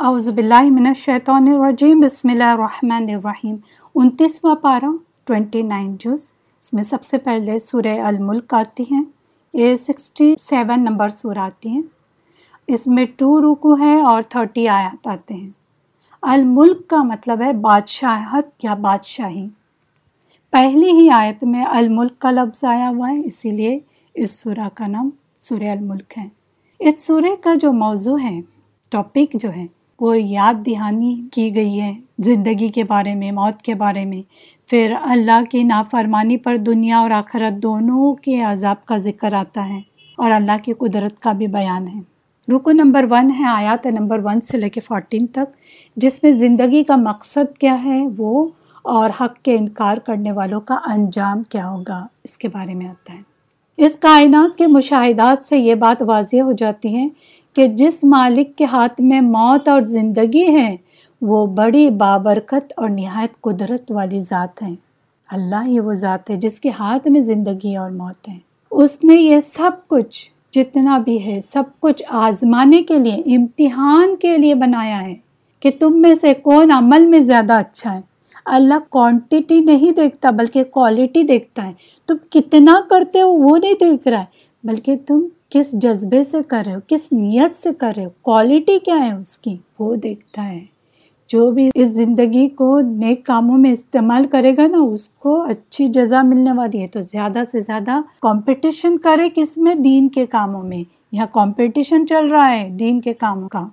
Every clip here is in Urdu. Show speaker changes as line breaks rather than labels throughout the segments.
اعوذ باللہ من الشیطان الرجیم، بسم اللہ الرحمن الرحیم۔ انتیسواں پارہ ٹوینٹی نائن جوس اس میں سب سے پہلے سورہ الملک آتی ہیں۔ یہ سکسٹی سیون نمبر سورہ آتی ہیں۔ اس میں ٹو رکو ہے اور تھرٹی آیات آتے ہیں۔ الملک کا مطلب ہے بادشاہت یا بادشاہی۔ پہلی ہی آیت میں الملک کا لفظ آیا ہوا ہے، اسی لیے اس سورہ کا نام سورہ الملک ہے۔ اس سورہ کا جو موضوع ہے ٹاپک جو ہے وہ یاد دہانی کی گئی ہے زندگی کے بارے میں، موت کے بارے میں۔ پھر اللہ کی نافرمانی پر دنیا اور آخرت دونوں کے عذاب کا ذکر آتا ہے اور اللہ کی قدرت کا بھی بیان ہے۔ رکو نمبر ون ہے، آیات نمبر ون سے لے کے فورٹین تک۔ جس میں زندگی کا مقصد کیا ہے وہ اور حق کے انکار کرنے والوں کا انجام کیا ہوگا، اس کے بارے میں آتا ہے۔ اس کائنات کے مشاہدات سے یہ بات واضح ہو جاتی ہے کہ جس مالک کے ہاتھ میں موت اور زندگی ہیں وہ بڑی بابرکت اور نہایت قدرت والی ذات ہیں اللہ ہی وہ ذات ہے جس کے ہاتھ میں زندگی اور موت ہیں اس نے یہ سب کچھ جتنا بھی ہے، سب کچھ آزمانے کے لیے، امتحان کے لیے بنایا ہے کہ تم میں سے کون عمل میں زیادہ اچھا ہے۔ اللہ کوانٹیٹی نہیں دیکھتا بلکہ کوالٹی دیکھتا ہے۔ تم کتنا کرتے ہو وہ نہیں دیکھ رہا ہے، بلکہ تم کس جذبے سے کر رہے ہو، کس نیت سے کر رہے ہو کوالٹی کیا ہے اس کی؟ وہ دیکھتا ہے۔ جو بھی اس زندگی کو نیک کاموں میں استعمال کرے گا نا، اس کو اچھی جزا ملنے والی ہے۔ تو زیادہ سے زیادہ کمپٹیشن کرے کس میں؟ دین کے کاموں میں۔ یا کمپٹیشن چل رہا ہے دین کے کاموں کا۔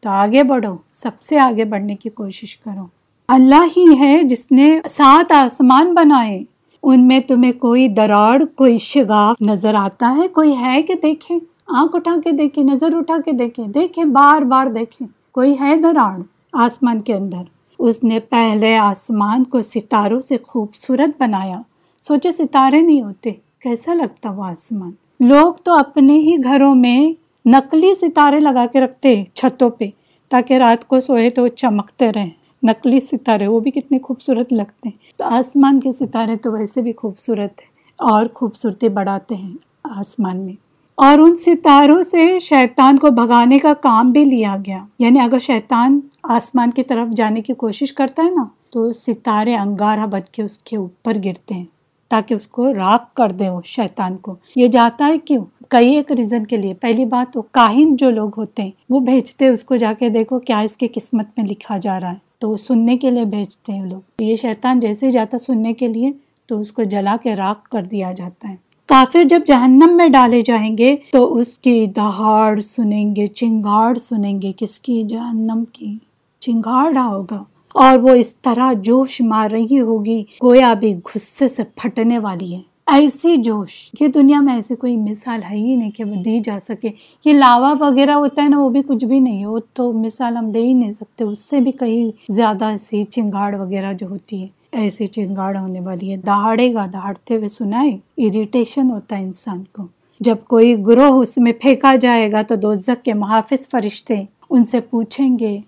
تو آگے بڑھو، سب سے آگے بڑھنے کی کوشش کرو۔ اللہ ہی ہے جس نے سات آسمان بنائے۔ ان میں تمہیں کوئی دراڑ، کوئی شگاف نظر آتا ہے؟ کوئی ہے کہ دیکھیں؟ آنکھ اٹھا کے دیکھیں، نظر اٹھا کے دیکھیں دیکھیں بار بار دیکھیں۔ کوئی ہے دراڑ آسمان کے اندر؟ اس نے پہلے آسمان کو ستاروں سے خوبصورت بنایا۔ سوچے ستارے نہیں ہوتے، کیسا لگتا وہ آسمان؟ لوگ تو اپنے ہی گھروں میں نقلی ستارے لگا کے رکھتے چھتوں پہ، تاکہ رات کو سوئے تو چمکتے رہیں۔ نقلی ستارے، وہ بھی کتنے خوبصورت لگتے ہیں۔ تو آسمان کے ستارے تو ویسے بھی خوبصورت ہیں اور خوبصورتی بڑھاتے ہیں آسمان میں۔ اور ان ستاروں سے شیطان کو بھگانے کا کام بھی لیا گیا۔ یعنی اگر شیطان آسمان کی طرف جانے کی کوشش کرتا ہے نا، تو ستارے انگارہ بد کے اس کے اوپر گرتے ہیں تاکہ اس کو راک کر دے وہ شیطان کو۔ یہ جاتا ہے کیوں؟ کئی ایک ریزن کے لیے۔ پہلی بات وہ کاہن جو لوگ ہوتے ہیں، وہ بھیجتے اس کو جا کے، دیکھو کیا اس کے قسمت میں لکھا جا رہا ہے۔ تو سننے کے لیے بھیجتے ہیں لوگ۔ یہ شیطان جیسے ہی جاتا سننے کے لیے، تو اس کو جلا کے راک کر دیا جاتا ہے۔ کافر جب جہنم میں ڈالے جائیں گے، تو اس کی دہاڑ سنیں گے، چنگاڑ سنیں گے۔ کس کی؟ جہنم کی۔ چنگاڑ رہا ہوگا۔ اور وہ اس طرح جوش مار رہی ہوگی، گویا بھی غصے سے پھٹنے والی ہے۔ ایسی جوش یہ دنیا میں ایسی کوئی مثال ہے ہی نہیں کہ وہ دی جا سکے۔ یہ لاوا وغیرہ ہوتا ہے نا، وہ بھی کچھ بھی نہیں، وہ تو مثال ہم دے ہی نہیں سکتے۔ اس سے بھی کہیں زیادہ ایسی چنگاڑ وغیرہ جو ہوتی ہے، ایسی چنگاڑ ہونے والی ہے۔ دہاڑے گا، دہاڑتے ہوئے سنا ہے اریٹیشن ہوتا ہے انسان کو۔ جب کوئی گروہ اس میں پھینکا جائے گا تو دوزک کے محافظ فرشتے ان سے پوچھیں گے،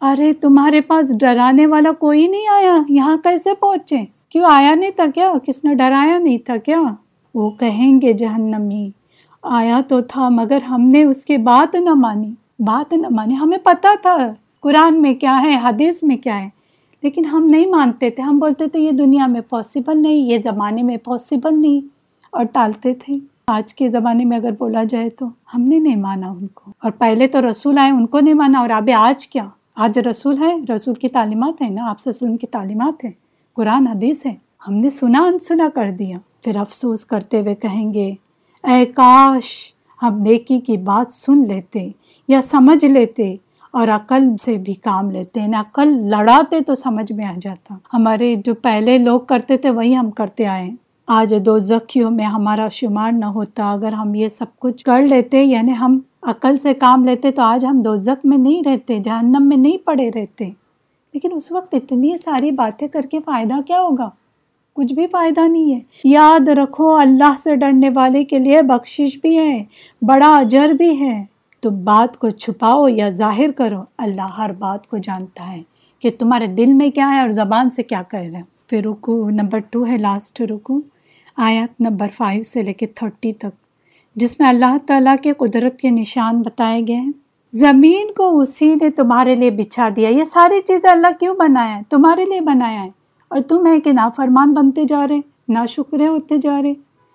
ارے تمہارے پاس ڈرانے والا کوئی نہیں آیا؟ یہاں کیسے پہنچے؟ کیوں آیا نہیں تھا کیا؟ کس نے ڈرایا نہیں تھا کیا؟ وہ کہیں گے جہنمی۔ آیا تو تھا مگر ہم نے اس کی بات نہ مانی۔ بات نہ مانی، ہمیں پتہ تھا۔ قرآن میں کیا ہے، حدیث میں کیا ہے۔ لیکن ہم نہیں مانتے تھے۔ ہم بولتے تھے، یہ دنیا میں پاسبل نہیں، یہ زمانے میں پاسبل نہیں۔ اور ٹالتے تھے۔ آج کے زمانے میں اگر بولا جائے تو ہم نے نہیں مانا ان کو۔ اور پہلے تو رسول آئے، ان کو نہیں مانا۔ اور اب آج کیا؟ آج رسول ہے، رسول کی تعلیمات ہیں نا؟ آپ وسلم کی تعلیمات ہیں۔ قرآن حدیث ہے۔ ہم نے سنا انسنا کر دیا۔ پھر افسوس کرتے ہوئے کہیں گے، اے کاش، ہم نیکی کی بات سن لیتے یا سمجھ لیتے اور عقل سے بھی کام لیتے۔ نہ عقل لڑاتے تو سمجھ میں آ جاتا۔ ہمارے جو پہلے لوگ کرتے تھے، وہی ہم کرتے آئے۔ آج دو زخیوں میں ہمارا شمار نہ ہوتا۔ اگر ہم یہ سب کچھ کر لیتے یعنی ہم عقل سے کام لیتے، تو آج ہم دو میں نہیں رہتے، جہنم میں نہیں پڑے رہتے۔ لیکن اس وقت اتنی ساری باتیں کر کے فائدہ کیا ہوگا؟ کچھ بھی فائدہ نہیں ہے۔ یاد رکھو، اللہ سے ڈرنے والے کے لیے بخشش بھی ہے، بڑا اجر بھی ہے۔ تو بات کو چھپاؤ یا ظاہر کرو، اللہ ہر بات کو جانتا ہے کہ تمہارے دل میں کیا ہے اور زبان سے کیا کر رہے ہیں۔ پھر رکو نمبر ٹو ہے لاسٹ رکو آیات نمبر فائیو سے لے کے تھرٹی تک، جس میں اللہ تعالیٰ کے قدرت کے نشان بتائے گئے ہیں۔ زمین کو اسی نے تمہارے لیے بچھا دیا یہ ساری چیزیں اللہ کیوں بنایا ہے؟ تمہارے لیے بنایا ہے۔ اور تم ہے کہ نافرمان بنتے جا رہے نا شکرے ہوتے جا رہے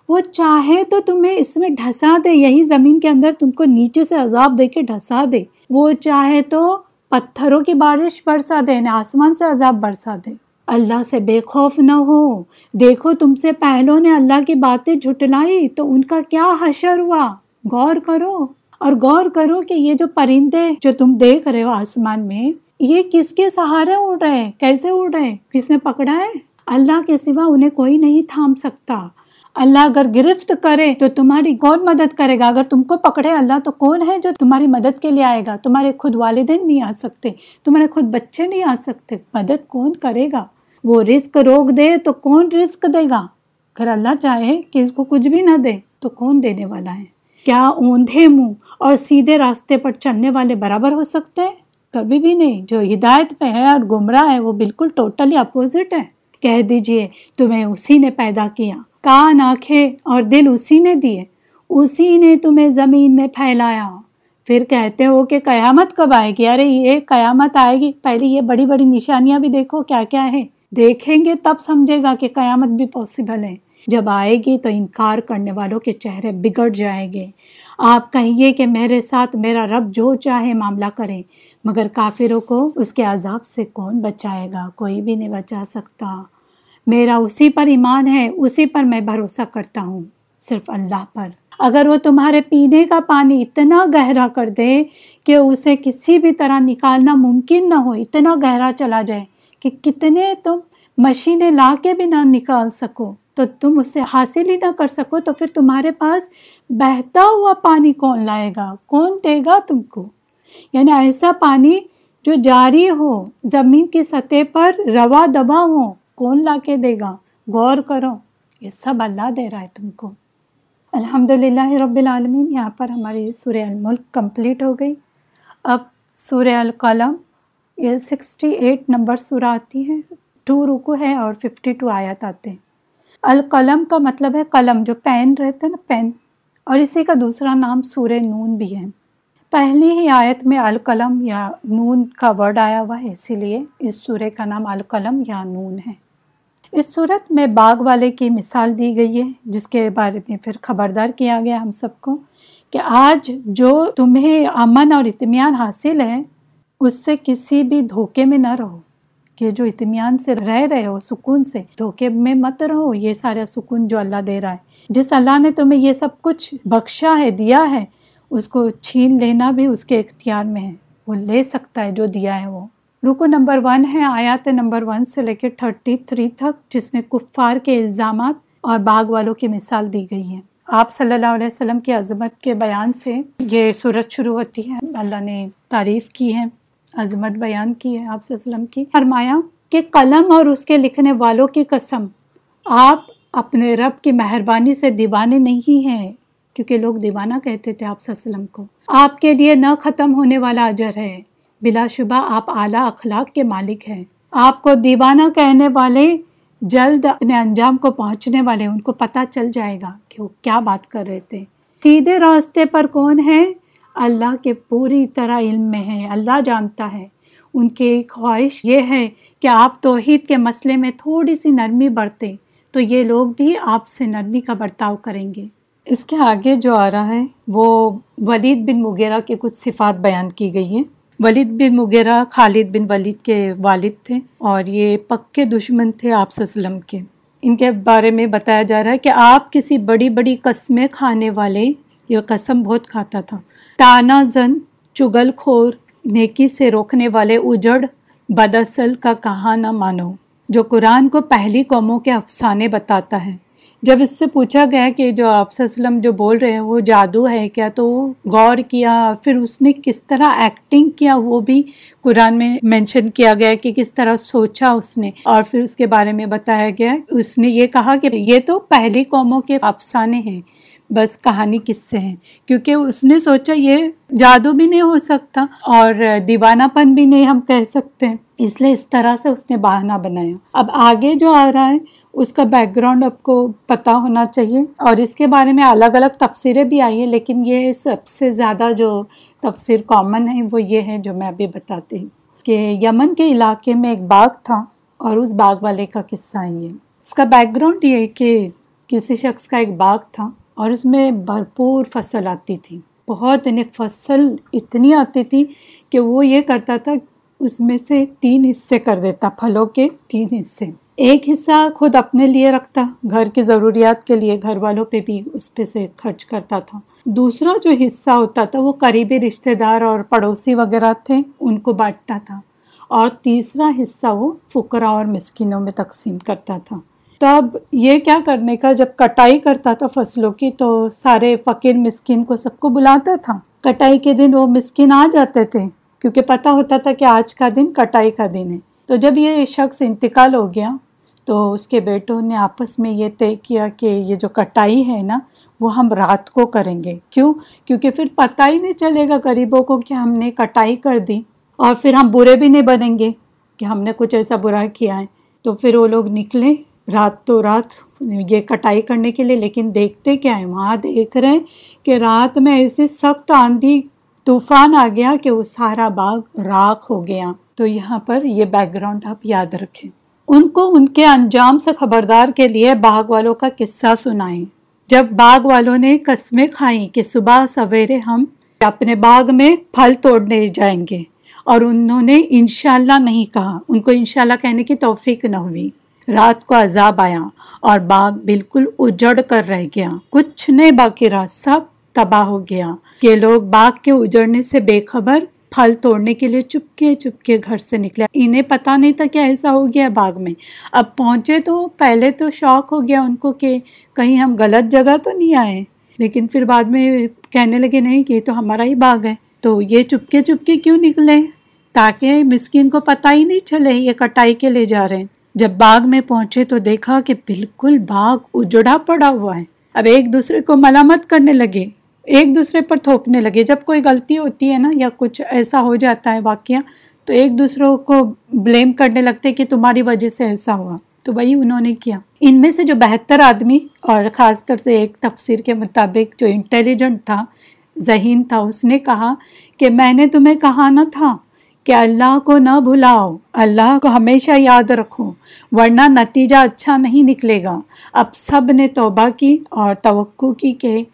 وہ چاہے تو تمہیں اس میں ڈھسا دے، یہی زمین کے اندر تم کو نیچے سے عذاب دے کے ڈھسا دے۔ وہ چاہے تو پتھروں کی بارش برسا دے نہ آسمان سے عذاب برسا دے۔ اللہ سے بے خوف نہ ہو۔ دیکھو تم سے پہلوں نے اللہ کی باتیں جھٹلائی، تو ان کا کیا حشر ہوا؟ غور کرو۔ اور غور کرو کہ یہ جو پرندے جو تم دیکھ رہے ہو آسمان میں، یہ کس کے سہارے اڑ رہے ہیں؟ کیسے اڑ رہے ہیں؟ کس نے پکڑا ہے؟ اللہ کے سوا انہیں کوئی نہیں تھام سکتا۔ اللہ اگر گرفت کرے تو تمہاری کون مدد کرے گا؟ اگر تم کو پکڑے اللہ تو کون ہے جو تمہاری مدد کے لیے آئے گا؟ تمہارے خود والدین نہیں آ سکتے، تمہارے خود بچے نہیں آ سکتے۔ مدد کون کرے گا؟ وہ رسک روک دے تو کون رسک دے گا؟ اگر اللہ چاہے کہ اس کو کچھ بھی نہ دے تو کون دینے والا ہے؟ کیا اوندھے منہ اور سیدھے راستے پر چلنے والے برابر ہو سکتے ہیں؟ کبھی بھی نہیں۔ جو ہدایت پہ ہے اور گمراہ ہے، وہ بالکل ٹوٹلی اپوزٹ ہے۔ کہہ دیجیے، تمہیں اسی نے پیدا کیا۔ کان، آنکھیں اور دل اسی نے دیے۔ اسی نے تمہیں زمین میں پھیلایا۔ پھر کہتے ہو کہ قیامت کب آئے گی؟ ارے، یہ قیامت آئے گی۔ پہلے یہ بڑی بڑی نشانیاں بھی دیکھو کیا کیا ہے دیکھیں گے تب سمجھے گا کہ قیامت بھی پاسبل ہے۔ جب آئے گی تو انکار کرنے والوں کے چہرے بگڑ جائیں گے۔ آپ کہیے کہ میرے ساتھ میرا رب جو چاہے معاملہ کرے، مگر کافروں کو اس کے عذاب سے کون بچائے گا؟ کوئی بھی نہیں بچا سکتا۔ میرا اسی پر ایمان ہے، اسی پر میں بھروسہ کرتا ہوں، صرف اللہ پر۔ اگر وہ تمہارے پینے کا پانی اتنا گہرا کر دے کہ اسے کسی بھی طرح نکالنا ممکن نہ ہو، اتنا گہرا چلا جائے کہ کتنے تم مشینیں لا کے بھی نہ نکال سکو۔ تو تم اسے حاصل ہی نہ کر سکو تو پھر تمہارے پاس بہتا ہوا پانی کون لائے گا؟ کون دے گا تم کو؟ یعنی ایسا پانی جو جاری ہو، زمین کی سطح پر روا دبا ہو، کون لا کے دے گا؟ غور کرو، یہ سب اللہ دے رہا ہے تم کو۔ الحمد للہ رب العالمین، یہاں پر ہماری سورہ الملک کمپلیٹ ہو گئی۔ اب سورہ القلم، یہ سکسٹی ایٹ نمبر سورہ آتی ہے۔ ٹو رکو ہے اور ففٹی ٹو آیات آتے ہیں۔ القلم کا مطلب ہے قلم، جو پین رہتا ہے نا، پین۔ اور اسی کا دوسرا نام سورہ نون بھی ہے۔ پہلی ہی آیت میں القلم یا نون کا ورڈ آیا ہوا ہے، اسی لیے اس سورہ کا نام القلم یا نون ہے۔ اس صورت میں باغ والے کی مثال دی گئی ہے، جس کے بارے میں پھر خبردار کیا گیا ہم سب کو کہ آج جو تمہیں امن اور اطمینان حاصل ہے، اس سے کسی بھی دھوکے میں نہ رہو۔ کہ جو اطمینان سے رہ رہے ہو، سکون سے، دھوکے میں مت رہو، یہ سارا سکون جو اللہ دے رہا ہے۔ جس اللہ نے تمہیں یہ سب کچھ بخشا ہے، دیا ہے، اس کو چھین لینا بھی اس کے اختیار میں ہے۔ وہ لے سکتا ہے جو دیا ہے وہ۔ رکو نمبر ون ہے آیات نمبر ون سے لے کے تھرٹی تھری تک، جس میں کفار کے الزامات اور باغ والوں کی مثال دی گئی ہے۔ آپ صلی اللہ علیہ وسلم کی عظمت کے بیان سے یہ صورت شروع ہوتی ہے۔ اللہ نے تعریف کی ہے۔ عظمت بیان کی ہے آپ صلی اللہ علیہ وسلم کی، فرمایا کہ قلم اور اس کے لکھنے والوں کی قسم، آپ اپنے رب کی مہربانی سے دیوانے نہیں ہیں، کیونکہ لوگ دیوانہ کہتے تھے آپ صلی اللہ علیہ وسلم کو۔ آپ کے لیے نہ ختم ہونے والا اجر ہے، بلا شبہ آپ اعلیٰ اخلاق کے مالک ہیں۔ آپ کو دیوانہ کہنے والے، جلد اپنے انجام کو پہنچنے والے، ان کو پتہ چل جائے گا کہ وہ کیا بات کر رہے تھے۔ سیدھے راستے پر کون ہے؟ اللہ کے پوری طرح علم میں ہے اللہ جانتا ہے۔ ان کی خواہش یہ ہے کہ آپ توحید کے مسئلے میں تھوڑی سی نرمی برتے تو یہ لوگ بھی آپ سے نرمی کا برتاؤ کریں گے۔ اس کے آگے جو آ رہا ہے، وہ ولید بن مغیرہ کے کچھ صفات بیان کی گئی ہیں۔ ولید بن مغیرہ خالد بن ولید کے والد تھے اور یہ پکے دشمن تھے آپ وسلم کے۔ ان کے بارے میں بتایا جا رہا ہے کہ آپ کسی بڑی بڑی قسمیں کھانے والے، یہ قسم بہت کھاتا تھا۔ تانا زن چگل خور نیکی سے روکنے والے اجڑ بدسل کا کہاں نہ مانو، جو قرآن کو پہلی قوموں کے افسانے بتاتا ہے۔ جب اس سے پوچھا گیا کہ جو آپ وسلم جو بول رہے ہیں، وہ جادو ہے کیا؟ تو غور کیا، پھر اس نے کس طرح ایکٹنگ کیا؟ وہ بھی قرآن میں مینشن کیا گیا کہ کس طرح سوچا اس نے۔ اور پھر اس کے بارے میں بتایا گیا، اس نے یہ کہا کہ یہ تو پہلی قوموں کے افسانے ہیں۔ بس کہانی کس سے ہے کیونکہ اس نے سوچا یہ جادو بھی نہیں ہو سکتا اور دیوانہ پن بھی نہیں ہم کہہ سکتے۔ اس لیے اس طرح سے اس نے بہانہ بنایا۔ اب آگے جو آ رہا ہے، اس کا بیک گراؤنڈ آپ کو پتہ ہونا چاہیے۔ اور اس کے بارے میں الگ الگ تفسیریں بھی آئی ہیں، لیکن یہ سب سے زیادہ جو تفسیر کامن ہے وہ یہ ہے جو میں ابھی بتاتی ہوں کہ یمن کے علاقے میں ایک باغ تھا اور اس باغ والے کا قصہ ہے یہ۔ اس کا بیک گراؤنڈ یہ ہے کہ کسی شخص کا ایک باغ تھا۔ اور اس میں بھرپور فصل آتی تھی۔ بہت یعنی فصل اتنی آتی تھی کہ وہ یہ کرتا تھا، اس میں سے تین حصے کر دیتا، پھلوں کے تین حصے۔ ایک حصہ خود اپنے لیے رکھتا، گھر کی ضروریات کے لیے، گھر والوں پہ بھی اس پہ سے خرچ کرتا تھا۔ دوسرا جو حصہ ہوتا تھا، وہ قریبی رشتہ دار اور پڑوسی وغیرہ تھے، ان کو بانٹتا تھا۔ اور تیسرا حصہ وہ فقرا اور مسکینوں میں تقسیم کرتا تھا۔ تو اب یہ کیا کرنے کا؟ جب کٹائی کرتا تھا فصلوں کی تو سارے فقیر مسکین کو سب کو بلاتا تھا۔ کٹائی کے دن وہ مسکین آ جاتے تھے، کیونکہ پتہ ہوتا تھا کہ آج کا دن کٹائی کا دن ہے۔ تو جب یہ شخص انتقال ہو گیا، تو اس کے بیٹوں نے آپس میں یہ طے کیا کہ یہ جو کٹائی ہے نا، وہ ہم رات کو کریں گے۔ کیوں؟ کیونکہ پھر پتہ ہی نہیں چلے گا غریبوں کو کہ ہم نے کٹائی کر دی۔ اور پھر ہم برے بھی نہیں بنیں گے کہ ہم نے کچھ ایسا برا کیا ہے۔ تو پھر وہ لوگ نکلے۔ رات تو رات یہ کٹائی کرنے کے لیے، لیکن دیکھتے کیا ہیں؟ وہاں دیکھ رہے ہیں کہ رات میں ایسی سخت آندھی طوفان آ گیا کہ وہ سارا باغ راکھ ہو گیا۔ تو یہاں پر یہ بیک گراؤنڈ آپ یاد رکھیں۔ ان کو ان کے انجام سے خبردار کے لیے باغ والوں کا قصہ سنائیں۔ جب باغ والوں نے قسمیں کھائیں کہ صبح سویرے ہم اپنے باغ میں پھل توڑنے جائیں گے اور انہوں نے انشاءاللہ نہیں کہا۔ ان کو انشاءاللہ کہنے کی توفیق نہ ہوئی۔ رات کو عذاب آیا اور باغ بالکل اجڑ کر رہ گیا۔ کچھ نہیں باقی رہا، سب تباہ ہو گیا۔ کہ لوگ باغ کے اجڑنے سے بے خبر پھل توڑنے کے لیے چپکے چپکے گھر سے نکلے۔ انہیں پتا نہیں تھا کہ ایسا ہو گیا باغ میں۔ اب پہنچے تو پہلے تو شوق ہو گیا ان کو کہ کہیں ہم غلط جگہ تو نہیں آئے۔ لیکن پھر بعد میں کہنے لگے، نہیں کہ یہ تو ہمارا ہی باغ ہے۔ تو یہ چپکے چپکے کیوں نکلے؟ تاکہ مسکین کو پتہ ہی نہیں چلے، یہ کٹائی کے لے جا رہے ہیں۔ جب باغ میں پہنچے تو دیکھا کہ بالکل باغ اجڑا پڑا ہوا ہے۔ اب ایک دوسرے کو ملامت کرنے لگے، ایک دوسرے پر تھوپنے لگے۔ جب کوئی غلطی ہوتی ہے نا یا کچھ ایسا ہو جاتا ہے واقعہ، تو ایک دوسروں کو بلیم کرنے لگتے کہ تمہاری وجہ سے ایسا ہوا۔ تو وہی انہوں نے کیا۔ ان میں سے جو بہتر آدمی اور خاص طور سے ایک تفسیر کے مطابق جو انٹیلیجنٹ تھا، ذہین تھا، اس نے کہا کہ میں نے تمہیں کہا نہ تھا۔ کہ اللہ کو نہ بھلاؤ، اللہ کو ہمیشہ یاد رکھو، ورنہ نتیجہ اچھا نہیں نکلے گا۔ اب سب نے توبہ کی اور توقع کی کہ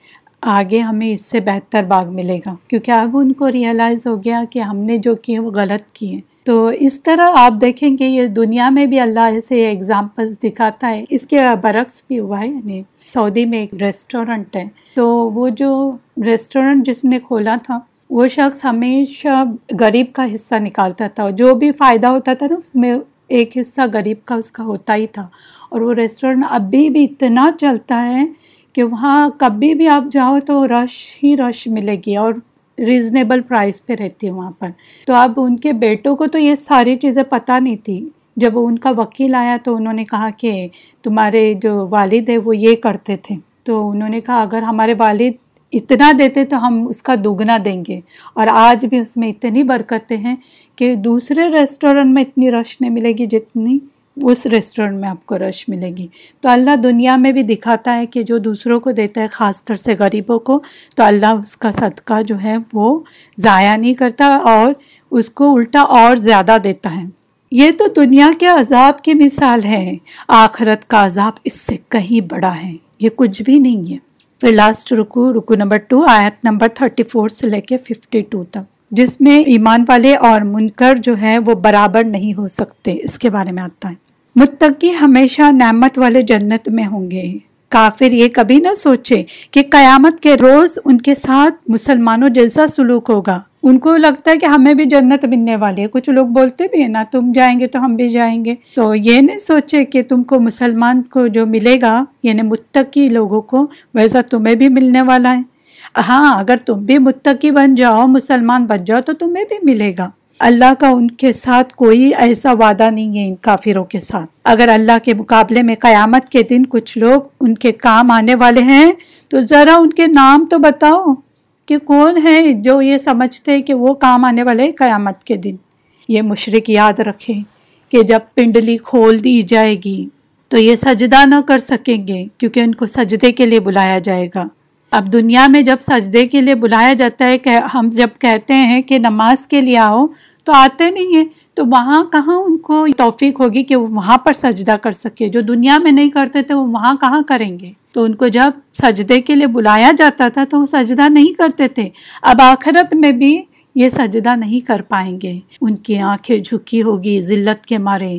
آگے ہمیں اس سے بہتر باغ ملے گا۔ کیونکہ اب ان کو ریئلائز ہو گیا کہ ہم نے جو کیے وہ غلط کیے۔ تو اس طرح آپ دیکھیں گے یہ دنیا میں بھی اللہ ایسے ایگزامپلس دکھاتا ہے۔ اس کے برعکس بھی ہوا ہے یعنی سعودی میں ایک ریسٹورنٹ ہے۔ تو وہ جو ریسٹورنٹ جس نے کھولا تھا وہ شخص ہمیشہ غریب کا حصہ نکالتا تھا جو بھی فائدہ ہوتا تھا نا اس میں ایک حصہ غریب کا اس کا ہوتا ہی تھا اور وہ ریسٹورنٹ ابھی بھی اتنا چلتا ہے کہ وہاں کبھی بھی آپ جاؤ تو رش ہی رش ملے گی اور ریزنیبل پرائز پہ رہتی ہے وہاں پر۔ تو اب ان کے بیٹوں کو تو یہ ساری چیزیں پتہ نہیں تھی۔ جب ان کا وکیل آیا تو انہوں نے کہا کہ تمہارے جو والد ہے وہ یہ کرتے تھے۔ تو انہوں نے کہا اگر ہمارے والد اتنا دیتے تو ہم اس کا دگنا دیں گے۔ اور آج بھی اس میں اتنی برکتیں ہیں کہ دوسرے ریسٹورنٹ میں اتنی رش نہیں ملے گی جتنی اس ریسٹورنٹ میں آپ کو رش ملے گی۔ تو اللہ دنیا میں بھی دکھاتا ہے کہ جو دوسروں کو دیتا ہے، خاص طور سے غریبوں کو، تو اللہ اس کا صدقہ جو ہے وہ ضائع نہیں کرتا اور اس کو الٹا اور زیادہ دیتا ہے۔ یہ تو دنیا کے عذاب کی مثال ہے، آخرت کا عذاب اس سے کہیں بڑا ہے۔ یہ کچھ بھی نہیں ہے۔ پھر لاسٹ رکو رکو نمبر ٹو آیت نمبر تھرٹی فور سے لے کے ففٹی ٹو تک۔ جس میں ایمان والے اور منکر جو ہے وہ برابر نہیں ہو سکتے۔ اس کے بارے میں آتا ہے۔ متقی ہمیشہ نعمت والے جنت میں ہوں گے۔ کافر یہ کبھی نہ سوچے کہ قیامت کے روز ان کے ساتھ مسلمانوں جیسا سلوک ہوگا۔ ان کو لگتا ہے کہ ہمیں بھی جنت ملنے والی ہے۔ کچھ لوگ بولتے بھی ہیں نا تم جائیں گے تو ہم بھی جائیں گے۔ تو یہ نہیں سوچے کہ تم کو مسلمان کو جو ملے گا یعنی متقی لوگوں کو، ویسا تمہیں بھی ملنے والا ہے۔ ہاں اگر تم بھی متقی بن جاؤ، مسلمان بن جاؤ، تو تمہیں بھی ملے گا۔ اللہ کا ان کے ساتھ کوئی ایسا وعدہ نہیں ہے ان کافروں کے ساتھ۔ اگر اللہ کے مقابلے میں قیامت کے دن کچھ لوگ ان کے کام آنے والے ہیں، تو ذرا ان کے نام تو بتاؤ۔ کہ کون ہے جو یہ سمجھتے کہ وہ کام آنے والے قیامت کے دن؟ یہ مشرق یاد رکھیں کہ جب پنڈلی کھول دی جائے گی تو یہ سجدہ نہ کر سکیں گے کیونکہ ان کو سجدے کے لیے بلایا جائے گا۔ اب دنیا میں جب سجدے کے لیے بلایا جاتا ہے، کہ ہم جب کہتے ہیں کہ نماز کے لیے آؤ تو آتے نہیں ہیں، تو وہاں کہاں ان کو توفیق ہوگی کہ وہ وہاں پر سجدہ کر سکے؟ جو دنیا میں نہیں کرتے تھے وہ وہاں کہاں کریں گے؟ تو ان کو جب سجدے کے لیے بلایا جاتا تھا تو وہ سجدہ نہیں کرتے تھے۔ اب آخرت میں بھی یہ سجدہ نہیں کر پائیں گے۔ ان کی آنکھیں جھکی ہوگی، ذلت کے مارے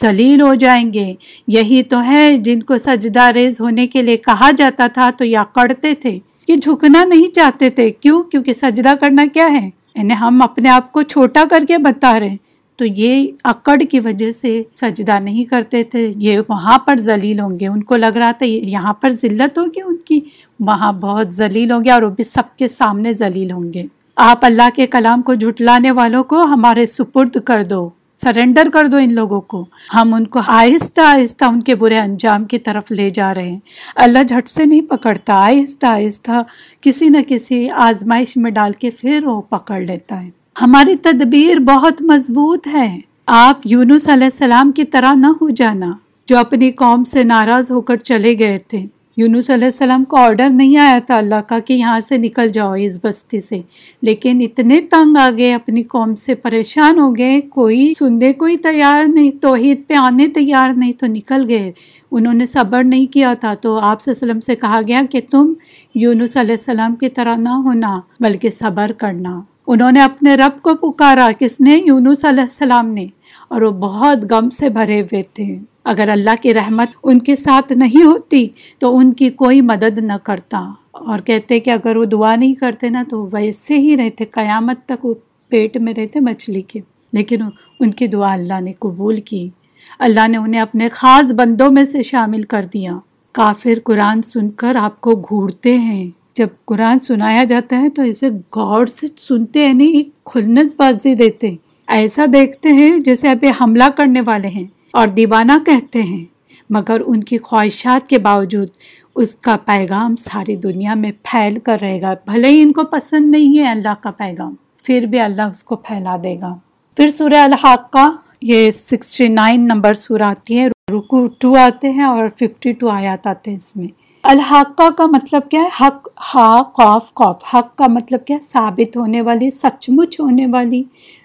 ذلیل ہو جائیں گے۔ یہی تو ہے جن کو سجدہ ریز ہونے کے لیے کہا جاتا تھا تو یا کرتے تھے یہ جھکنا نہیں چاہتے تھے۔ کیوں؟ کیونکہ سجدہ کرنا کیا ہے؟ یعنی ہم اپنے آپ کو چھوٹا کر کے بتا رہے تو یہ اکڑ کی وجہ سے سجدہ نہیں کرتے تھے، یہ وہاں پر ذلیل ہوں گے۔ ان کو لگ رہا تھا، یہاں پر ذلت ہوگی ان کی، وہاں بہت ذلیل ہوں گے اور وہ بھی سب کے سامنے ذلیل ہوں گے۔ آپ اللہ کے کلام کو جھٹلانے والوں کو ہمارے سپرد کر دو سرنڈر کر دو ان لوگوں کو۔ ہم ان کو آہستہ آہستہ ان کے برے انجام کی طرف لے جا رہے ہیں۔ اللہ جھٹ سے نہیں پکڑتا، آہستہ آہستہ کسی نہ کسی آزمائش میں ڈال کے پھر وہ پکڑ لیتا ہے۔ ہماری تدبیر بہت مضبوط ہے۔ آپ یونس علیہ السلام کی طرح نہ ہو جانا۔ جو اپنی قوم سے ناراض ہو کر چلے گئے تھے۔ یونس علیہ السلام کو آرڈر نہیں آیا تھا اللہ کا کہ یہاں سے نکل جاؤ اس بستی سے۔ لیکن اتنے تنگ آ گئے، اپنی قوم سے پریشان ہو گئے۔ کوئی سننے کوئی تیار نہیں، توحید پہ آنے تیار نہیں تو نکل گئے۔ انہوں نے صبر نہیں کیا تھا۔ تو آپ سے وسلم سے کہا گیا کہ تم یونس علیہ السلام کی طرح نہ ہونا، بلکہ صبر کرنا۔ انہوں نے اپنے رب کو پکارا، کس نے؟ یونس علیہ السلام نے۔ اور وہ بہت غم سے بھرے ہوئے تھے۔ اگر اللہ کی رحمت ان کے ساتھ نہیں ہوتی تو ان کی کوئی مدد نہ کرتا۔ اور کہتے کہ اگر وہ دعا نہیں کرتے نا تو ویسے ہی رہتے۔ قیامت تک وہ پیٹ میں رہتے مچھلی کے۔ لیکن ان کی دعا اللہ نے قبول کی۔ اللہ نے انہیں اپنے خاص بندوں میں سے شامل کر دیا۔ کافر قرآن سن کر آپ کو گھورتے ہیں۔ جب قرآن سنایا جاتا ہے تو اسے غور سے سنتے ہیں، نہیں کھلنس بازی دیتے ایسا دیکھتے ہیں جیسے ابھی حملہ کرنے والے ہیں اور دیوانہ کہتے ہیں۔ مگر ان کی خواہشات کے باوجود اس کا پیغام ساری دنیا میں پھیل کر رہے گا۔ بھلے ہی ان کو پسند نہیں ہے اللہ کا پیغام، پھر بھی اللہ اس کو پھیلا دے گا۔ پھر سورہ الحاق کا یہ سکسٹی نائن نمبر سورہ آتی ہے رکو ٹو آتے ہیں اور ففٹی ٹو آیات آتے ہیں اس میں۔ الحقہ کا مطلب کیا ہے؟ حق، ہا قوف قوف حق کا مطلب کیا ہے؟ ثابت ہونے والی سچ مچ ہونے والی،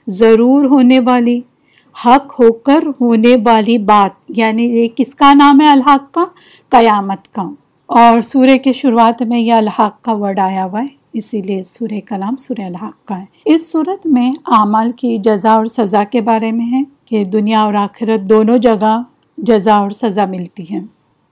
ضرور ہونے والی، حق ہو کر ہونے والی بات. یعنی یہ کس کا نام ہے الحق کا قیامت کا. اور سورہ کے شروعات میں یہ الحق کا ورڈ آیا ہوا ہے، اسی لیے سورہ کا نام سورہ الحق کا ہے. اس صورت میں اعمال کی جزا اور سزا کے بارے میں ہے کہ دنیا اور آخرت دونوں جگہ جزا اور سزا ملتی ہے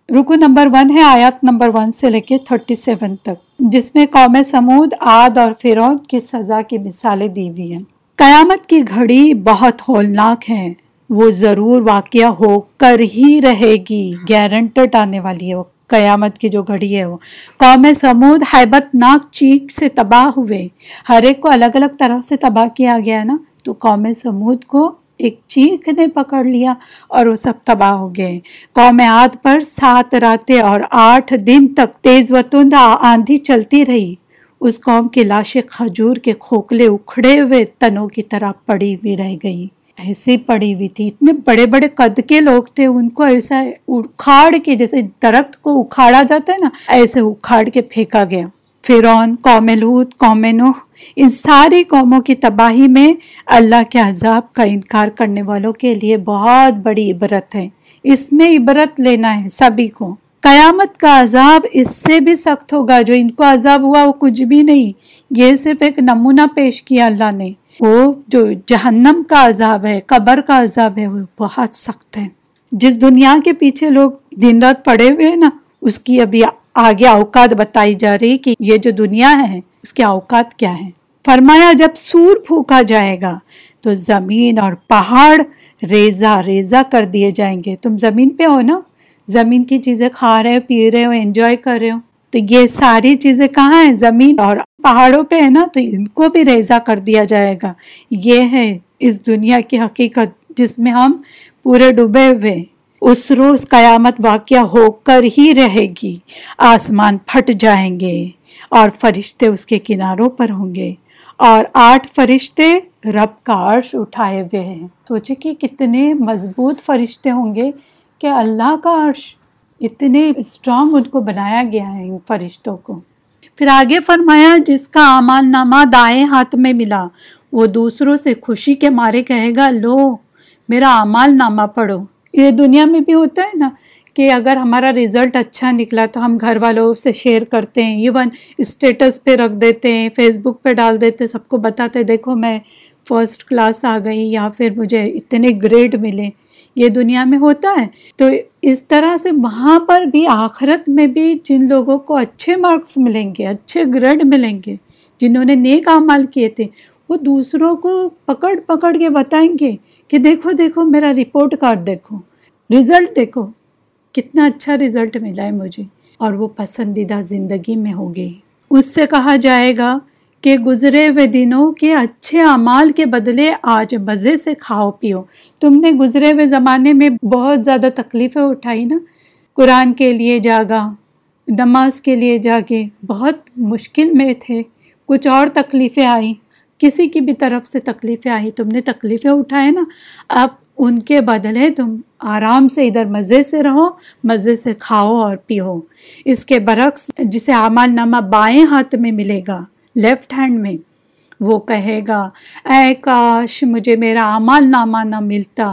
رکو نمبر ون ہے آیات نمبر ون سے لے کے تھرٹی سیون تک، جس میں قوم سمود آد اور فرون کی سزا کی مثالیں دی ہوئی ہیں۔ قیامت کی گھڑی بہت ہولناک ہے، وہ ضرور واقعہ ہو کر ہی رہے گی گارنٹڈ آنے والی ہے۔ وہ قیامت کی جو گھڑی ہے وہ۔ قوم سمود حیبت ناک چیک سے تباہ ہوئے۔ ہر ایک کو الگ الگ طرح سے تباہ کیا گیا نا؟ تو قوم سمود کو ایک چیخ نے پکڑ لیا اور وہ سب تباہ ہو گئے۔ قوم عاد پر سات راتیں اور آٹھ دن تک تیز وطن آندھی چلتی رہی۔ اس قوم کی لاشیں کھجور کے کھوکھلے اکھڑے ہوئے تنوں کی طرح پڑی ہوئی رہ گئی ایسے پڑی ہوئی تھی۔ اتنے بڑے بڑے قد کے لوگ تھے۔ ان کو ایسا اکھاڑ کے جیسے درخت کو اکھاڑا جاتا ہے نا، ایسے اکھاڑ کے پھینکا گیا۔ فرون قوم لوت قوم نوح، ان ساری قوموں کی تباہی میں اللہ کے عذاب کا انکار کرنے والوں کے لیے بہت بڑی عبرت ہے۔ اس میں عبرت لینا ہے سبھی کو۔ قیامت کا عذاب اس سے بھی سخت ہوگا، جو ان کو عذاب ہوا وہ کچھ بھی نہیں۔ یہ صرف ایک نمونہ پیش کیا اللہ نے۔ وہ جو جہنم کا عذاب ہے، قبر کا عذاب ہے، وہ بہت سخت ہے۔ جس دنیا کے پیچھے لوگ دن رات پڑے ہوئے ہیں نا، اس کی ابھی آگے اوقات بتائی جا رہی کہ یہ جو دنیا ہے، اس کے اوقات کیا ہے فرمایا، جب سور پھونکا جائے گا تو زمین اور پہاڑ ریزہ ریزہ کر دیے جائیں گے۔ تم زمین پہ ہو نا؟ زمین کی چیزیں کھا رہے ہو، پی رہے ہو، انجوائے کر رہے ہو۔ تو یہ ساری چیزیں کہاں ہیں؟ زمین اور پہاڑوں پہ ہے نا؟ تو ان کو بھی ریزا کر دیا جائے گا۔ یہ ہے اس دنیا کی حقیقت جس میں ہم پورے ڈوبے ہوئے۔ اس روز قیامت واقعہ ہو کر ہی رہے گی۔ آسمان پھٹ جائیں گے اور فرشتے اس کے کناروں پر ہوں گے اور آٹھ فرشتے رب کا عرش اٹھائے ہوئے ہیں۔ سوچے کہ کتنے مضبوط فرشتے ہوں گے کہ اللہ کا عرش اتنے اسٹرانگ ان کو بنایا گیا ہے ان فرشتوں کو۔ پھر آگے فرمایا، جس کا امان نامہ دائیں ہاتھ میں ملا، وہ دوسروں سے خوشی کے مارے کہے گا، لو، میرا امال نامہ پڑھو۔ یہ دنیا میں بھی ہوتا ہے نا کہ اگر ہمارا رزلٹ اچھا نکلا تو ہم گھر والوں سے شیئر کرتے ہیں ایون اسٹیٹس پہ رکھ دیتے ہیں فیس بک پہ ڈال دیتے سب کو بتاتے دیکھو میں فرسٹ کلاس آ گئی یا پھر مجھے اتنے گریڈ ملے۔ یہ دنیا میں ہوتا ہے۔ تو اس طرح سے وہاں پر بھی آخرت میں بھی جن لوگوں کو اچھے مارکس ملیں گے، اچھے گریڈ ملیں گے، جنہوں نے نیک اعمال کیے تھے، وہ دوسروں کو پکڑ پکڑ کے بتائیں گے کہ دیکھو دیکھو میرا رپورٹ کارڈ دیکھو۔ رزلٹ دیکھو۔ کتنا اچھا رزلٹ ملا ہے مجھے۔ اور وہ پسندیدہ زندگی میں ہوگی اس سے کہا جائے گا کہ گزرے ہوئے دنوں کے اچھے اعمال کے بدلے آج مزے سے کھاؤ پیو۔ تم نے گزرے ہوئے زمانے میں بہت زیادہ تکلیفیں اٹھائی نا۔ قرآن کے لیے جاگا، نماز کے لیے جاگے۔ بہت مشکل میں تھے۔ کچھ اور تکلیفیں آئیں۔ کسی کی بھی طرف سے تکلیفیں آئی تم نے تکلیفیں اٹھائے نا، اب ان کے بدلے تم آرام سے ادھر مزے سے رہو، مزے سے کھاؤ اور پیو۔ اس کے برعکس جسے اعمال نامہ بائیں ہاتھ میں ملے گا لیفٹ ہینڈ میں، وہ کہے گا، اے کاش مجھے میرا اعمال نامہ نہ ملتا،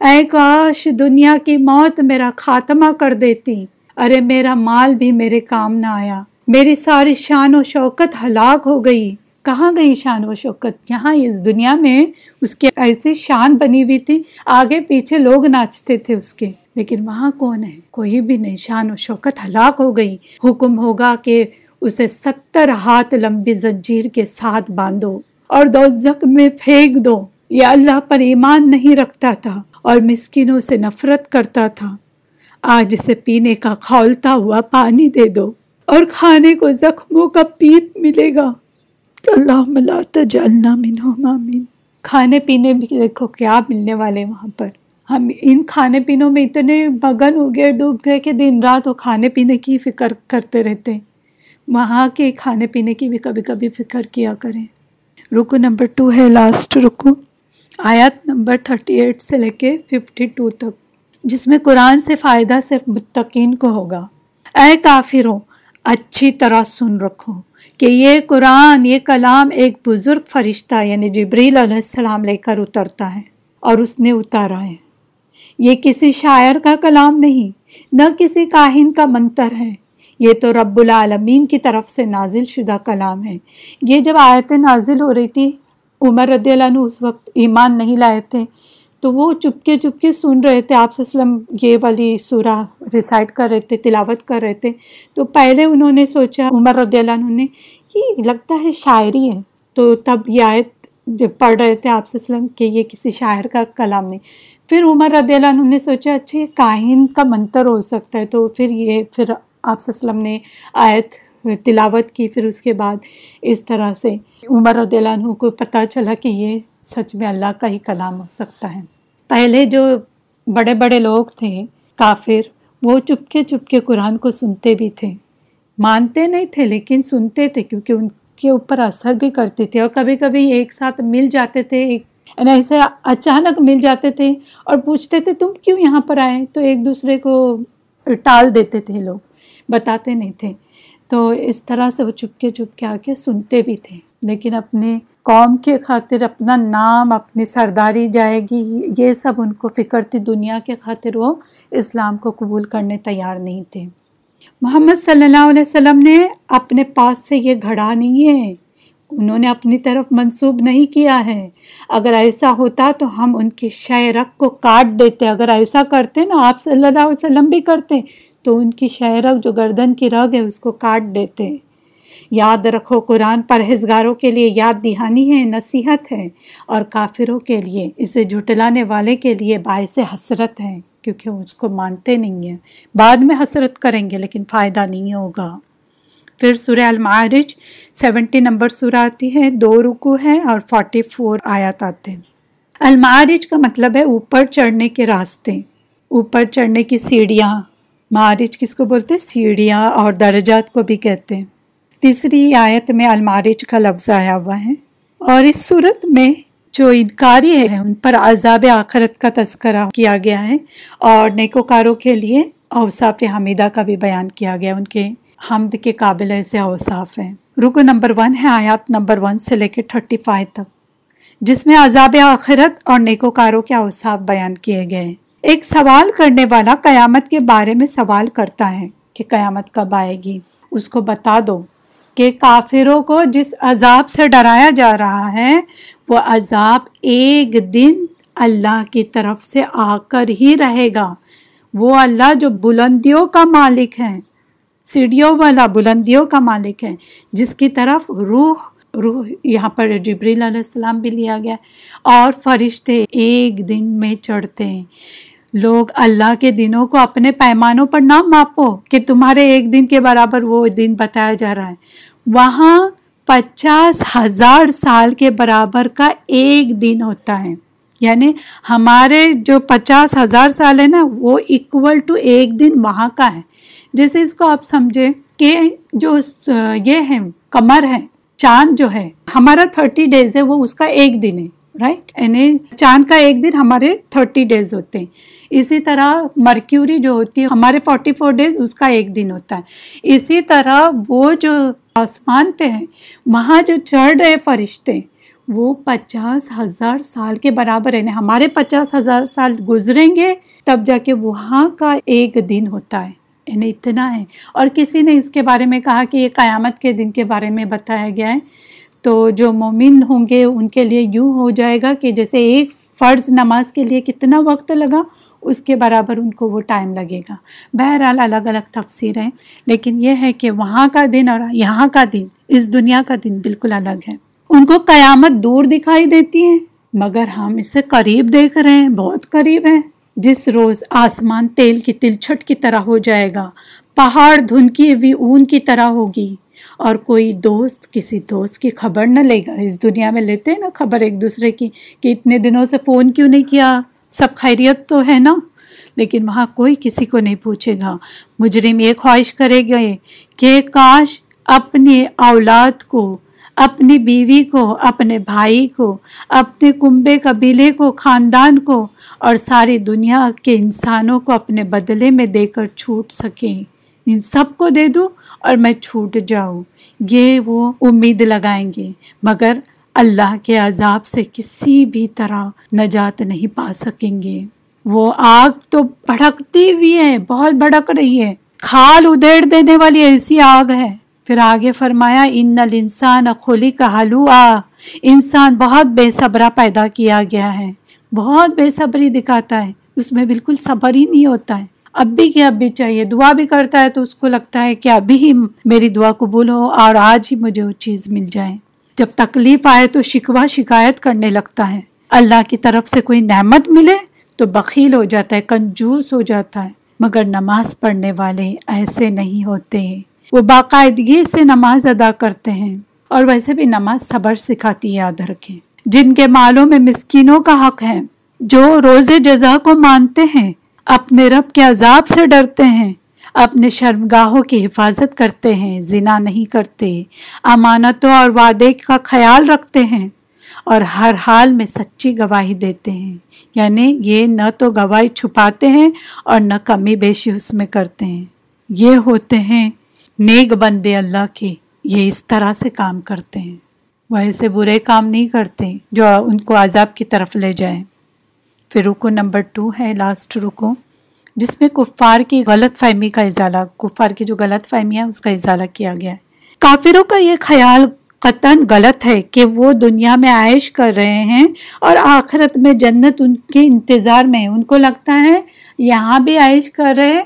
اے کاش دنیا کی موت میرا خاتمہ کر دیتی۔ ارے میرا مال بھی میرے کام نہ آیا، میری ساری شان و شوکت ہلاک ہو گئی۔ کہاں گئی شان و شوکت؟ یہاں اس دنیا میں اس کے ایسی شان بنی ہوئی تھی، آگے پیچھے لوگ ناچتے تھے اس کے۔ لیکن وہاں کون ہے؟ کوئی بھی نہیں، شان و شوکت ہلاک ہو گئی۔ حکم ہوگا کہ اسے ستر ہاتھ لمبی زنجیر کے ساتھ باندھو اور دوزک میں پھینک دو۔ یہ اللہ پر ایمان نہیں رکھتا تھا اور مسکینوں سے نفرت کرتا تھا۔ آج اسے پینے کا کھولتا ہوا پانی دے دو اور کھانے کو زخموں کا پیپ ملے گا۔ اللہ تجعلنا منہم، آمین۔ کھانے پینے بھی دیکھو کیا ملنے والے وہاں پر۔ ہم ان کھانے پینوں میں اتنے مگن ہو گئے، ڈوب گئے کہ دن رات وہ کھانے پینے کی فکر کرتے رہتے وہاں کے کھانے پینے کی بھی کبھی کبھی فکر کیا کریں۔ رکو نمبر ٹو ہے لاسٹ رکو۔ آیت نمبر تھرٹی ایٹ سے لے کے ففٹی ٹو تک، جس میں قرآن سے فائدہ صرف متقین کو ہوگا۔ اے کافروں اچھی طرح سن رکھو کہ یہ قرآن، یہ کلام ایک بزرگ فرشتہ یعنی جبریل علیہ السلام لے کر اترتا ہے اور اس نے اتارا ہے۔ یہ کسی شاعر کا کلام نہیں، نہ کسی کاہن کا منتر ہے۔ یہ تو رب العالمین کی طرف سے نازل شدہ کلام ہے۔ یہ جب آیتیں نازل ہو رہی تھی عمر رضی اللہ عنہ اس وقت ایمان نہیں لائے تھے۔ تو وہ چپکے چپکے سن رہے تھے، آپ وسلم یہ والی سورہ ریسائٹ کر رہے تھے، تلاوت کر رہے تھے۔ تو پہلے انہوں نے سوچا، عمر رضی اللہ عنہ نے، کہ لگتا ہے شاعری ہے۔ تو تب یہ آیت جب پڑھ رہے تھے آپ وسلم کہ یہ کسی شاعر کا کلام نہیں۔ پھر عمر رضی اللہ عنہ نے سوچا اچھا یہ کاہن کا منتر ہو سکتا ہے۔ تو پھر یہ، پھر آپ وسلم نے آیت تلاوت کی۔ پھر اس کے بعد اس طرح سے عمر رضی اللہ عنہ کو پتہ چلا کہ یہ سچ میں اللہ کا ہی کلام ہو سکتا ہے۔ پہلے جو بڑے بڑے لوگ تھے، کافر، وہ چپکے چپکے قرآن کو سنتے بھی تھے۔ مانتے نہیں تھے، لیکن سنتے تھے، کیونکہ ان کے اوپر اثر بھی کرتے تھے۔ اور کبھی کبھی ایک ساتھ مل جاتے تھے، ایک یعنی ایسے اچانک مل جاتے تھے اور پوچھتے تھے، تم کیوں یہاں پر آئے؟ تو ایک دوسرے کو ٹال دیتے تھے لوگ، بتاتے نہیں تھے۔ تو اس طرح سے وہ چپکے چپکے آ کے سنتے بھی تھے۔ لیکن اپنے قوم کے خاطر اپنا نام، اپنی سرداری جائے گی، یہ سب ان کو فکر تھی، دنیا کے خاطر وہ اسلام کو قبول کرنے تیار نہیں تھے۔ محمد صلی اللہ علیہ وسلم نے اپنے پاس سے یہ گھڑا نہیں ہے۔ انہوں نے اپنی طرف منسوب نہیں کیا ہے۔ اگر ایسا ہوتا تو ہم ان کی شے کو کاٹ دیتے۔ اگر ایسا کرتے نا، آپ صلی اللہ علیہ وسلم بھی کرتے تو ان کی شے جو گردن کی رگ ہے، اس کو کاٹ دیتے۔ یاد رکھو، قرآن پرہیزگاروں کے لیے یاد دہانی ہے، نصیحت ہے اور کافروں کے لیے، اسے جھٹلانے والے کے لیے باعث حسرت ہے، کیونکہ اس کو مانتے نہیں ہیں۔ بعد میں حسرت کریں گے، لیکن فائدہ نہیں ہوگا۔ پھر سورہ المعارج، سیونٹی نمبر سورہ آتی ہے، دو رکو ہے اور فورٹی فور آیات آتے ہیں۔ المعارج کا مطلب ہے اوپر چڑھنے کے راستے، اوپر چڑھنے کی سیڑھیاں۔ معارج کس کو بولتے ہیں؟ سیڑھیاں اور درجات کو بھی کہتے ہیں۔ تیسری آیت میں المعارج کا لفظ آیا ہوا ہے۔ اور اس صورت میں جو انکاری ہے، ان پر عذاب آخرت کا تذکرہ کیا گیا ہے۔ اور نیکوکاروں کے لیے اوصاف حمیدہ کا بھی بیان کیا گیا۔ ان کے حمد کے قابل ایسے اوصاف ہیں۔ رکو نمبر ون ہے، آیات نمبر ون سے لے کے تھرٹی فائیو تک۔ جس میں عذاب آخرت اور نیکوکاروں کے اوصاف بیان کیے گئے۔ ایک سوال کرنے والا قیامت کے بارے میں سوال کرتا ہے کہ قیامت کب آئے گی؟ اس کو بتا دو۔ کہ کافروں کو جس عذاب سے ڈرایا جا رہا ہے، وہ عذاب ایک دن اللہ کی طرف سے آ کر ہی رہے گا۔ وہ اللہ جو بلندیوں کا مالک ہے، سیڑھیوں والا بلندیوں کا مالک ہے، جس کی طرف روح روح یہاں پر جبریل علیہ السلام بھی لیا گیا اور فرشتے ایک دن میں چڑھتے۔ ہیں لوگ اللہ کے دنوں کو اپنے پیمانوں پر نہ ماپو کہ تمہارے ایک دن کے برابر وہ دن بتایا جا رہا ہے۔ وہاں پچاس ہزار سال کے برابر کا ایک دن ہوتا ہے۔ یعنی ہمارے جو پچاس ہزار سال ہے نا، وہ اکول ٹو ایک دن وہاں کا ہے۔ جیسے اس کو آپ سمجھے کہ جو یہ ہے، کمر ہے، چاند جو ہے، ہمارا تھرٹی ڈیز ہے، وہ اس کا ایک دن ہے۔ رائٹ یعنی چاند کا ایک دن ہمارے تھرٹی ڈیز ہوتے ہیں۔ اسی طرح مرکیوری جو ہوتی ہے، ہمارے فورٹی فور ڈیز اس کا ایک دن ہوتا ہے۔ اسی طرح وہ جو آسمان پہ ہے وہاں جو چڑھ رہے فرشتے، وہ پچاس ہزار سال کے برابر ہے یعنی ہمارے پچاس ہزار سال گزریں گے، تب جا کے وہاں کا ایک دن ہوتا ہے۔ یعنی اتنا ہے۔ اور کسی نے اس کے بارے میں کہا کہ یہ قیامت کے دن کے بارے میں بتایا گیا ہے۔ تو جو مومن ہوں گے ان کے لیے یوں ہو جائے گا کہ جیسے ایک فرض نماز کے لیے کتنا وقت لگا، اس کے برابر ان کو وہ ٹائم لگے گا۔ بہرحال الگ الگ تفسیر ہیں، لیکن یہ ہے کہ وہاں کا دن اور یہاں کا دن، اس دنیا کا دن بالکل الگ ہے۔ ان کو قیامت دور دکھائی دیتی ہے مگر ہم اسے قریب دیکھ رہے ہیں، بہت قریب ہیں۔ جس روز آسمان تیل کی تلچھٹ کی طرح ہو جائے گا، پہاڑ دھنکی ہوئی اون کی طرح ہوگی۔ اور کوئی دوست، کسی دوست کی خبر نہ لے گا۔ اس دنیا میں لیتے ہیں نا خبر ایک دوسرے کی کہ اتنے دنوں سے فون کیوں نہیں کیا؟ سب خیریت تو ہے نا؟ لیکن وہاں کوئی کسی کو نہیں پوچھے گا۔ مجرم یہ خواہش کرے گئے کہ کاش اپنی اولاد کو، اپنی بیوی کو، اپنے بھائی کو، اپنے کنبے قبیلے کو، خاندان کو اور ساری دنیا کے انسانوں کو اپنے بدلے میں دے کر چھوٹ سکیں۔ ان سب کو دے دوں اور میں چھوٹ جاؤں۔ یہ وہ امید لگائیں گے۔ مگر اللہ کے عذاب سے کسی بھی طرح نجات نہیں پا سکیں گے۔ وہ آگ تو بھڑکتی ہوئی ہے، بہت بھڑک رہی ہے۔ کھال ادھیڑ دینے والی ایسی آگ ہے۔ پھر آگے فرمایا، ان انسان کھولی کا حلوا انسان بہت بے صبرا پیدا کیا گیا ہے۔ بہت بے صبری دکھاتا ہے۔ اس میں بالکل صبر ہی نہیں ہوتا ہے۔ اب بھی کہ اب بھی چاہیے، دعا بھی کرتا ہے تو اس کو لگتا ہے کہ ابھی ہی میری دعا قبول ہو اور آج ہی مجھے وہ چیز مل جائے۔ جب تکلیف آئے تو شکوا شکایت کرنے لگتا ہے۔ اللہ کی طرف سے کوئی نعمت ملے تو بخیل ہو جاتا ہے، کنجوس ہو جاتا ہے۔ مگر نماز پڑھنے والے ایسے نہیں ہوتے۔ وہ باقاعدگی سے نماز ادا کرتے ہیں اور ویسے بھی نماز صبر سکھاتی ہے، یاد رکھیں۔ جن کے مالوں میں مسکینوں کا حق ہے، جو روز جزا کو مانتے ہیں اپنے رب کے عذاب سے ڈرتے ہیں، اپنے شرمگاہوں کی حفاظت کرتے ہیں، زنا نہیں کرتے، امانتوں اور وعدے کا خیال رکھتے ہیں اور ہر حال میں سچی گواہی دیتے ہیں۔ یعنی یہ نہ تو گواہی چھپاتے ہیں اور نہ کمی بیشی اس میں کرتے ہیں۔ یہ ہوتے ہیں نیک بندے اللہ کے، یہ اس طرح سے کام کرتے ہیں۔ وہ ایسے برے کام نہیں کرتے جو ان کو عذاب کی طرف لے جائیں۔ پھر رکو نمبر ٹو ہے لاسٹ رکو، جس میں کفار کی غلط فہمی کا اضالہ، کفار کی جو غلط فہمی ہے اس کا اضالہ کیا گیا ہے۔ کافروں کا یہ خیال قطن غلط ہے کہ وہ دنیا میں عائش کر رہے ہیں اور آخرت میں جنت ان کے انتظار میں ان کو لگتا ہے یہاں بھی عائش کر رہے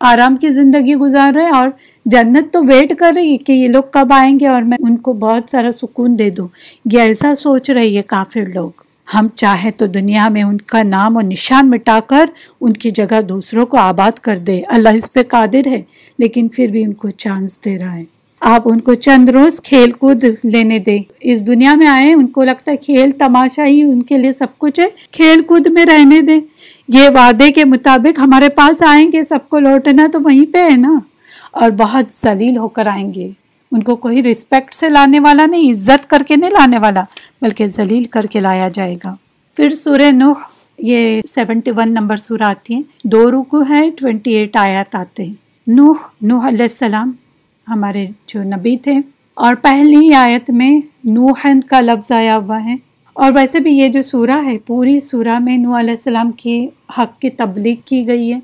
آرام کی زندگی گزار رہے اور جنت تو ویٹ کر رہی ہے کہ یہ لوگ کب آئیں گے اور میں ان کو بہت سارا سکون دے دوں۔ یہ ایسا سوچ رہی ہے کافر لوگ۔ ہم چاہے تو دنیا میں ان کا نام اور نشان مٹا کر ان کی جگہ دوسروں کو آباد کر دے۔ اللہ اس پہ قادر ہے، لیکن پھر بھی ان کو چانس دے رہا ہے۔ آپ ان کو چند روز کھیل کود لینے دیں۔ اس دنیا میں آئے ان کو لگتا ہے کھیل تماشا ہی ان کے لیے سب کچھ ہے۔ کھیل کود میں رہنے دیں۔ یہ وعدے کے مطابق ہمارے پاس آئیں گے، سب کو لوٹنا تو وہیں پہ ہے نا۔ اور بہت ذلیل ہو کر آئیں گے۔ ان کو کوئی رسپیکٹ سے لانے والا نہیں، عزت کر کے نہیں لانے والا، بلکہ ذلیل کر کے لایا جائے گا۔ پھر سورہ نوح، یہ سیونٹی ون نمبر سورہ آتی ہیں دو رکو ہے ٹوینٹی ایٹ آیات آتے ہیں۔ نوح نوح علیہ السلام ہمارے جو نبی تھے۔ اور پہلی آیت میں نوحند کا لفظ آیا ہوا ہے۔ اور ویسے بھی یہ جو سورہ ہے، پوری سورہ میں نوح علیہ السلام کی حق کی تبلیغ کی گئی ہے۔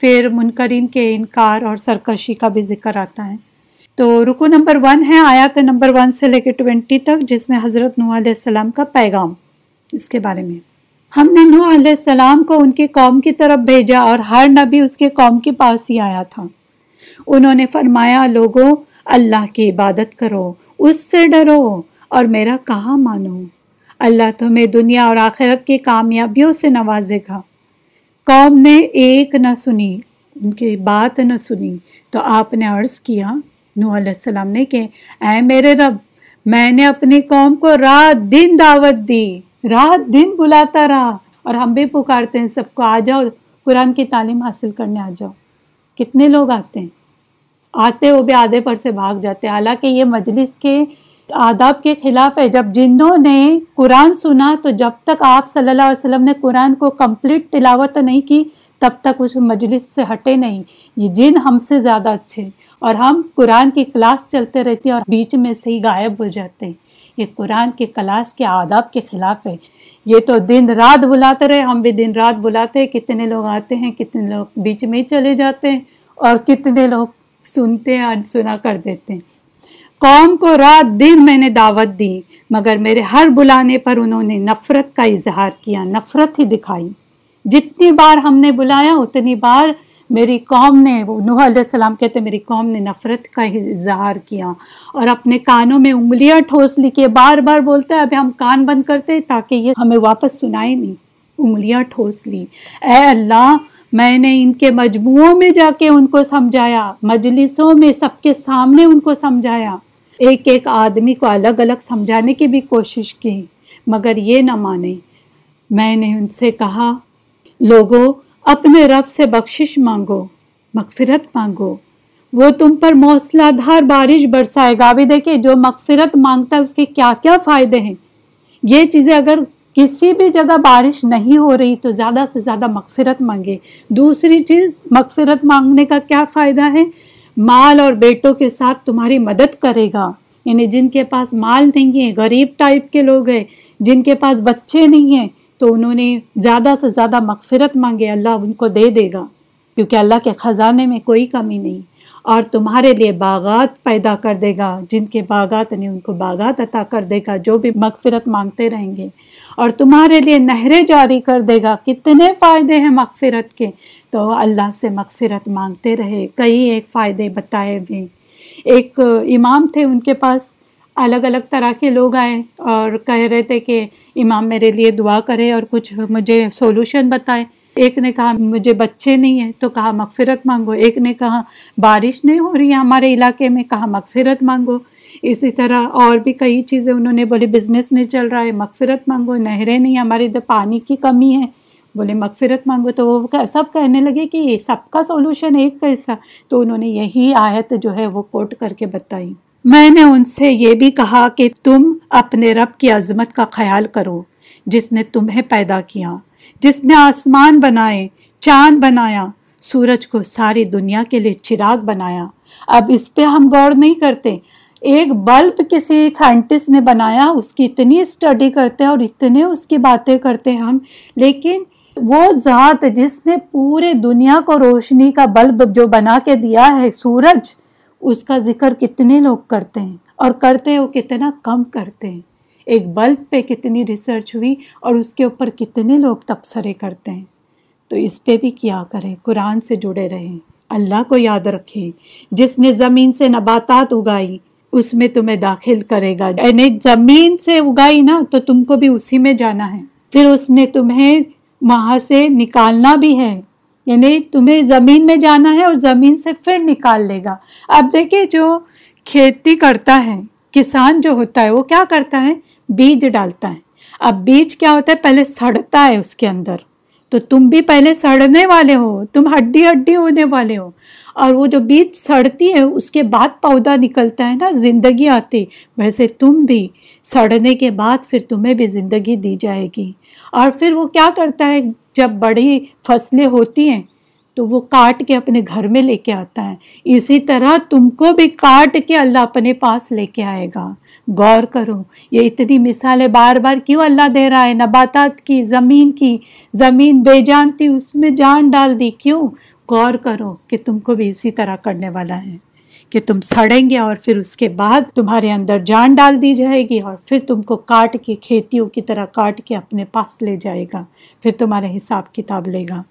پھر منکرین کے انکار اور سرکشی کا بھی ذکر آتا ہے۔ تو رکو نمبر ون ہے آیات نمبر ون سے لے کے ٹوینٹی تک، جس میں حضرت نوح علیہ السلام کا پیغام۔ اس کے بارے میں۔ ہم نے نوح علیہ السلام کو ان کی قوم کی طرف بھیجا اور ہر نبی اس کے قوم کے پاس ہی آیا تھا۔ انہوں نے فرمایا، لوگوں، اللہ کی عبادت کرو، اس سے ڈرو اور میرا کہاں مانو؟ اللہ تمہیں دنیا اور آخرت کی کامیابیوں سے نوازے گا۔ قوم نے ایک نہ سنی، ان کی بات نہ سنی، تو آپ نے عرض کیا نو علیہ السلام نے کہ، اے میرے رب، میں نے اپنی قوم کو رات دن دعوت دی، رات دن بلاتا رہا اور ہم بھی پکارتے ہیں، سب کو آ جاؤ، قرآن کی تعلیم حاصل کرنے آ جاؤ۔ کتنے لوگ آتے ہیں؟ آتے وہ بھی آدھے پر سے بھاگ جاتے ہیں۔ حالانکہ یہ مجلس کے آداب کے خلاف ہے۔ جب جنہوں نے قرآن سنا تو جب تک آپ صلی اللہ علیہ وسلم نے قرآن کو کمپلیٹ تلاوت نہیں کی، تب تک اس مجلس سے ہٹے نہیں۔ یہ جن ہم سے زیادہ اچھے اور ہم قرآن کی کلاس چلتے رہتی ہیں اور بیچ میں سے ہی غائب ہو جاتے ہیں۔ یہ قرآن کے کلاس کے آداب کے خلاف ہے۔ یہ تو دن رات بلاتے رہے، ہم بھی دن رات بلاتے ہیں۔ کتنے لوگ آتے ہیں، کتنے لوگ بیچ میں ہی چلے جاتے ہیں اور کتنے لوگ سنتے ہیں سنا کر دیتے ہیں۔ قوم کو رات دن میں نے دعوت دی، مگر میرے ہر بلانے پر انہوں نے نفرت کا اظہار کیا، نفرت ہی دکھائی۔ جتنی بار ہم نے بلایا، اتنی بار میری قوم نے، نوح علیہ السلام کہتے میری قوم نے نفرت کا اظہار کیا اور اپنے کانوں میں انگلیاں ٹھوس لی کے بار بار بولتے ابھی ہم کان بند کرتے تاکہ یہ ہمیں واپس سنائے نہیں۔ انگلیاں ٹھوس لی۔ اے اللہ، میں نے ان کے مجموعوں میں جا کے ان کو سمجھایا، مجلسوں میں سب کے سامنے ان کو سمجھایا۔ ایک ایک آدمی کو الگ الگ سمجھانے کی بھی کوشش کی، مگر یہ نہ مانے۔ میں نے ان سے کہا لوگوں اپنے رب سے بخشش مانگو، مغفرت مانگو۔ وہ تم پر موسلا دھار بارش برسائے گا۔ بھی دیکھیں، جو مغفرت مانگتا ہے، اس کے کیا کیا فائدے ہیں؟ یہ چیزیں اگر کسی بھی جگہ بارش نہیں ہو رہی، تو زیادہ سے زیادہ مغفرت مانگے۔ دوسری چیز، مغفرت مانگنے کا کیا فائدہ ہے؟ مال اور بیٹوں کے ساتھ تمہاری مدد کرے گا۔ یعنی جن کے پاس مال نہیں ہے، غریب ٹائپ کے لوگ ہیں۔ جن کے پاس بچے نہیں ہیں تو انہوں نے زیادہ سے زیادہ مغفرت مانگے، اللہ ان کو دے دے گا، کیونکہ اللہ کے خزانے میں کوئی کمی نہیں۔ اور تمہارے لیے باغات پیدا کر دے گا، جن کے باغات نے ان کو باغات عطا کر دے گا، جو بھی مغفرت مانگتے رہیں گے۔ اور تمہارے لیے نہریں جاری کر دے گا، کتنے فائدے ہیں مغفرت کے۔ تو اللہ سے مغفرت مانگتے رہے، کئی ایک فائدے بتائے بھی۔ ایک امام تھے ان کے پاس الگ الگ طرح کے لوگ آئے اور کہہ رہے تھے کہ امام میرے لیے دعا کرے اور کچھ مجھے سولوشن بتائے۔ ایک نے کہا، مجھے بچے نہیں ہیں۔ تو کہا، مغفرت مانگو۔ ایک نے کہا، بارش نہیں ہو رہی ہے ہمارے علاقے میں۔ کہا، مغفرت مانگو۔ اسی طرح اور بھی کئی چیزیں انہوں نے بولے بزنس نہیں چل رہا ہے، مغفرت مانگو۔ نہریں نہیں ہمارے ادھر پانی کی کمی ہے۔ بولے، مغفرت مانگو۔ تو وہ سب کہنے لگے کہ یہ سب کا سولوشن ایک کیسا تو انہوں نے یہی آیت جو ہے وہ کوٹ کر کے بتائی۔ میں نے ان سے یہ بھی کہا کہ تم اپنے رب کی عظمت کا خیال کرو، جس نے تمہیں پیدا کیا، جس نے آسمان بنائے، چاند بنایا، سورج کو ساری دنیا کے لیے چراغ بنایا۔ اب اس پہ ہم غور نہیں کرتے۔ ایک بلب کسی سائنٹسٹ نے بنایا، اس کی اتنی اسٹڈی کرتے اور اتنے اس کی باتیں کرتے ہم۔ لیکن وہ ذات جس نے پورے دنیا کو روشنی کا بلب جو بنا کے دیا ہے، سورج اس کا ذکر کتنے لوگ کرتے ہیں اور کرتے وہ کتنا کم کرتے ہیں۔ ایک بلب پہ کتنی ریسرچ ہوئی اور اس کے اوپر کتنے لوگ تبصرے کرتے ہیں۔ تو اس پہ بھی کیا کریں، قرآن سے جڑے رہیں۔ اللہ کو یاد رکھیں، جس نے زمین سے نباتات اگائی، اس میں تمہیں داخل کرے گا۔ یعنی زمین سے اگائی نا، تو تم کو بھی اسی میں جانا ہے۔ پھر اس نے تمہیں وہاں سے نکالنا بھی ہے۔ یعنی تمہیں زمین میں جانا ہے اور زمین سے پھر نکال لے گا۔ اب دیکھیں جو کھیتی کرتا ہے، کسان جو ہوتا ہے، وہ کیا کرتا ہے؟ بیج ڈالتا ہے۔ اب بیج کیا ہوتا ہے؟ پہلے سڑتا ہے اس کے اندر۔ تو تم بھی پہلے سڑنے والے ہو، تم ہڈی ہڈی ہونے والے ہو۔ اور وہ جو بیج سڑتی ہے، اس کے بعد پودا نکلتا ہے نا، زندگی آتی۔ ویسے تم بھی سڑنے کے بعد پھر تمہیں بھی زندگی دی جائے گی۔ اور پھر وہ کیا کرتا ہے جب بڑی فصلیں ہوتی ہیں، تو وہ کاٹ کے اپنے گھر میں لے کے آتا ہے۔ اسی طرح تم کو بھی کاٹ کے اللہ اپنے پاس لے کے آئے گا۔ غور کرو، یہ اتنی مثالیں بار بار کیوں اللہ دے رہا ہے؟ نباتات کی، زمین کی، زمین بے جان تھی اس میں جان ڈال دی کیوں؟ غور کرو کہ تم کو بھی اسی طرح کرنے والا ہے۔ کہ تم سڑیں گے اور پھر اس کے بعد تمہارے اندر جان ڈال دی جائے گی اور پھر تم کو کاٹ کے کھیتیوں کی طرح کاٹ کے اپنے پاس لے جائے گا، پھر تمہارے حساب کتاب لے گا۔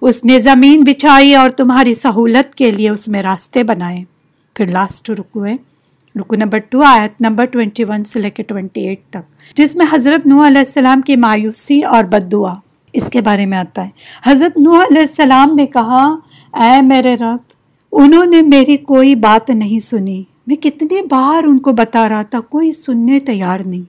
اس نے زمین بچھائی اور تمہاری سہولت کے لیے اس میں راستے بنائے۔ پھر لاسٹ رکو ہے۔ رکو نمبر ٹو آیت نمبر ٹوینٹی ون سے لے کے ٹوینٹی ایٹ تک۔ جس میں حضرت نو علیہ السلام کی مایوسی اور بد دعا اس کے بارے میں آتا ہے۔ حضرت نو علیہ السلام نے کہا، اے میرے رب انہوں نے میری کوئی بات نہیں سنی۔ میں کتنی بار ان کو بتا رہا تھا، کوئی سننے تیار نہیں۔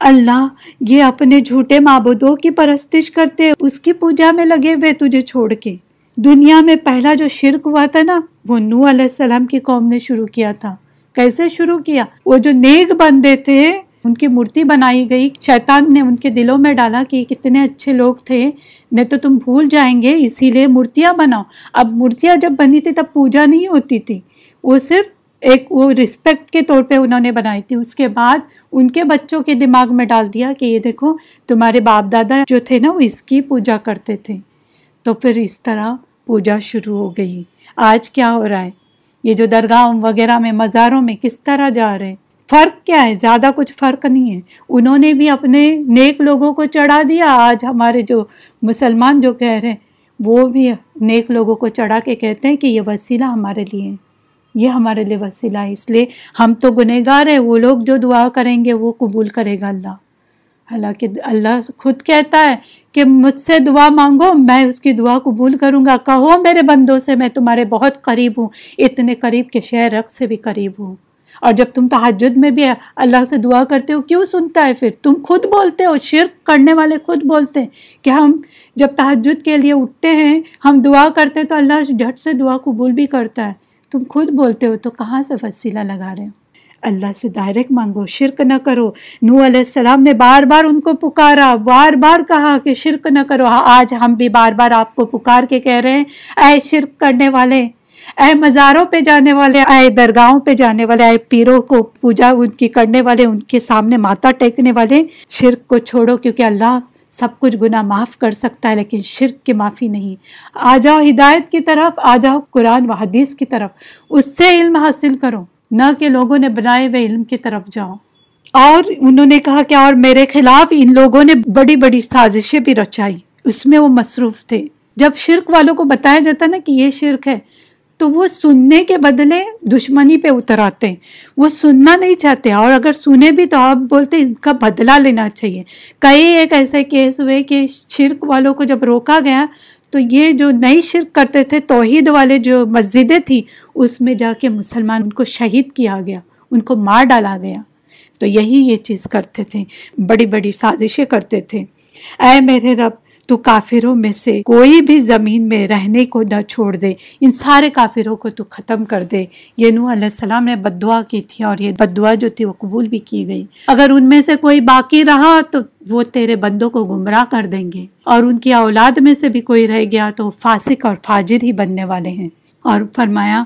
اللہ، یہ اپنے جھوٹے معبودوں کی پرستش کرتے اس کی پوجا میں لگے ہوئے تجھے چھوڑ کے۔ دنیا میں پہلا جو شرک ہوا تھا نا، وہ نو علیہ السلام کی قوم نے شروع کیا تھا۔ کیسے شروع کیا؟ وہ جو نیک بندے تھے ان کی مورتی بنائی گئی۔ شیطان نے ان کے دلوں میں ڈالا کہ کتنے اچھے لوگ تھے۔ نہیں تو تم بھول جائیں گے، اسی لیے مورتیاں بناؤ۔ اب مورتیاں جب بنی تھی تب پوجا نہیں ہوتی تھی۔ وہ صرف ایک وہ رسپیکٹ کے طور پہ انہوں نے بنائی تھی۔ اس کے بعد ان کے بچوں کے دماغ میں ڈال دیا کہ یہ دیکھو، تمہارے باپ دادا جو تھے نا، وہ اس کی پوجا کرتے تھے۔ تو پھر اس طرح پوجا شروع ہو گئی۔ آج کیا ہو رہا ہے؟ یہ جو درگاہ وغیرہ میں، مزاروں میں کس طرح جا رہے؟ فرق کیا ہے؟ زیادہ کچھ فرق نہیں ہے۔ انہوں نے بھی اپنے نیک لوگوں کو چڑھا دیا۔ آج ہمارے جو مسلمان جو کہہ رہے ہیں، وہ بھی نیک لوگوں کو چڑھا کے کہتے ہیں کہ یہ وسیلہ ہمارے لیے یہ ہمارے لیے وسیلہ ہے۔ اس لیے ہم تو گنہ گار ہیں۔ وہ لوگ جو دعا کریں گے، وہ قبول کرے گا اللہ۔ حالانکہ اللہ خود کہتا ہے کہ مجھ سے دعا مانگو، میں اس کی دعا قبول کروں گا۔ کہو میرے بندوں سے، میں تمہارے بہت قریب ہوں۔ اتنے قریب کہ شہر رق سے بھی قریب ہوں۔ اور جب تم تحجد میں بھی اللہ سے دعا کرتے ہو، کیوں سنتا ہے پھر؟ تم خود بولتے ہو، شرک کرنے والے خود بولتے ہیں کہ ہم جب تحجد کے لیے اٹھتے ہیں، ہم دعا کرتے ہیں تو اللہ جھٹ سے دعا قبول بھی کرتا ہے۔ تم خود بولتے ہو تو کہاں سے وسیلہ لگا رہے ہو؟ اللہ سے ڈائریکٹ مانگو، شرک نہ کرو۔ نو علیہ السلام نے بار بار ان کو پکارا، بار بار کہا کہ شرک نہ کرو۔ آج ہم بھی بار بار آپ کو پکار کے کہہ رہے ہیں، اے شرک کرنے والے۔ اے مزاروں پہ جانے والے، اے درگاہوں پہ جانے والے، اے پیروں کو پوجا ان کی کرنے والے، ان کے سامنے ماتا ٹیکنے والے، شرک کو چھوڑو کیونکہ اللہ سب کچھ گناہ معاف کر سکتا ہے، لیکن شرک کی معافی نہیں۔ آ جاؤ ہدایت کی طرف، آ جاؤ قرآن و حدیث کی طرف۔ اس سے علم حاصل کرو، نہ کہ لوگوں نے بنائے ہوئے علم کی طرف جاؤ۔ اور انہوں نے کہا کہ اور میرے خلاف ان لوگوں نے بڑی بڑی سازشیں بھی رچائی۔ اس میں وہ مصروف تھے۔ جب شرک والوں کو بتایا جاتا نا کہ یہ شرک ہے تو وہ سننے کے بدلے دشمنی پہ اتر آتے ہیں۔ وہ سننا نہیں چاہتے اور اگر سنے بھی تو آپ بولتے ان کا بدلہ لینا چاہیے۔ کئی ایک ایسے کیس ہوئے کہ شرک والوں کو جب روکا گیا تو یہ جو نئی شرک کرتے تھے، توحید والے جو مسجدیں تھیں، اس میں جا کے مسلمان ان کو شہید کیا گیا، ان کو مار ڈالا گیا۔ تو یہی یہ چیز کرتے تھے، بڑی بڑی سازشیں کرتے تھے۔ اے میرے رب تو کافروں میں سے کوئی بھی زمین میں رہنے کو نہ چھوڑ دے۔ ان سارے کافروں کو تو ختم کر دے۔ یہ نوح علیہ السلام نے بد دعا کی تھی اور یہ بد دعا جو تھی وہ قبول بھی کی گئی۔ اگر ان میں سے کوئی باقی رہا تو وہ تیرے بندوں کو گمراہ کر دیں گے۔ اور ان کی اولاد میں سے بھی کوئی رہ گیا تو فاسق اور فاجر ہی بننے والے ہیں۔ اور فرمایا،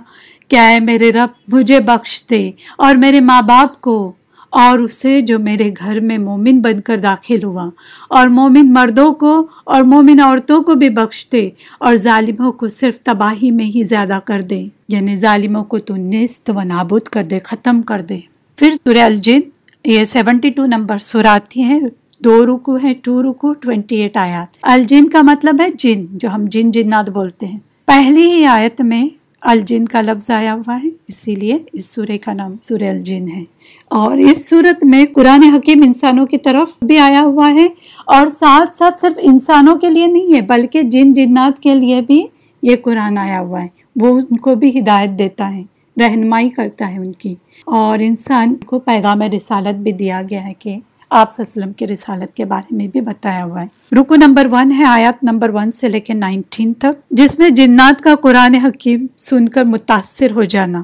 کیا ہے میرے رب، مجھے بخش دے اور میرے ماں باپ کو اور اسے جو میرے گھر میں مومن بن کر داخل ہوا۔ اور مومن مردوں کو اور مومن عورتوں کو بھی بخش دے اور ظالموں کو صرف تباہی میں ہی زیادہ کر دے۔ یعنی ظالموں کو تو نست و نابود کر دے، ختم کر دے۔ پھر سورہ الجن، یہ سیونٹی ٹو نمبر سراتی ہیں دو رکو ہیں، ٹو رکو ٹوینٹی ایٹ آیات۔ الجن کا مطلب ہے جن، جو ہم جن جنات بولتے ہیں۔ پہلی ہی آیت میں الجن کا لفظ آیا ہوا ہے، اسی لیے اس سورہ کا نام سورہ الجن ہے۔ اور اس صورت میں قرآن حکیم انسانوں کی طرف بھی آیا ہوا ہے۔ اور ساتھ ساتھ صرف انسانوں کے لیے نہیں ہے، بلکہ جن جنات کے لیے بھی یہ قرآن آیا ہوا ہے۔ وہ ان کو بھی ہدایت دیتا ہے، رہنمائی کرتا ہے ان کی۔ اور انسان کو پیغام رسالت بھی دیا گیا ہے کہ آپ وسلم کی رسالت کے بارے میں بھی بتایا ہوا ہے۔ رکو نمبر ون ہے آیات نمبر ون سے لے کے نائنٹین تک، جس میں جنات کا قرآن حکیم سن کر متاثر ہو جانا۔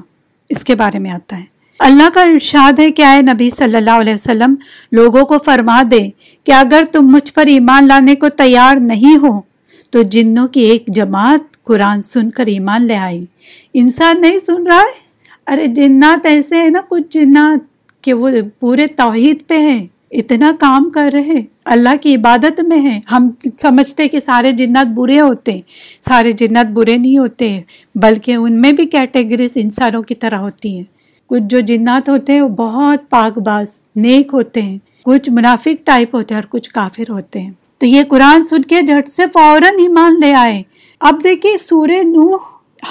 اس کے بارے میں آتا ہے۔ اللہ کا ارشاد ہے کہ آئے نبی صلی اللہ علیہ وسلم، لوگوں کو فرما دے کہ اگر تم مجھ پر ایمان لانے کو تیار نہیں ہو، تو جنوں کی ایک جماعت قرآن سن کر ایمان لے آئی۔ انسان نہیں سن رہا ہے؟ ارے جنات ایسے ہیں نا، کچھ جنات کہ وہ پورے توحید پہ ہیں۔ اتنا کام کر رہے اللہ کی عبادت میں ہے ہم سمجھتے کہ سارے جنات برے ہوتے ہیں۔ سارے جنات برے نہیں ہوتے بلکہ ان میں بھی کیٹیگریز انسانوں کی طرح ہوتی ہیں۔ کچھ جو جنات ہوتے ہیں وہ بہت پاک باز، نیک ہوتے ہیں۔ کچھ منافق ٹائپ ہوتے ہیں اور کچھ کافر ہوتے ہیں۔ تو یہ قرآن سن کے جھٹ سے فوراً ایمان لے آئے۔ اب دیکھیے سورہ نوح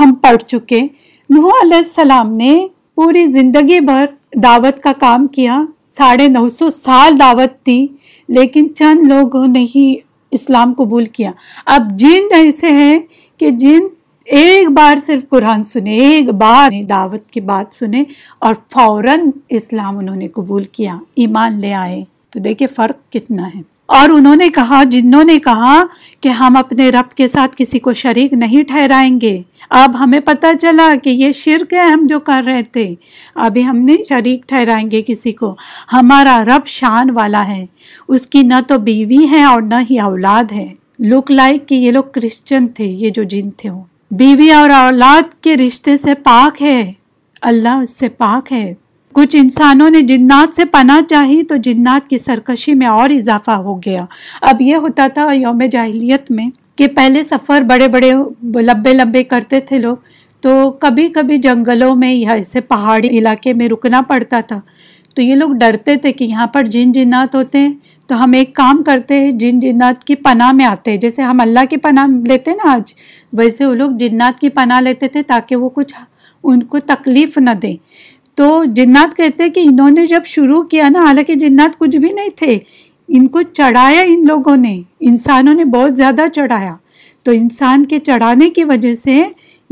ہم پڑھ چکے۔ نوح علیہ السلام نے پوری زندگی بھر دعوت کا کام کیا۔ ساڑھے نو سو سال دعوت تھی لیکن چند لوگوں نے ہی اسلام قبول کیا۔ اب جن ایسے ہیں کہ جن ایک بار صرف قرآن سنے ایک بار دعوت کی بات سنے اور فوراً اسلام انہوں نے قبول کیا، ایمان لے آئے۔ تو دیکھیں فرق کتنا ہے۔ اور انہوں نے کہا، جنہوں نے کہا کہ ہم اپنے رب کے ساتھ کسی کو شریک نہیں ٹھہرائیں گے۔ اب ہمیں پتہ چلا کہ یہ شرک ہے ہم جو کر رہے تھے۔ ابھی ہم نہیں شریک ٹھہرائیں گے کسی کو۔ ہمارا رب شان والا ہے۔ اس کی نہ تو بیوی ہے اور نہ ہی اولاد ہے۔ لک لائک کہ یہ لوگ کرسچن تھے، یہ جو جن تھے۔ وہ بیوی اور اولاد کے رشتے سے پاک ہے۔ اللہ اس سے پاک ہے۔ کچھ انسانوں نے جنات سے پناہ چاہی تو جنات کی سرکشی میں اور اضافہ ہو گیا۔ اب یہ ہوتا تھا یوم جاہلیت میں کہ پہلے سفر بڑے بڑے لمبے لمبے کرتے تھے لوگ، تو کبھی کبھی جنگلوں میں یا ایسے پہاڑی علاقے میں رکنا پڑتا تھا۔ تو یہ لوگ ڈرتے تھے کہ یہاں پر جن جنات ہوتے ہیں تو ہم ایک کام کرتے ہیں، جن جنات کی پناہ میں آتے ہیں۔ جیسے ہم اللہ کی پناہ لیتے نا آج، ویسے وہ لوگ جنات کی پناہ لیتے تھے تاکہ وہ کچھ ان کو تکلیف نہ دیں۔ تو جنات کہتے کہ انہوں نے جب شروع کیا نا، حالانکہ جنات کچھ بھی نہیں تھے، ان کو چڑھایا ان لوگوں نے، انسانوں نے بہت زیادہ چڑھایا۔ تو انسان کے چڑھانے کی وجہ سے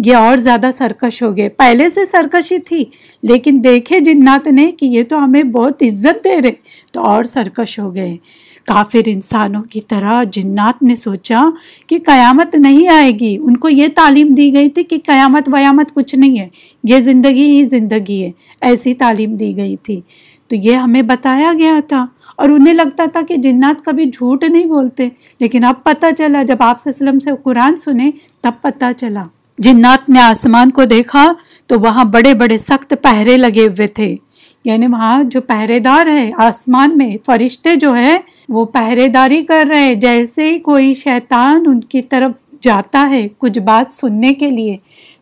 یہ اور زیادہ سرکش ہو گئے۔ پہلے سے سرکشی تھی، لیکن دیکھے جنات نے کہ یہ تو ہمیں بہت عزت دے رہے، تو اور سرکش ہو گئے۔ کافر انسانوں کی طرح جنات نے سوچا کہ قیامت نہیں آئے گی۔ ان کو یہ تعلیم دی گئی تھی کہ قیامت ویامت کچھ نہیں ہے، یہ زندگی ہی زندگی ہے۔ ایسی تعلیم دی گئی تھی۔ تو یہ ہمیں بتایا گیا تھا۔ اور انہیں لگتا تھا کہ جنات کبھی جھوٹ نہیں بولتے۔ لیکن اب پتہ چلا، جب آپ وسلم سے قرآن سنے تب پتہ چلا۔ جنات نے آسمان کو دیکھا تو وہاں بڑے بڑے سخت پہرے لگے ہوئے تھے۔ یعنی وہاں جو پہرے دار ہے، آسمان میں فرشتے جو ہے وہ پہرے داری کر رہے جیسے ہی کوئی شیطان ان کی طرف جاتا ہے کچھ بات سننے کے لیے،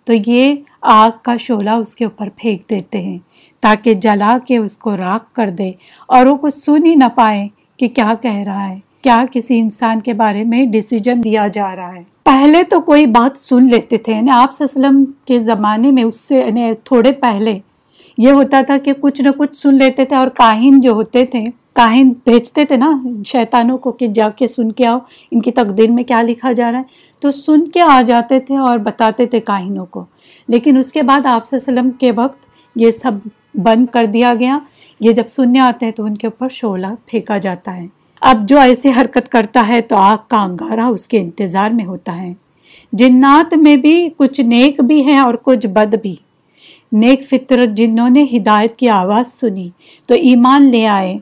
تو یہ آگ کا شعلہ اس کے اوپر پھینک دیتے ہیں تاکہ جلا کے اس کو راک کر دے اور وہ کچھ سن ہی نہ پائے کہ کیا کہہ رہا ہے، کیا کسی انسان کے بارے میں ڈیسیجن دیا جا رہا ہے۔ پہلے تو کوئی بات سن لیتے تھے یعنی آپ وسلم کے زمانے میں اس سے یعنی تھوڑے پہلے یہ ہوتا تھا کہ کچھ نہ کچھ سن لیتے تھے اور کاہن جو ہوتے تھے، کاہن بھیجتے تھے نا شیطانوں کو کہ جا کے سن کے آؤ، ان کی تقدیر میں کیا لکھا جا رہا ہے؟ تو سن کے آ جاتے تھے اور بتاتے تھے کاہنوں کو۔ لیکن اس کے بعد آپ وسلم کے وقت یہ سب بند کر دیا گیا۔ یہ جب سننے آتے ہیں تو ان کے اوپر شعلہ پھینکا جاتا ہے۔ اب جو ایسی حرکت کرتا ہے تو آگ کا انگارہ اس کے انتظار میں ہوتا ہے۔ جنات میں بھی کچھ نیک بھی ہیں اور کچھ بد بھی۔ نیک فطرت جنہوں نے ہدایت کی آواز سنی، تو ایمان لے آئے۔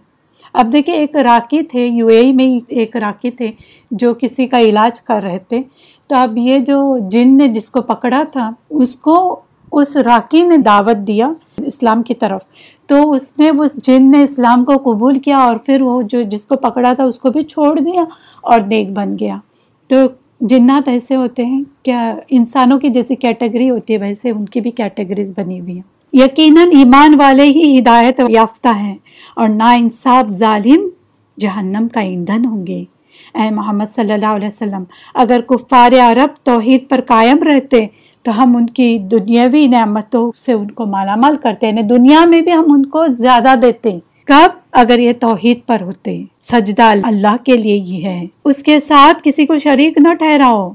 اب دیکھیں، ایک راکی تھے، یو اے میں ایک راکی تھے جو کسی کا علاج کر رہے تھے۔ تو اب یہ جو جن نے جس کو پکڑا تھا، اس کو اس راکی نے دعوت دیا اسلام کی طرف۔ تو اس نے اس جن نے اسلام کو قبول کیا اور پھر وہ جو جس کو پکڑا تھا، اس کو بھی چھوڑ دیا اور نیک بن گیا۔ تو جنات ایسے ہوتے ہیں، کیا انسانوں کی جیسی کیٹیگری ہوتی ہے، ویسے ان کی بھی کیٹیگریز بنی ہوئی ہیں۔ یقیناً ایمان والے ہی ہدایت یافتہ ہیں اور نا انصاف ظالم جہنم کا ایندھن ہوں گے۔ اے محمد صلی اللہ علیہ وسلم، اگر کفار عرب توحید پر قائم رہتے تو ہم ان کی دنیاوی نعمتوں سے ان کو مالا مال کرتے ہیں دنیا میں بھی ہم ان کو زیادہ دیتے۔ کب؟ اگر یہ توحید پر ہوتے، سجدہ اللہ کے لیے ہی ہے، اس کے ساتھ کسی کو شریک نہ ٹھہراؤ۔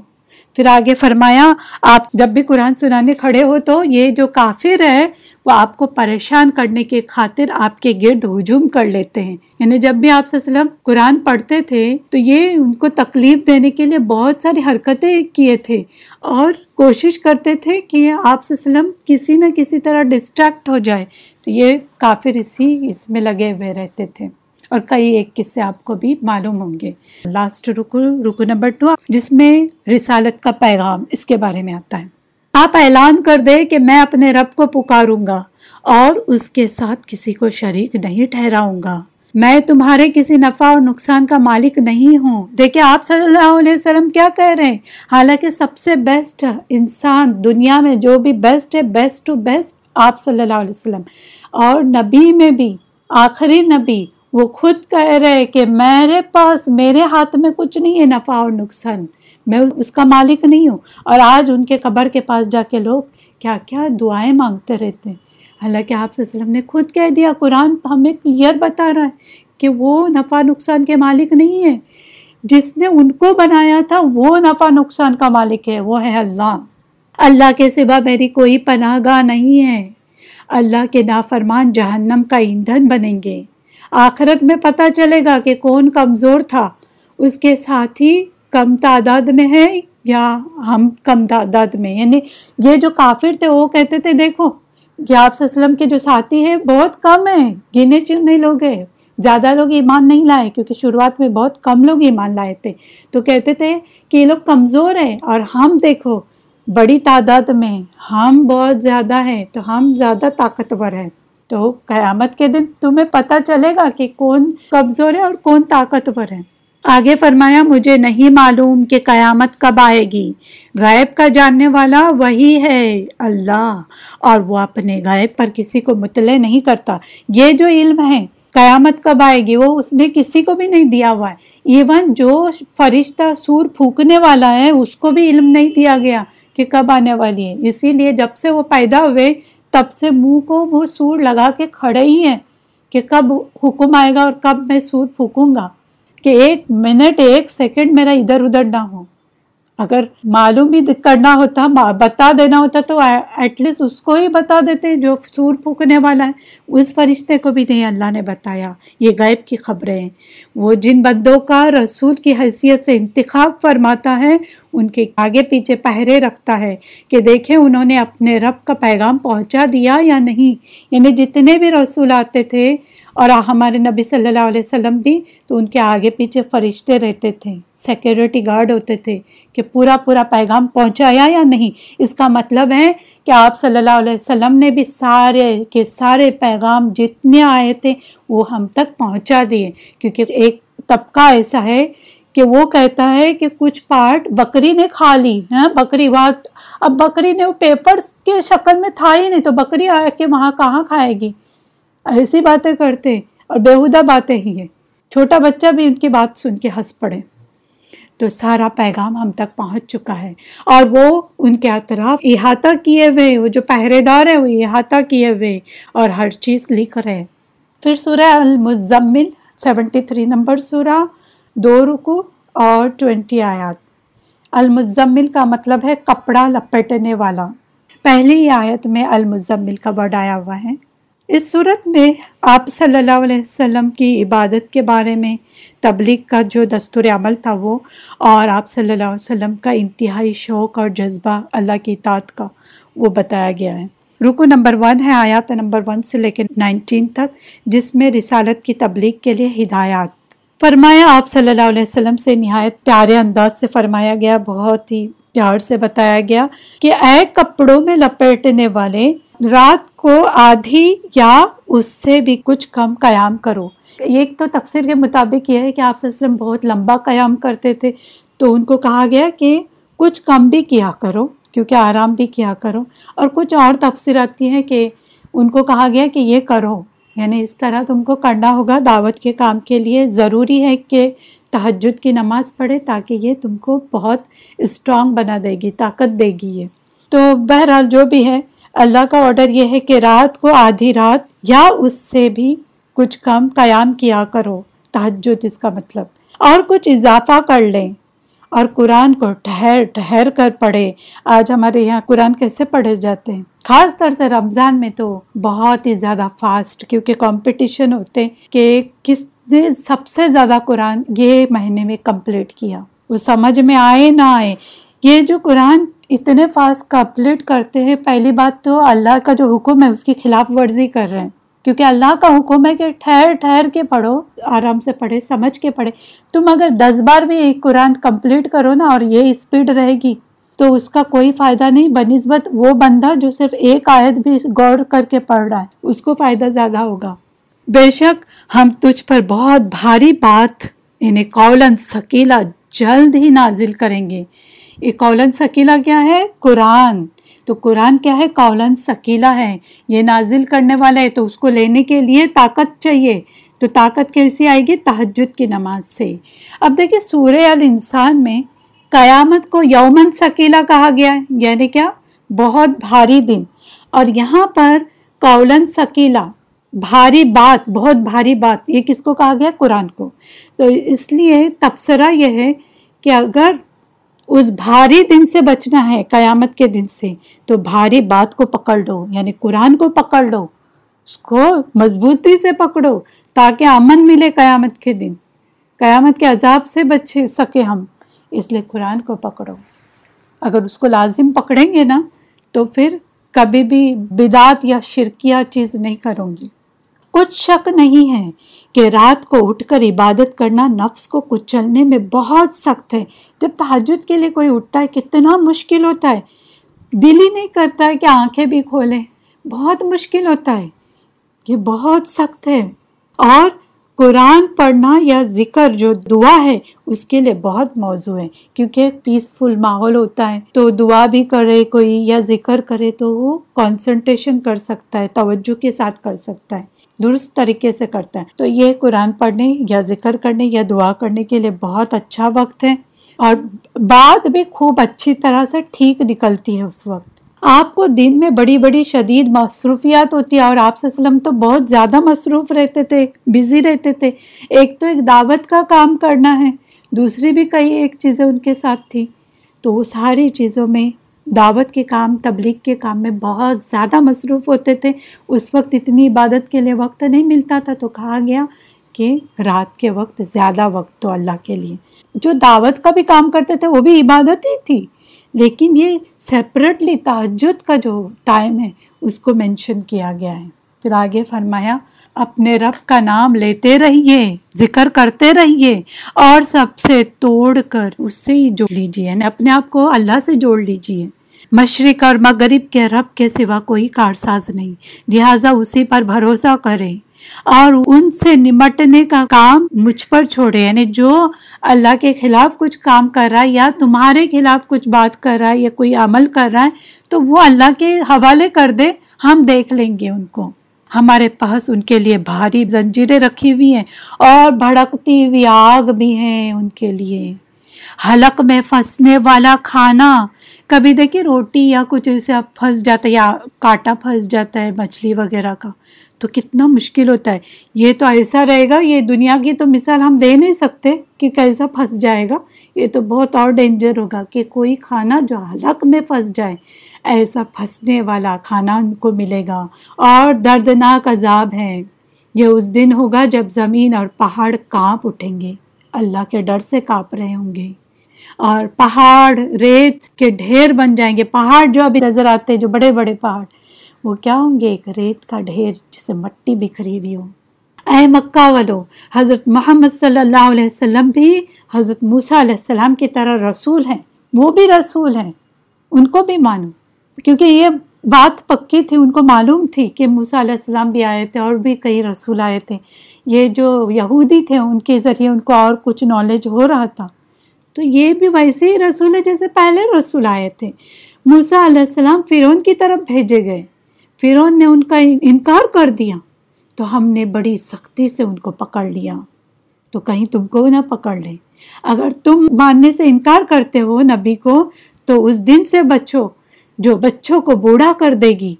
پھر آگے فرمایا، آپ جب بھی قرآن سنانے کھڑے ہو تو یہ جو کافر ہے، وہ آپ کو پریشان کرنے کے خاطر آپ کے گرد ہجوم کر لیتے ہیں۔ یعنی جب بھی آپ وسلم قرآن پڑھتے تھے، تو یہ ان کو تکلیف دینے کے لیے بہت ساری حرکتیں کیے تھے۔ اور کوشش کرتے تھے کہ آپ وسلم کسی نہ کسی طرح ڈسٹریکٹ ہو جائے۔ تو یہ کافر اسی اس میں لگے ہوئے رہتے تھے۔ اور کئی ایک قصے آپ کو بھی معلوم ہوں گے۔ لاسٹ رکو رکو نمبر ٹو جس میں رسالت کا پیغام اس کے بارے میں آتا ہے۔ آپ اعلان کر دے کہ میں اپنے رب کو پکاروں گا اور اس کے ساتھ کسی کو شریک نہیں ٹھہراؤں گا۔ میں تمہارے کسی نفع اور نقصان کا مالک نہیں ہوں۔ دیکھیں، آپ صلی اللہ علیہ وسلم کیا کہہ رہے ہیں؟ حالانکہ سب سے بیسٹ انسان دنیا میں جو بھی بیسٹ ہے بیسٹ ٹو بیسٹ آپ صلی اللہ علیہ وسلم۔ اور نبی میں بھی، آخری نبی وہ خود کہہ رہے کہ میرے پاس، میرے ہاتھ میں کچھ نہیں ہے، نفع اور نقصان۔ میں اس کا مالک نہیں ہوں۔ اور آج ان کے قبر کے پاس جا کے لوگ کیا کیا دعائیں مانگتے رہتے ہیں۔ حالانکہ آپ وسلم نے خود کہہ دیا، قرآن ہمیں کلیئر بتا رہا ہے کہ وہ نفع نقصان کے مالک نہیں ہے۔ جس نے ان کو بنایا تھا، وہ نفع نقصان کا مالک ہے، وہ ہے اللہ۔ اللہ کے سوا میری کوئی پناہ گاہ نہیں ہے۔ اللہ کے نافرمان جہنم کا ایندھن بنیں گے۔ آخرت میں پتہ چلے گا کہ کون کمزور تھا۔ اس کے ساتھی کم تعداد میں ہے یا ہم کم تعداد میں؟ یعنی یہ جو کافر تھے، وہ کہتے تھے، دیکھو کہ آپ وسلم کے جو ساتھی ہیں، بہت کم ہیں، گنے چنے لوگ ہیں۔ زیادہ لوگ ایمان نہیں لائے، کیونکہ شروعات میں بہت کم لوگ ایمان لائے تھے۔ تو کہتے تھے کہ یہ لوگ کمزور ہیں اور ہم دیکھو، بڑی تعداد میں، ہم بہت زیادہ ہیں، تو ہم زیادہ طاقتور ہیں۔ تو قیامت کے دن تمہیں پتہ چلے گا کہ کون کمزور ہے اور کون طاقتور ہے۔ آگے فرمایا، مجھے نہیں معلوم کہ قیامت کب آئے گی۔ غائب کا جاننے والا وہی ہے اللہ، اور وہ اپنے غائب پر کسی کو مطلع نہیں کرتا۔ یہ جو علم ہے، قیامت کب آئے گی؟ وہ اس نے کسی کو بھی نہیں دیا ہوا ہے۔ ایون جو فرشتہ سور پھونکنے والا ہے، اس کو بھی علم نہیں دیا گیا کہ کب آنے والی ہے۔ اسی لیے جب سے وہ پیدا ہوئے تب سے منہ کو وہ سور لگا کے کھڑے ہی ہیں کہ کب حکم آئے گا اور کب میں سور پھونکوں گا کہ ایک منٹ، ایک سیکنڈ میرا ادھر ادھر نہ ہو۔ اگر معلوم بھی کرنا ہوتا، بتا دینا ہوتا تو ایٹ لیسٹ اس کو ہی بتا دیتے جو سور پھونکنے والا ہے۔ اس فرشتے کو بھی نہیں، اللہ نے بتایا۔ یہ غیب کی خبریں ہیں۔ وہ جن بندوں کا رسول کی حیثیت سے انتخاب فرماتا ہے، ان کے آگے پیچھے پہرے رکھتا ہے کہ دیکھیں انہوں نے اپنے رب کا پیغام پہنچا دیا یا نہیں۔ یعنی جتنے بھی رسول آتے تھے اور ہمارے نبی صلی اللہ علیہ وسلم بھی تو ان کے آگے پیچھے فرشتے رہتے تھے سیکیورٹی گارڈ ہوتے تھے کہ پورا پورا پیغام پہنچایا یا نہیں؟ اس کا مطلب ہے کہ آپ صلی اللہ علیہ وسلم نے بھی سارے کے سارے پیغام جتنے آئے تھے وہ ہم تک پہنچا دیے۔ کیونکہ ایک طبقہ ایسا ہے کہ وہ کہتا ہے کہ کچھ پارٹ بکری نے کھا لی ہے بکری وقت، اب بکری نے وہ پیپر کے شکل میں تھا ہی نہیں تو بکری آ کے وہاں کہاں کھائے گی؟ ایسی باتیں کرتے اور بےحدہ باتیں ہی ہیں۔ چھوٹا بچہ بھی ان کی بات سن کے ہنس پڑے۔ تو سارا پیغام ہم تک پہنچ چکا ہے اور وہ ان کے اطراف احاطہ کیے ہوئے، وہ جو پہرے دار ہے وہ احاطہ کیے ہوئے اور ہر چیز لکھ رہے پھر سورہ المزمل، سیونٹی تھری نمبر سورہ، دو رکو اور ٹوینٹی آیات۔ المزمل کا مطلب ہے کپڑا لپٹنے والا۔ پہلی آیت میں المزمل کا ورڈ آیا ہوا ہے۔ اس صورت میں آپ صلی اللہ علیہ وسلم کی عبادت کے بارے میں تبلیغ کا جو دستور عمل تھا وہ، اور آپ صلی اللہ علیہ وسلم کا انتہائی شوق اور جذبہ اللہ کی اطاعت کا وہ بتایا گیا ہے۔ رکو نمبر ون ہے آیات نمبر ون سے لے کے نائنٹین تک، جس میں رسالت کی تبلیغ کے لیے ہدایات۔ فرمایا آپ صلی اللہ علیہ وسلم سے نہایت پیارے انداز سے فرمایا گیا، بہت ہی پیار سے بتایا گیا کہ اے کپڑوں میں لپیٹنے والے، رات کو آدھی یا اس سے بھی کچھ کم قیام کرو۔ ایک تو تفسیر کے مطابق یہ ہے کہ آپ وسلم بہت لمبا قیام کرتے تھے۔ تو ان کو کہا گیا کہ کچھ کم بھی کیا کرو، کیونکہ آرام بھی کیا کرو۔ اور کچھ اور تفسیر آتی کہ ان کو کہا گیا کہ یہ کرو۔ یعنی اس طرح تم کو کرنا ہوگا، دعوت کے کام کے لیے۔ ضروری ہے کہ تہجد کی نماز پڑھے تاکہ یہ تم کو بہت اسٹرانگ بنا دے گی، طاقت دے گی یہ۔ تو بہرحال جو بھی ہے، اللہ کا آرڈر یہ ہے کہ رات کو آدھی رات یا اس سے بھی کچھ کم قیام کیا کرو۔ تہجد اس کا مطلب۔ اور کچھ اضافہ کر لیں۔ اور قرآن کو ٹھہر ٹھہر کر پڑھے۔ آج ہمارے یہاں قرآن کیسے پڑھے جاتے ہیں؟ خاص طور سے رمضان میں تو بہت ہی زیادہ فاسٹ کیونکہ کمپٹیشن ہوتے کہ کس نے سب سے زیادہ قرآن یہ مہینے میں کمپلیٹ کیا۔ وہ سمجھ میں آئے نہ آئے۔ یہ جو قرآن اتنے فاسٹ کمپلیٹ کرتے ہیں، پہلی بات تو اللہ کا جو حکم ہے، اس کی خلاف ورزی کر رہے ہیں۔ کیونکہ اللہ کا حکم ہے کہ ٹھہر ٹھہر کے پڑھو، آرام سے پڑھے، سمجھ کے پڑھے۔ تم اگر دس بار بھی ایک قرآن کمپلیٹ کرو نا اور یہ اسپیڈ رہے گی، تو اس کا کوئی فائدہ نہیں۔ بنسبت وہ بندہ جو صرف ایک آیت بھی غور کر کے پڑھ رہا ہے، اس کو فائدہ زیادہ ہوگا۔ بے شک ہم تجھ پر بہت بھاری بات انہیں قولن سکیلا جلد ہی نازل کریں گے۔ یہ قولن سکیلا کیا ہے؟ قرآن۔ تو قرآن کیا ہے؟ قولن سکیلا ہے۔ یہ نازل کرنے والا ہے تو اس کو لینے کے لیے طاقت چاہیے۔ تو طاقت کیسی آئے گی؟ تحجد کی نماز سے۔ اب دیکھیں سورہ الانسان میں قیامت کو یومن سکیلا کہا گیا ہے۔ یعنی کیا؟ بہت بھاری دن۔ اور یہاں پر قولن سکیلا بھاری بات، بہت بھاری بات۔ یہ کس کو کہا گیا؟ قرآن کو۔ تو اس لیے تبصرہ یہ ہے کہ اگر اس بھاری دن سے بچنا ہے، قیامت کے دن سے۔ تو بھاری بات کو پکڑ لو یعنی قرآن کو پکڑ لو۔ اس کو مضبوطی سے پکڑو تاکہ امن ملے قیامت کے دن۔ قیامت کے عذاب سے بچ سکے ہم، اس لیے قرآن کو پکڑو۔ اگر اس کو لازم پکڑیں گے نا، تو پھر کبھی بھی بدات یا شرکیہ چیز نہیں کروں گی۔ کچھ شک نہیں ہے کہ رات کو اٹھ کر عبادت کرنا نفس کو کچلنے میں بہت سخت ہے۔ جب تحجد کے لیے کوئی اٹھتا ہے، کتنا مشکل ہوتا ہے۔ دل ہی نہیں کرتا ہے کہ آنکھیں بھی کھولیں۔ بہت مشکل ہوتا ہے۔ یہ بہت سخت ہے۔ اور قرآن پڑھنا یا ذکر جو دعا ہے، اس کے لیے بہت موضوع ہے۔ کیونکہ پیسفل ماحول ہوتا ہے۔ تو دعا بھی کرے کوئی یا ذکر کرے تو وہ کانسنٹریشن کر سکتا ہے، توجہ کے ساتھ کر سکتا ہے۔ درست طریقے سے کرتا ہے تو یہ قرآن پڑھنے یا ذکر کرنے یا دعا کرنے کے لیے بہت اچھا وقت ہے اور بات بھی خوب اچھی طرح سے ٹھیک نکلتی ہے اس وقت۔ آپ کو دن میں بڑی بڑی شدید مصروفیات ہوتی ہے اور آپ سے وسلم تو بہت زیادہ مصروف رہتے تھے بزی رہتے تھے۔ ایک تو ایک دعوت کا کام کرنا ہے، دوسری بھی کئی ایک چیزیں ان کے ساتھ تھی تو وہ ساری چیزوں میں دعوت کے کام، تبلیغ کے کام میں بہت زیادہ مصروف ہوتے تھے۔ اس وقت اتنی عبادت کے لیے وقت نہیں ملتا تھا، تو کہا گیا کہ رات کے وقت، زیادہ وقت تو اللہ کے لیے۔ جو دعوت کا بھی کام کرتے تھے، وہ بھی عبادت ہی تھی۔ لیکن یہ سیپریٹلی تعجد کا جو ٹائم ہے، اس کو مینشن کیا گیا ہے۔ پھر آگے فرمایا، اپنے رب کا نام لیتے رہیے، ذکر کرتے رہیے، اور سب سے توڑ کر اس سے ہی جوڑ لیجیے یعنی اپنے آپ کو اللہ سے جوڑ لیجیے۔ مشرق اور مغرب کے رب کے سوا کوئی کارساز نہیں۔ لہٰذا اسی پر بھروسہ کرے اور ان سے نمٹنے کا کام مجھ پر چھوڑے یعنی جو اللہ کے خلاف کچھ کام کر رہا ہے یا تمہارے خلاف کچھ بات کر رہا ہے یا کوئی عمل کر رہا ہے، تو وہ اللہ کے حوالے کر دے، ہم دیکھ لیں گے ان کو۔ ہمارے پاس ان کے لیے بھاری زنجیریں رکھی ہوئی ہیں اور بھڑکتی ہوئی آگ بھی ہیں ان کے لیے۔ حلق میں پھنسنے والا کھانا۔ کبھی دیکھیے روٹی یا کچھ ایسے پھنس جاتا ہے یا کاٹا پھنس جاتا ہے مچھلی وغیرہ کا، تو کتنا مشکل ہوتا ہے۔ یہ تو ایسا رہے گا، یہ دنیا کی تو مثال ہم دے نہیں سکتے کہ کیسا پھنس جائے گا۔ یہ تو بہت اور ڈینجر ہوگا کہ کوئی کھانا جو حلق میں پھنس جائے، ایسا پھنسنے والا کھانا ان کو ملے گا۔ اور دردناک عذاب ہے۔ یہ اس دن ہوگا جب زمین اور پہاڑ کانپ اٹھیں گے۔ اللہ کے ڈر سے کانپ رہے ہوں گے۔ اور پہاڑ، ریت کے ڈھیر بن جائیں گے۔ پہاڑ جو ابھی نظر آتے ہیں، جو بڑے بڑے پہاڑ، وہ کیا ہوں گے؟ ایک ریت کا ڈھیر جسے مٹی بکھری ہوئی ہو۔ اے مکہ والو، حضرت محمد صلی اللہ علیہ وسلم بھی حضرت موسیٰ علیہ السلام کی طرح رسول ہیں۔ وہ بھی رسول ہیں۔ ان کو بھی مانو۔ کیونکہ یہ بات پکی تھی، ان کو معلوم تھی کہ موسیٰ علیہ السلام بھی آئے تھے اور بھی کئی رسول آئے تھے۔ یہ جو یہودی تھے ان کے ذریعے ان کو اور کچھ نالج ہو رہا تھا۔ تو یہ بھی ویسے ہی رسول ہے جیسے پہلے رسول آئے تھے۔ موسیٰ علیہ السلام فرعون کی طرف بھیجے گئے۔ فرعون نے ان کا انکار کر دیا۔ تو ہم نے بڑی سختی سے ان کو پکڑ لیا۔ تو کہیں تم کو نہ پکڑ لیں۔ اگر تم ماننے سے انکار کرتے ہو نبی کو، تو اس دن سے بچو۔ جو بچوں کو بوڑھا کر دے گی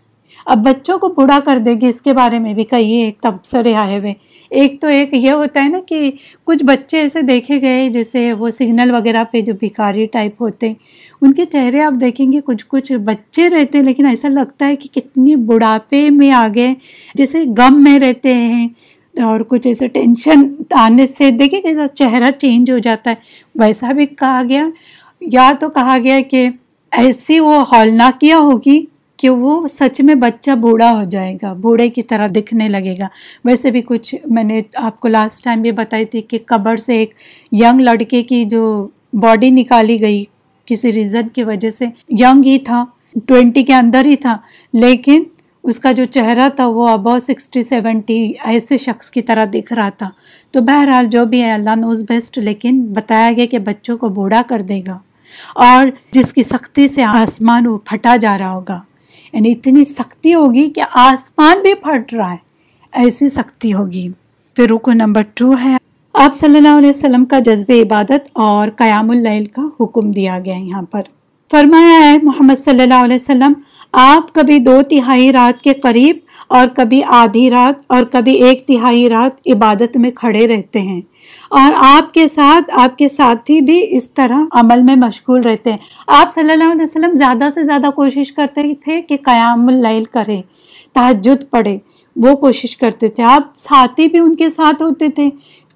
اب بچوں کو بوڑھا کر دے گی، اس کے بارے میں بھی کئی ایک تبصرے آئے ہوئے۔ ایک تو ایک یہ ہوتا ہے نا کہ کچھ بچے ایسے دیکھے گئے، جیسے وہ سگنل وغیرہ پہ جو بھکاری ٹائپ ہوتے ان کے چہرے آپ دیکھیں گے کچھ کچھ بچے رہتے ہیں، لیکن ایسا لگتا ہے کہ کتنی بڑھاپے میں آگے جیسے غم میں رہتے ہیں اور کچھ ایسے ٹینشن آنے سے دیکھیں کیسا چہرہ چینج ہو جاتا ہے۔ ویسا بھی کہا گیا، یا تو کہا گیا کہ ایسی وہ ہولناکیاں ہوگی۔ کہ وہ سچ میں بچہ بوڑھا ہو جائے گا، بوڑھے کی طرح دکھنے لگے گا۔ ویسے بھی کچھ میں نے آپ کو لاسٹ ٹائم بھی بتائی تھی کہ قبر سے ایک ینگ لڑکے کی جو باڈی نکالی گئی کسی ریزن کی وجہ سے ینگ ہی تھا ٹوینٹی کے اندر ہی تھا۔ لیکن اس کا جو چہرہ تھا وہ ابو سکسٹی سیونٹی ایسے شخص کی طرح دکھ رہا تھا۔ تو بہرحال جو بھی ہے، اللہ نوز بیسٹ لیکن بتایا گیا کہ بچوں کو بوڑھا کر دے گا اور جس کی سختی سے آسمان وہ پھٹا جا رہا ہوگا۔ یعنی اتنی سختی ہوگی کہ آسمان بھی پھٹ رہا ہے، ایسی سختی ہوگی۔ پھر رکو نمبر ٹو ہے۔ آپ صلی اللہ علیہ وسلم کا جذب عبادت اور قیام اللیل کا حکم دیا گیا یہاں پر۔ فرمایا ہے، محمد صلی اللہ علیہ وسلم آپ کبھی دو تہائی رات کے قریب اور کبھی آدھی رات اور کبھی ایک تہائی رات عبادت میں کھڑے رہتے ہیں۔ اور آپ کے ساتھ، آپ کے ساتھی بھی اس طرح عمل میں مشغول رہتے ہیں۔ آپ صلی اللہ علیہ وسلم زیادہ سے زیادہ کوشش کرتے تھے کہ قیام اللیل کرے تحجد پڑھے، وہ کوشش کرتے تھے۔ آپ ساتھی بھی ان کے ساتھ ہوتے تھے۔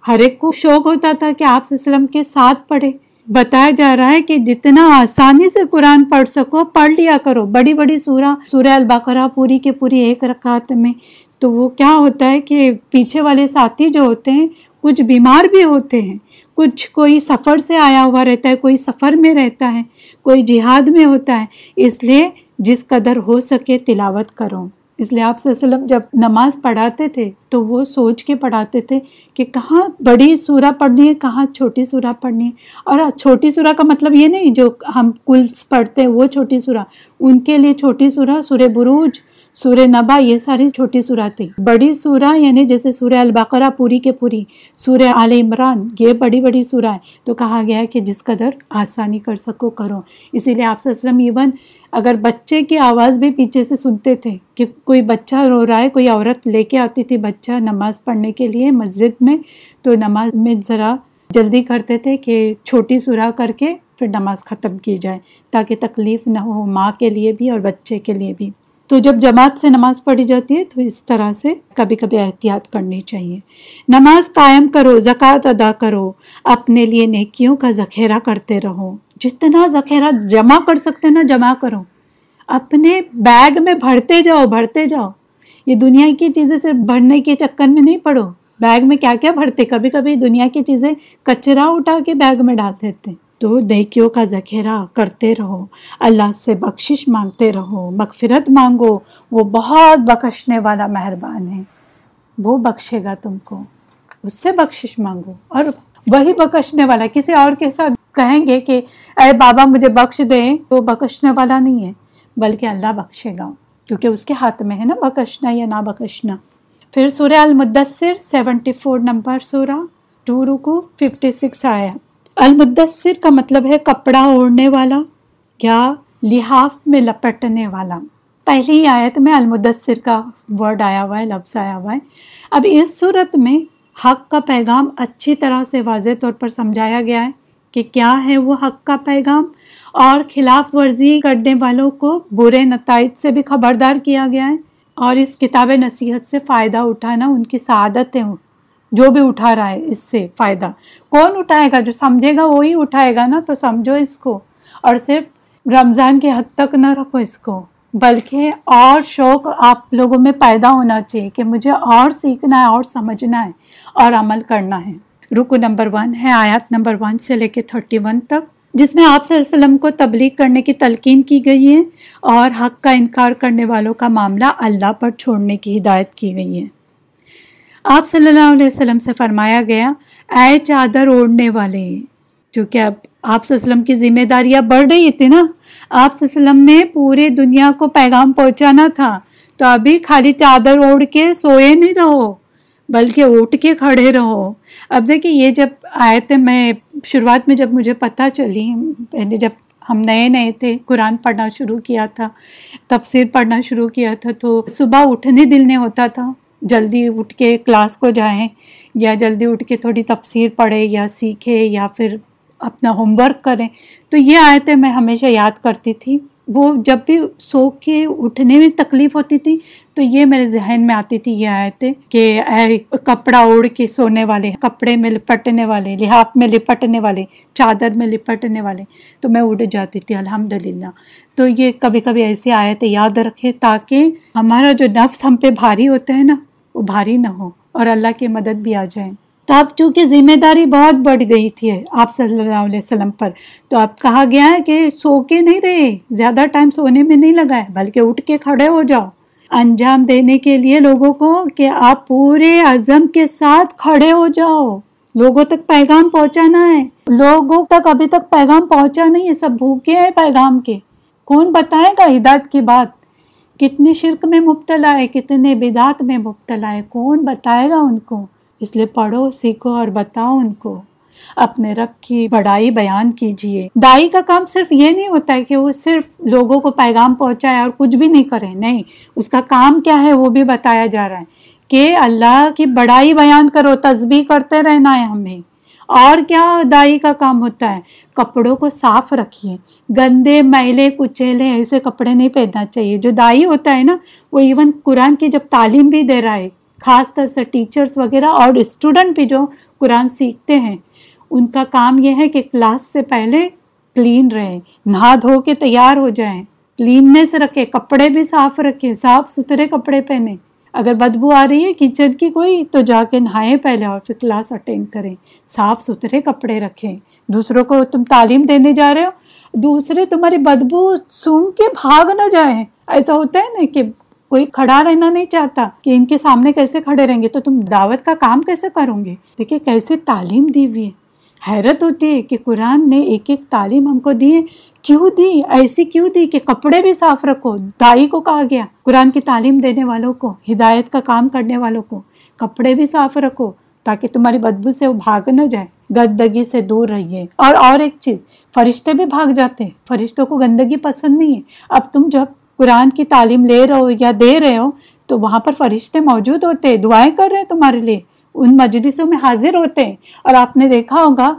ہر ایک کو شوق ہوتا تھا کہ آپ وسلم کے ساتھ پڑھے۔ بتایا جا رہا ہے کہ جتنا آسانی سے قرآن پڑھ سکو، پڑھ لیا کرو۔ بڑی بڑی سورہ سورہ البقرہ پوری کے پوری ایک رکعت میں۔ تو وہ کیا ہوتا ہے کہ پیچھے والے ساتھی جو ہوتے ہیں، کچھ بیمار بھی ہوتے ہیں۔ کچھ کوئی سفر سے آیا ہوا رہتا ہے، کوئی سفر میں رہتا ہے، کوئی جہاد میں ہوتا ہے۔ اس لیے جس قدر ہو سکے تلاوت کرو۔ اس لیے آپ وسلم جب نماز پڑھاتے تھے تو وہ سوچ کے پڑھاتے تھے کہ کہاں بڑی سورہ پڑھنی ہے، کہاں چھوٹی سورہ پڑھنی ہے۔ اور چھوٹی سورہ کا مطلب یہ نہیں، جو ہم کلس پڑھتے ہیں، وہ چھوٹی سورہ۔ ان کے لیے چھوٹی سورہ سورہ بروج، سورہ نبا، یہ ساری چھوٹی سورہ تھی۔ بڑی سورہ یعنی جیسے سورہ البقرہ پوری کے پوری، سورہ عال عمران، یہ بڑی بڑی سورہ ہے۔ تو کہا گیا ہے کہ جس قدر آسانی کر سکو، کرو۔ اسی لیے آپ وسلم ایون اگر بچے کی آواز بھی پیچھے سے سنتے تھے کہ کوئی بچہ رو رہا ہے، کوئی عورت لے کے آتی تھی بچہ نماز پڑھنے کے لیے مسجد میں، تو نماز میں ذرا جلدی کرتے تھے کہ چھوٹی سورہ کر کے پھر نماز ختم کی جائے، تاکہ تکلیف نہ ہو ماں کے لیے بھی اور بچے کے لیے بھی۔ تو جب جماعت سے نماز پڑھی جاتی ہے، تو اس طرح سے کبھی کبھی احتیاط کرنی چاہیے۔ نماز قائم کرو، زکوٰۃ ادا کرو، اپنے لیے نیکیوں کا ذخیرہ کرتے رہو۔ جتنا ذخیرہ جمع کر سکتے نا، جمع کرو۔ اپنے بیگ میں بھرتے جاؤ بھرتے جاؤ۔ یہ دنیا کی چیزیں صرف بھرنے کے چکر میں نہیں پڑو۔ بیگ میں کیا کیا بھرتے؟ کبھی کبھی دنیا کی چیزیں کچرا اٹھا کے بیگ میں ڈال دیتے۔ تو نیکیوں کا ذخیرہ کرتے رہو۔ اللہ سے بخشش مانگتے رہو۔ مغفرت مانگو۔ وہ بہت بخشنے والا مہربان ہے۔ وہ بخشے گا تم کو۔ اس سے بخشش مانگو۔ اور وہی بخشنے والا، کسی اور کے ساتھ کہیں گے کہ اے بابا مجھے بخش دیں وہ بخشنے والا نہیں ہے، بلکہ اللہ بخشے گا۔ کیونکہ اس کے ہاتھ میں ہے نا بخشنا یا نہ بخشنا۔ پھر سورہ المدثر سیونٹی فور نمبر سورہ ٹو رکو ففٹی سکس آیا۔ المدثر کا مطلب ہے کپڑا اوڑھنے والا یا لحاف میں لپٹنے والا۔ پہلی آیت میں المدثر کا ورڈ آیا ہوا ہے، لفظ آیا ہوا ہے۔ اب اس صورت میں حق کا پیغام اچھی طرح سے واضح طور پر سمجھایا گیا ہے۔ کہ کیا ہے وہ حق کا پیغام؟ اور خلاف ورزی کرنے والوں کو برے نتائج سے بھی خبردار کیا گیا ہے۔ اور اس کتاب نصیحت سے فائدہ اٹھانا ان کی سعادت ہے جو بھی اٹھا رہا ہے، اس سے فائدہ۔ کون اٹھائے گا؟ جو سمجھے گا، وہی اٹھائے گا نا، تو سمجھو اس کو۔ اور صرف رمضان کے حد تک نہ رکھو اس کو۔ بلکہ اور شوق آپ لوگوں میں پیدا ہونا چاہیے کہ مجھے اور سیکھنا ہے، اور سمجھنا ہے، اور عمل کرنا ہے۔ رکو نمبر ون ہے آیات نمبر ون سے لے کے تھرٹی ون تک، جس میں آپ صلی اللہ علیہ وسلم کو تبلیغ کرنے کی تلقین کی گئی ہے اور حق کا انکار کرنے والوں کا معاملہ اللہ پر چھوڑنے کی ہدایت کی گئی ہے۔ آپ صلی اللہ علیہ وسلم سے فرمایا گیا، اے چادر اوڑھنے والے چونکہ اب آپ صلی اللہ علیہ وسلم کی ذمہ داریاں بڑھ رہی تھی نا، آپ صلی اللہ علیہ وسلم نے پورے دنیا کو پیغام پہنچانا تھا، تو ابھی خالی چادر اوڑھ کے سوئے نہیں رہو۔ بلکہ اٹھ کے کھڑے رہو۔ اب دیکھیں، یہ جب آئے تھے میں شروعات میں جب مجھے پتہ چلی پہلے جب ہم نئے نئے تھے، قرآن پڑھنا شروع کیا تھا، تفسیر پڑھنا شروع کیا تھا، تو صبح اٹھنے دل نہیں ہوتا تھا۔ جلدی اٹھ کے کلاس کو جائیں، یا جلدی اٹھ کے تھوڑی تفسیر پڑھے یا سیکھے یا پھر اپنا ہوم ورک کریں۔ تو یہ آیتیں میں ہمیشہ یاد کرتی تھی۔ وہ جب بھی سو کے اٹھنے میں تکلیف ہوتی تھی، تو یہ میرے ذہن میں آتی تھی، یہ آیتیں کہ اے کپڑا اوڑھ کے سونے والے، کپڑے میں لپٹنے والے، لحاف میں لپٹنے والے، چادر میں لپٹنے والے۔ تو میں اڑ جاتی تھی الحمد للہ تو یہ کبھی کبھی ایسی آیتیں یاد رکھے تاکہ ہمارا جو نفس ہم پہ بھاری ہوتا ہے نا، وہ بھاری نہ ہو اور اللہ کی مدد بھی آ جائے۔ تو اب چونکہ ذمہ داری بہت بڑھ گئی تھی آپ صلی اللہ علیہ وسلم پر، تو اب کہا گیا ہے کہ سو کے نہیں رہے، زیادہ ٹائم سونے میں نہیں لگا ہے بلکہ اٹھ کے کھڑے ہو جاؤ۔ انجام دینے کے لیے لوگوں کو کہ آپ پورے عزم کے ساتھ کھڑے ہو جاؤ۔ لوگوں تک پیغام پہنچانا ہے۔ لوگوں تک ابھی تک پیغام پہنچا نہیں ہے، سب بھوکے ہیں پیغام کے۔ کون بتائے گا ہدایت کی بات؟ کتنے شرک میں مبتلا ہے، کتنے بدعت میں مبتلا ہے، کون بتائے گا ان کو؟ اس لیے پڑھو، سیکھو اور بتاؤ ان کو۔ اپنے رب کی بڑائی بیان کیجیے دائی کا کام صرف یہ نہیں ہوتا ہے کہ وہ صرف لوگوں کو پیغام پہنچائے اور کچھ بھی نہیں کرے۔ نہیں، اس کا کام کیا ہے وہ بھی بتایا جا رہا ہے کہ اللہ کی بڑائی بیان کرو، تسبیح کرتے رہنا ہے ہمیں۔ اور کیا دائی کا کام ہوتا ہے؟ کپڑوں کو صاف رکھیے۔ گندے، میلے کچیلے ایسے کپڑے نہیں پہننا چاہیے۔ جو دائی ہوتا ہے نا، وہ ایون قرآن کی جب تعلیم بھی دے رہا ہے خاص طور سے ٹیچرس وغیرہ اور اسٹوڈنٹ بھی جو قرآن سیکھتے ہیں، ان کا کام یہ ہے کہ کلاس سے پہلے کلین رہے نہا دھو کے تیار ہو جائیں کلیننیس رکھے کپڑے بھی صاف رکھے صاف ستھرے کپڑے پہنے اگر بدبو آ رہی ہے کچن کی کوئی، تو جا کے نہائے پہلے اور پھر کلاس اٹینڈ کریں۔ صاف ستھرے کپڑے رکھیں۔ دوسروں کو تم تعلیم دینے جا رہے ہو، دوسرے تمہاری بدبو سونگ کے بھاگ نہ جائیں۔ ایسا ہوتا ہے نا کہ کوئی کھڑا رہنا نہیں چاہتا کہ ان کے سامنے کیسے کھڑے رہیں گے، تو تم دعوت کا کام کیسے کرو گے؟ دیکھیے کیسے تعلیم دی ہوئی ہے۔ حیرت ہوتی ہے کہ قرآن نے ایک ایک تعلیم ہم کو دی کیوں دی؟ ایسی کیوں دی کہ کپڑے بھی صاف رکھو؟ دائی کو کہا گیا۔ قرآن کی تعلیم دینے والوں کو، ہدایت کا کام کرنے والوں کو کپڑے بھی صاف رکھو تاکہ تمہاری بدبو سے وہ بھاگ نہ جائے۔ گندگی سے دور رہیے۔ اور اور ایک چیز، فرشتے بھی بھاگ جاتے ہیں۔ فرشتوں کو گندگی پسند نہیں ہے۔ اب تم جب قرآن کی تعلیم لے رہے ہو یا دے رہے ہو، تو وہاں پر فرشتے موجود ہوتے ہیں دعائیں کر رہے ہیں تمہارے لیے۔ ان مجلسوں میں حاضر ہوتے۔ ہیں اور آپ نے دیکھا ہوگا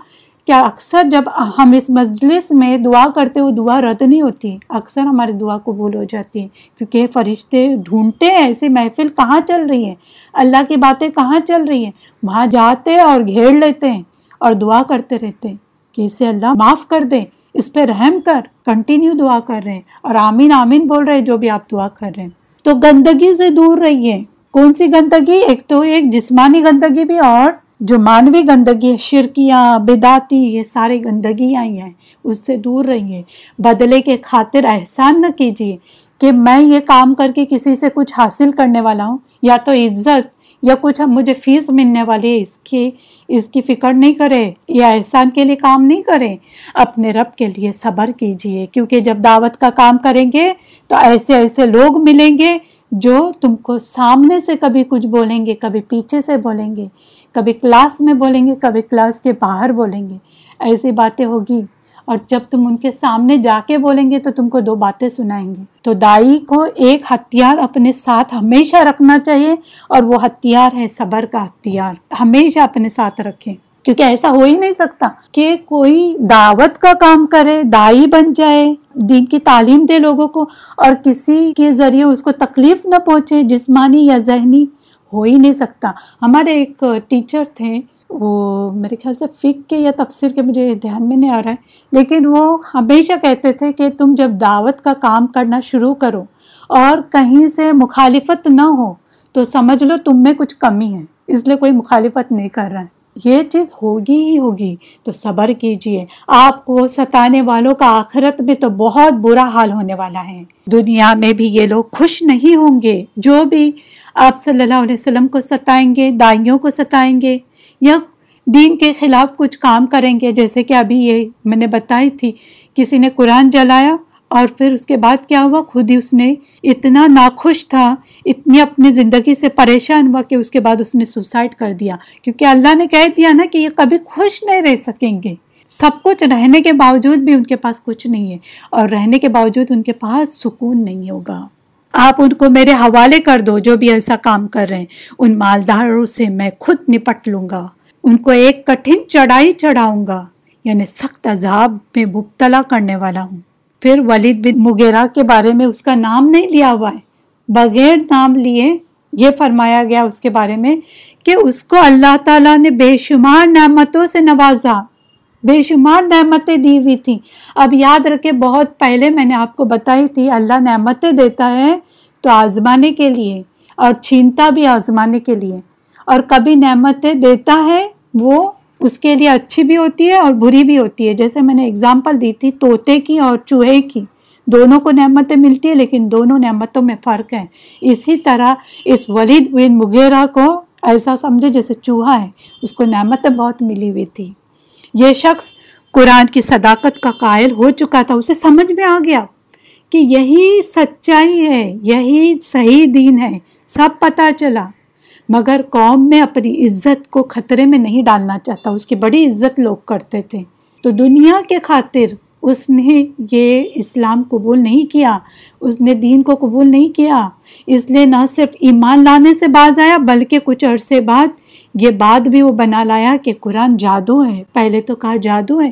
کہ اکثر جب ہم اس مجلس میں دعا کرتے، وہ دعا رد نہیں ہوتی۔ اکثر ہماری دعا قبول ہو جاتی ہے کیونکہ فرشتے ڈھونڈتے ہیں، ایسی محفل کہاں چل رہی ہے؟ اللہ کی باتیں کہاں چل رہی ہیں؟ وہاں جاتے اور گھیر لیتے ہیں اور دعا کرتے رہتے ہیں کہ اسے اللہ معاف کر دیں اس پہ رحم کر کنٹینیو دعا کر رہے ہیں۔ اور آمین آمین بول رہے ہیں، جو بھی آپ دعا کر رہے ہیں۔ تو گندگی سے دور رہیے۔ کون سی گندگی؟ ایک تو ایک جسمانی گندگی بھی اور جو مانوی گندگی ہے، شرکیاں، بداتی، یہ سارے گندگی آئی ہیں۔ اس سے دور رہیے۔ بدلے کے خاطر احسان نہ کیجیے کہ میں یہ کام کر کے کسی سے کچھ حاصل کرنے والا ہوں، یا تو عزت یا کچھ مجھے فیس ملنے والی ہے، اس کی اس کی فکر نہیں کرے یا احسان کے لیے کام نہیں کرے اپنے رب کے لیے صبر کیجیے، کیونکہ جب دعوت کا کام کریں گے تو ایسے ایسے لوگ ملیں گے جو تم کو سامنے سے کبھی کچھ بولیں گے، کبھی پیچھے سے بولیں گے، کبھی کلاس میں بولیں گے، کبھی کلاس کے باہر بولیں گے۔ ایسی باتیں ہوگی۔ اور جب تم ان کے سامنے جا کے بولیں گے تو تم کو دو باتیں سنائیں گے۔ تو دائی کو ایک ہتھیار اپنے ساتھ ہمیشہ رکھنا چاہیے اور وہ ہتھیار ہے صبر کا ہتھیار۔ ہمیشہ اپنے ساتھ رکھیں۔ کیونکہ ایسا ہو ہی نہیں سکتا کہ کوئی دعوت کا کام کرے، دائی بن جائے، دین کی تعلیم دے لوگوں کو اور کسی کے ذریعے اس کو تکلیف نہ پہنچے، جسمانی یا ذہنی، ہو ہی نہیں سکتا۔ ہمارے ایک ٹیچر تھے وہ میرے خیال سے فک کے یا تفسیر کے مجھے دھیان میں نہیں آ رہا ہے۔ لیکن وہ ہمیشہ کہتے تھے کہ تم جب دعوت کا کام کرنا شروع کرو اور کہیں سے مخالفت نہ ہو تو سمجھ لو تم میں کچھ کمی ہے، اس لیے کوئی مخالفت نہیں کر رہا ہے۔ یہ چیز ہوگی ہی ہوگی، تو صبر کیجیے۔ آپ کو ستانے والوں کا آخرت میں تو بہت برا حال ہونے والا ہے۔ دنیا میں بھی یہ لوگ خوش نہیں ہوں گے۔ جو بھی آپ صلی اللہ علیہ وسلم کو ستائیں گے، دائیوں کو ستائیں گے یا دین کے خلاف کچھ کام کریں گے، جیسے کہ ابھی یہ میں نے بتائی تھی، کسی نے قرآن جلایا اور پھر اس کے بعد کیا ہوا؟ خود ہی اس نے اتنا ناخوش تھا، اتنی اپنی زندگی سے پریشان ہوا کہ اس کے بعد اس نے سوسائڈ کر دیا۔ کیونکہ اللہ نے کہہ دیا نا کہ یہ کبھی خوش نہیں رہ سکیں گے۔ سب کچھ رہنے کے باوجود بھی ان کے پاس کچھ نہیں ہے اور رہنے کے باوجود ان کے پاس سکون نہیں ہوگا۔ آپ ان کو میرے حوالے کر دو جو بھی ایسا کام کر رہے ہیں۔ ان مالداروں سے میں خود نپٹ لوں گا۔ ان کو ایک کٹھن چڑھائی چڑھاؤں گا۔ یعنی سخت عذاب میں مبتلا کرنے والا ہوں۔ پھر ولید بن مغیرہ کے بارے میں اس کا نام نہیں لیا ہوا ہے۔ بغیر نام لیے یہ فرمایا گیا اس کے بارے میں کہ اس کو اللہ تعالیٰ نے بے شمار نعمتوں سے نوازا۔ بے شمار نعمتیں دی ہوئی تھیں۔ اب یاد رکھے بہت پہلے میں نے آپ کو بتائی تھی، اللہ نعمتیں دیتا ہے تو آزمانے کے لیے اور چھینتا بھی آزمانے کے لیے۔ اور کبھی نعمتیں دیتا ہے، وہ اس کے لیے اچھی بھی ہوتی ہے اور بری بھی ہوتی ہے۔ جیسے میں نے اگزامپل دی تھی، طوطے کی اور چوہے کی۔ دونوں کو نعمتیں ملتی ہیں، لیکن دونوں نعمتوں میں فرق ہے۔ اسی طرح اس ولید بن مغیرہ کو ایسا سمجھے جیسے چوہا ہے، اس کو نعمتیں بہت ملی ہوئی تھی۔ یہ شخص قرآن کی صداقت کا قائل ہو چکا تھا، اسے سمجھ میں آ گیا کہ یہی سچائی ہے، یہی صحیح دین ہے، سب پتہ چلا۔ مگر قوم میں اپنی عزت کو خطرے میں نہیں ڈالنا چاہتا، اس کی بڑی عزت لوگ کرتے تھے۔ تو دنیا کے خاطر اس نے یہ اسلام قبول نہیں کیا، اس نے دین کو قبول نہیں کیا۔ اس لیے نہ صرف ایمان لانے سے باز آیا، بلکہ کچھ عرصے بعد یہ بات بھی وہ بنا لایا کہ قرآن جادو ہے۔ پہلے تو کہا جادو ہے۔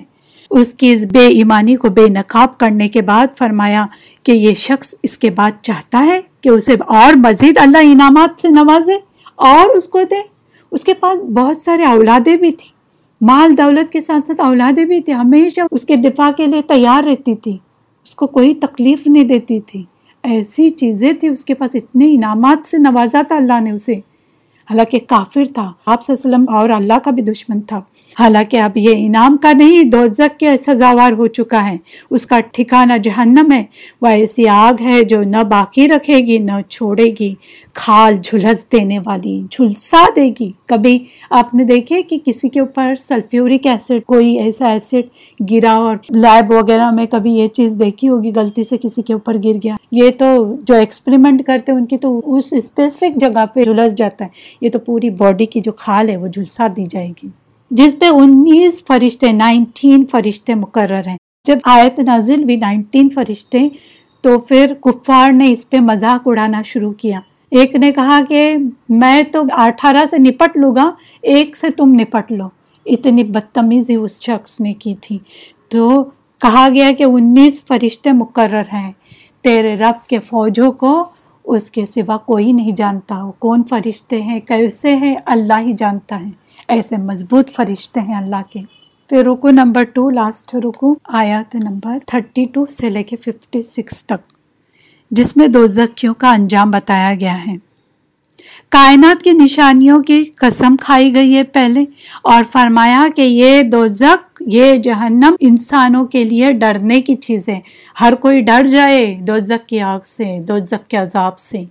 اس کی اس بے ایمانی کو بے نقاب کرنے کے بعد فرمایا کہ یہ شخص اس کے بعد چاہتا ہے کہ اسے اور مزید اللہ انعامات سے نوازے اور اس کو دے۔ اس کے پاس بہت سارے اولادیں بھی تھیں۔ مال دولت کے ساتھ ساتھ اولادیں بھی تھیں۔ ہمیشہ اس کے دفاع کے لیے تیار رہتی تھی۔ اس کو کوئی تکلیف نہیں دیتی تھی۔ ایسی چیزیں تھیں۔ اس کے پاس اتنے انعامات سے نوازا تھا اللہ نے اسے۔ حالانکہ کافر تھا۔ آپ وسلم اور اللہ کا بھی دشمن تھا۔ حالانکہ اب یہ انعام کا نہیں دوزک کے سزاوار ہو چکا ہے۔ اس کا ٹھکانہ جہنم ہے۔ وہ ایسی آگ ہے جو نہ باقی رکھے گی، نہ چھوڑے گی۔ کھال جھلس دینے والی، جھلسا دے گی۔ کبھی آپ نے دیکھے کہ کسی کے اوپر سلفیورک ایسڈ، کوئی ایسا ایسڈ گرا اور لیب وغیرہ میں کبھی یہ چیز دیکھی ہوگی، غلطی سے کسی کے اوپر گر گیا۔ یہ تو جو ایکسپریمنٹ کرتے ان کی تو اس اسپیسیفک جگہ پہ جھلس جاتا ہے۔ یہ تو پوری باڈی کی جو کھال ہے وہ جھلسا دی جائے گی۔ جس پہ انیس فرشتے، نائنٹین فرشتے مقرر ہیں۔ جب آیت نازل بھی نائنٹین فرشتے، تو پھر کفار نے اس پہ مذاق اڑانا شروع کیا۔ ایک نے کہا کہ میں تو اٹھارہ سے نپٹ لوں گا، ایک سے تم نپٹ لو۔ اتنی بدتمیزی اس شخص نے کی تھی۔ تو کہا گیا کہ انیس فرشتے مقرر ہیں۔ تیرے رب کے فوجوں کو اس کے سوا کوئی نہیں جانتا۔ کون فرشتے ہیں؟ کیسے ہیں؟ اللہ ہی جانتا ہے۔ ایسے مضبوط فرشتے ہیں اللہ کے۔ پھر رکو نمبر ٹو لاسٹ رکو آیات نمبر تھرٹی ٹو سے لے کے ففٹی سکس تک۔ جس میں دو زکیوں کا انجام بتایا گیا ہے۔ کائنات کی نشانیوں کی قسم کھائی گئی ہے پہلے اور فرمایا کہ یہ دو زک یہ جہنم انسانوں کے لیے ڈرنے کی چیز ہے ہر کوئی ڈر جائے دو زک کی آگ سے، دو زک کے عذاب سے۔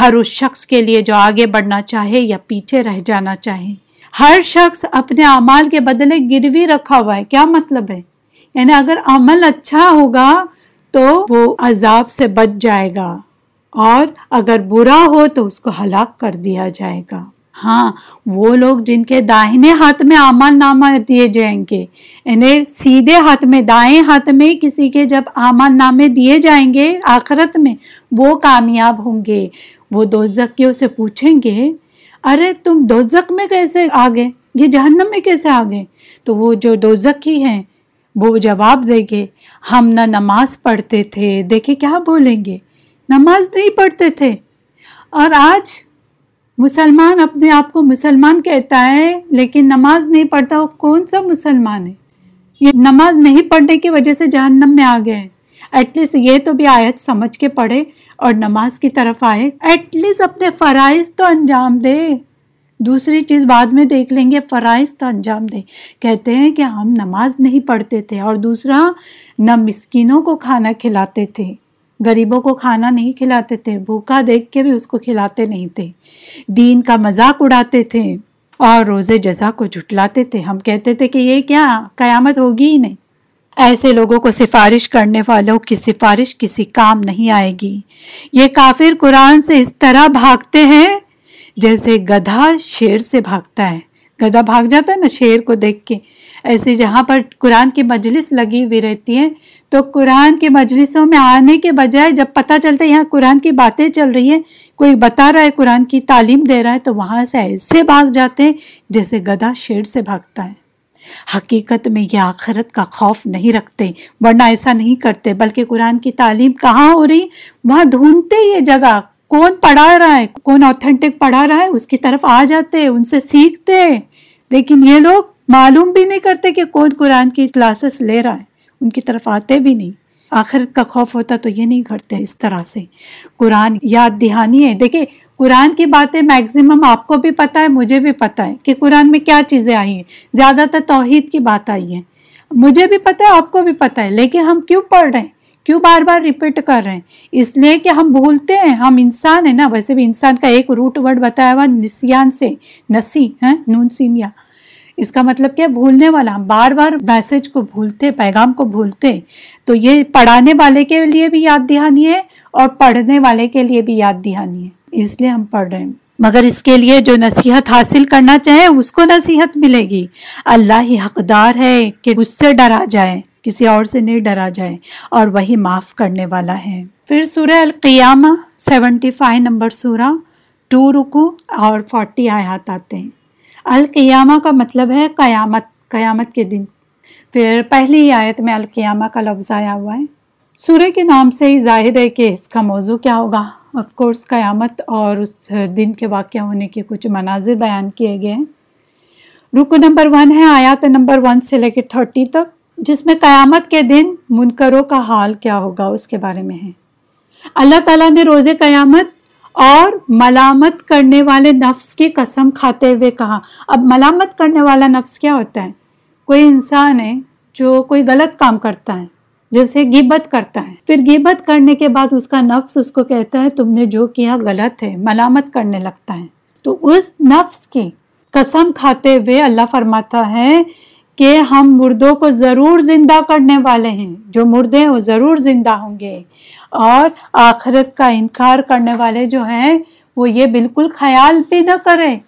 ہر اس شخص کے لیے جو آگے بڑھنا چاہے یا پیچھے رہ جانا چاہے۔ ہر شخص اپنے اعمال کے بدلے گروی رکھا ہوا ہے۔ کیا مطلب ہے؟ یعنی اگر عمل اچھا ہوگا تو وہ عذاب سے بچ جائے گا اور اگر برا ہو تو اس کو ہلاک کر دیا جائے گا۔ ہاں وہ لوگ جن کے داہنے ہاتھ میں اعمال نامہ دیے جائیں گے یعنی سیدھے ہاتھ میں، دائیں ہاتھ میں کسی کے جب اعمال نامے دیے جائیں گے آخرت میں، وہ کامیاب ہوں گے۔ وہ دو سے پوچھیں گے ارے تم دوزک میں کیسے آ گئے یہ جہنم میں کیسے آ گئے تو وہ جو دوزکی ہیں، وہ جواب دے گے ہم نہ نماز پڑھتے تھے دیکھے کیا بولیں گے؟ نماز نہیں پڑھتے تھے۔ اور آج مسلمان اپنے آپ کو مسلمان کہتا ہے، لیکن نماز نہیں پڑھتا، وہ کون سا مسلمان ہے؟ یہ نماز نہیں پڑھنے کی وجہ سے جہنم میں آ گئے ایٹ لیسٹ یہ تو بھی آیت سمجھ کے پڑھے اور نماز کی طرف آئے۔ ایٹ لیسٹ اپنے فرائض تو انجام دے۔ دوسری چیز بعد میں دیکھ لیں گے، فرائض تو انجام دے۔ کہتے ہیں کہ ہم نماز نہیں پڑھتے تھے اور دوسرا، نہ مسکینوں کو کھانا کھلاتے تھے، غریبوں کو کھانا نہیں کھلاتے تھے، بھوکا دیکھ کے بھی اس کو کھلاتے نہیں تھے۔ دین کا مذاق اڑاتے تھے اور روزے جزا کو جھٹلاتے تھے۔ ہم کہتے تھے کہ یہ کیا، قیامت ہوگی ہی نہیں۔ ایسے لوگوں کو سفارش کرنے والوں کی سفارش کسی کام نہیں آئے گی۔ یہ کافر قرآن سے اس طرح بھاگتے ہیں جیسے گدھا شیر سے بھاگتا ہے۔ گدا بھاگ جاتا ہے نا شیر کو دیکھ کے۔ ایسے جہاں پر قرآن کی مجلس لگی ہوئی رہتی ہے تو قرآن کی مجلسوں میں آنے کے بجائے جب پتہ چلتا ہے یہاں قرآن کی باتیں چل رہی ہیں، کوئی بتا رہا ہے قرآن کی تعلیم دے رہا ہے، تو وہاں سے ایسے بھاگ جاتے ہیں جیسے گدا شیر سے بھاگتا ہے۔ حقیقت میں یہ آخرت کا خوف نہیں رکھتے، ورنہ ایسا نہیں کرتے، بلکہ قرآن کی تعلیم کہاں ہو رہی؟ وہاں ڈھونڈتے یہ جگہ۔ کون پڑھا رہا ہے؟ کون آتھینٹک پڑھا رہا ہے؟ اس کی طرف آ جاتے، ان سے سیکھتے۔ لیکن یہ لوگ معلوم بھی نہیں کرتے کہ کون قرآن کی کلاسز لے رہا ہے۔ ان کی طرف آتے بھی نہیں۔ آخرت کا خوف ہوتا تو یہ نہیں کرتے اس طرح سے۔ قرآن یاد دہانی ہے۔ دیکھیں قرآن کی باتیں میکزیمم آپ کو بھی پتا ہے، مجھے بھی پتا ہے کہ قرآن میں کیا چیزیں آئی ہیں۔ زیادہ تر توحید کی بات آئی ہے مجھے بھی پتا ہے، آپ کو بھی پتا ہے، لیکن ہم کیوں پڑھ رہے ہیں؟ کیوں بار بار ریپیٹ کر رہے ہیں؟ اس لیے کہ ہم بھولتے ہیں، ہم انسان ہیں نا۔ ویسے بھی انسان کا ایک روٹ ورڈ بتایا ہوا نسیان سے، نسی ہے نون سینیا اس کا مطلب کیا بھولنے والا۔ ہم بار بار میسج کو بھولتے، پیغام کو بھولتے۔ تو یہ پڑھانے والے کے لیے بھی یاد دہانی ہے اور پڑھنے والے کے لیے بھی یاد دہانی ہے۔ اس لیے ہم پڑھ رہے ہیں۔ مگر اس کے لیے جو نصیحت حاصل کرنا چاہے اس کو نصیحت ملے گی۔ اللہ ہی حقدار ہے کہ اس سے ڈرا جائے، کسی اور سے نہیں ڈرا جائے، اور وہی معاف کرنے والا ہے۔ پھر سورہ القیامہ سیونٹی فائیو نمبر سورہ ٹو رکو اور فورٹی آیات آتے ہیں۔ القیامہ کا مطلب ہے قیامت قیامت کے دن۔ پھر پہلی آیت میں القیامہ کا لفظ آیا ہوا ہے۔ سورہ کے نام سے ہی ظاہر ہے کہ اس کا موضوع کیا ہوگا۔ آف کورس قیامت اور اس دن کے واقعہ ہونے کے کچھ مناظر بیان کیے گئے ہیں۔ رکو نمبر ون ہے، آیات نمبر ون سے لے کے تھرٹی تک، جس میں قیامت کے دن منکروں کا حال کیا ہوگا، اس کے بارے میں ہے۔ اللہ تعالیٰ نے روزے قیامت اور ملامت کرنے والے نفس کی قسم کھاتے ہوئے کہا۔ اب ملامت کرنے والا نفس کیا ہوتا ہے؟ کوئی انسان ہے جو کوئی غلط کام کرتا ہے۔ جیسے گیبت کرتا ہے۔ پھر گیبت کرنے کے بعد اس کا نفس اس کو کہتا ہے، تم نے جو کیا غلط ہے، ملامت کرنے لگتا ہے۔ تو اس نفس کی قسم کھاتے ہوئے اللہ فرماتا ہے کہ ہم مردوں کو ضرور زندہ کرنے والے ہیں۔ جو مردے ہیں وہ ضرور زندہ ہوں گے۔ اور آخرت کا انکار کرنے والے جو ہیں، وہ یہ بالکل خیال بھی نہ کریں۔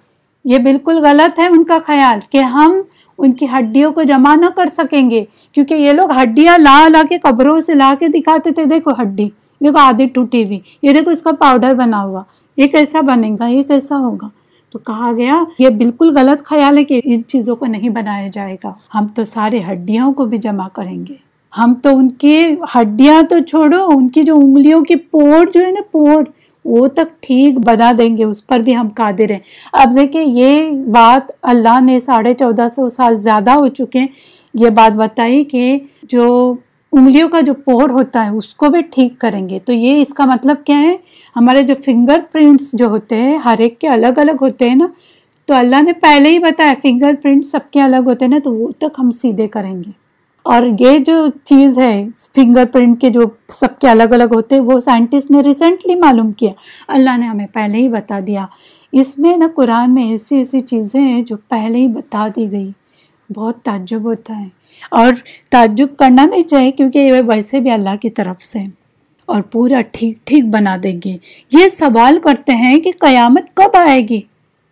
یہ بالکل غلط ہے ان کا خیال کہ ہم ان کی ہڈیوں کو جمع نہ کر سکیں گے۔ کیونکہ یہ لوگ ہڈیاں لا لا کے قبروں سے لا کے دکھاتے تھے۔ دیکھو ہڈی، دیکھو آدھی ٹوٹی ہوئی۔ یہ دیکھو اس کا پاؤڈر بنا ہوا۔ یہ کیسا بنے گا؟ یہ کیسا ہوگا؟ تو کہا گیا، یہ بالکل غلط خیال ہے کہ ان چیزوں کو نہیں بنایا جائے گا۔ ہم تو سارے ہڈیوں کو بھی جمع کریں گے۔ ہم تو ان کی ہڈیاں تو چھوڑو، ان کی جو انگلیوں کی پوڑ جو ہے نا، پوڑ۔ وہ تک ٹھیک بنا دیں گے، اس پر بھی ہم قادر ہیں۔ اب دیکھیں، یہ بات اللہ نے ساڑھے چودہ سو سال زیادہ ہو چکے ہیں۔ یہ بات بتائی کہ جو انگلیوں کا جو پوڑ ہوتا ہے، اس کو بھی ٹھیک کریں گے۔ تو یہ اس کا مطلب کیا ہے؟ ہمارے جو فنگر پرنٹس جو ہوتے ہیں، ہر ایک کے الگ الگ ہوتے ہیں نا۔ تو اللہ نے پہلے ہی بتایا، فنگر پرنٹ سب کے الگ ہوتے ہیں نا، تو وہ تک ہم سیدھے کریں گے۔ اور یہ جو چیز ہے فنگر پرنٹ کے جو سب کے الگ الگ ہوتے ہیں، وہ سائنٹسٹ نے ریسنٹلی معلوم کیا۔ اللہ نے ہمیں پہلے ہی بتا دیا۔ اس میں نا قرآن میں ایسی ایسی چیزیں ہیں جو پہلے ہی بتا دی گئی۔ بہت تعجب ہوتا ہے۔ اور تعجب کرنا نہیں چاہیے کیونکہ یہ ویسے بھی اللہ کی طرف سے۔ اور پورا ٹھیک ٹھیک بنا دیں گے۔ یہ سوال کرتے ہیں کہ قیامت کب آئے گی؟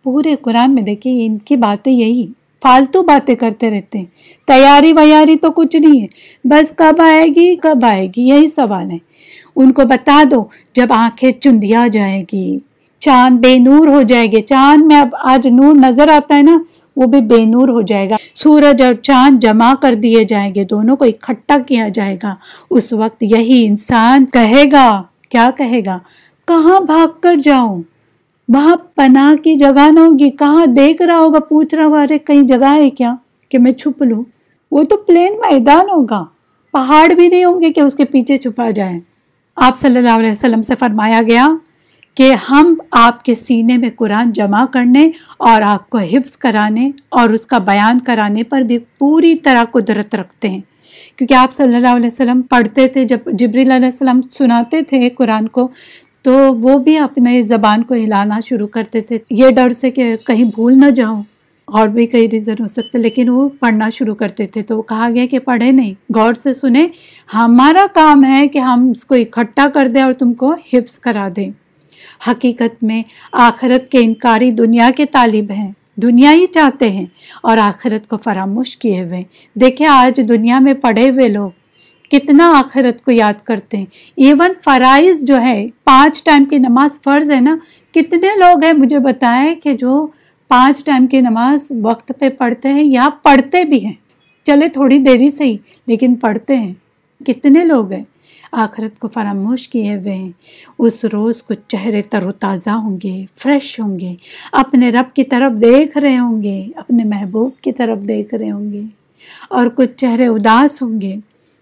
پورے قرآن میں دیکھیے، ان کی باتیں یہی۔ فالتو باتیں کرتے رہتے ہیں۔ تیاری ویاری تو کچھ نہیں ہے۔ بس کب آئے گی، کب آئے گی؟ یہی سوال ہے۔ ان کو بتا دو جب آنکھیں چندیا جائے گی۔ چاند بے نور ہو جائے گی۔ چاند میں اب آج نور نظر آتا ہے نا، وہ بھی بے نور ہو جائے گا۔ سورج اور چاند جمع کر دیے جائیں گے، دونوں کو اکٹھا کیا جائے گا۔ اس وقت یہی انسان کہے گا۔ کیا کہے گا؟ کہاں بھاگ کر جاؤں؟ وہاں پناہ کی جگہ نہ ہوگی۔ کہاں دیکھ رہا ہوگا، پوچھ رہا ہوگا، ارے کہیں جگہ ہے کیا کہ میں چھپ لوں؟ وہ تو پلین میدان ہوگا۔ پہاڑ بھی نہیں ہوں گے کہ اس کے پیچھے چھپا جائے۔ آپ صلی اللہ علیہ وسلم سے فرمایا گیا کہ ہم آپ کے سینے میں قرآن جمع کرنے اور آپ کو حفظ کرانے اور اس کا بیان کرانے پر بھی پوری طرح قدرت رکھتے ہیں۔ کیونکہ آپ صلی اللہ علیہ وسلم پڑھتے تھے، جب جبریل علیہ السلام سناتے تھے قرآن کو تو وہ بھی اپنے زبان کو ہلانا شروع کرتے تھے۔ یہ ڈر سے کہ کہیں بھول نہ جاؤں اور بھی کئی ریزن ہو سکتے، لیکن وہ پڑھنا شروع کرتے تھے۔ تو وہ کہا گیا کہ پڑھے نہیں، غور سے سنیں۔ ہمارا کام ہے کہ ہم اس کو اکٹھا کر دیں اور تم کو حفظ کرا دیں۔ حقیقت میں آخرت کے انکاری دنیا کے طالب ہیں۔ دنیا ہی چاہتے ہیں اور آخرت کو فراموش کیے ہوئے۔ دیکھیں، آج دنیا میں پڑھے ہوئے لوگ کتنا آخرت کو یاد کرتے ہیں۔ ایون فرائض جو ہے، پانچ ٹائم کی نماز فرض ہے نا، کتنے لوگ ہیں مجھے بتائیں کہ جو پانچ ٹائم کی نماز وقت پہ پڑھتے ہیں یا پڑھتے بھی ہیں۔ چلے تھوڑی دیری سے ہی، لیکن پڑھتے ہیں۔ کتنے لوگ ہیں۔ آخرت کو فراموش کیے ہوئے ہیں۔ اس روز کچھ چہرے تر و تازہ ہوں گے فریش ہوں گے۔ اپنے رب کی طرف دیکھ رہے ہوں گے، اپنے محبوب کی طرف دیکھ رہے ہوں گے۔ اور کچھ چہرے اداس ہوں گے۔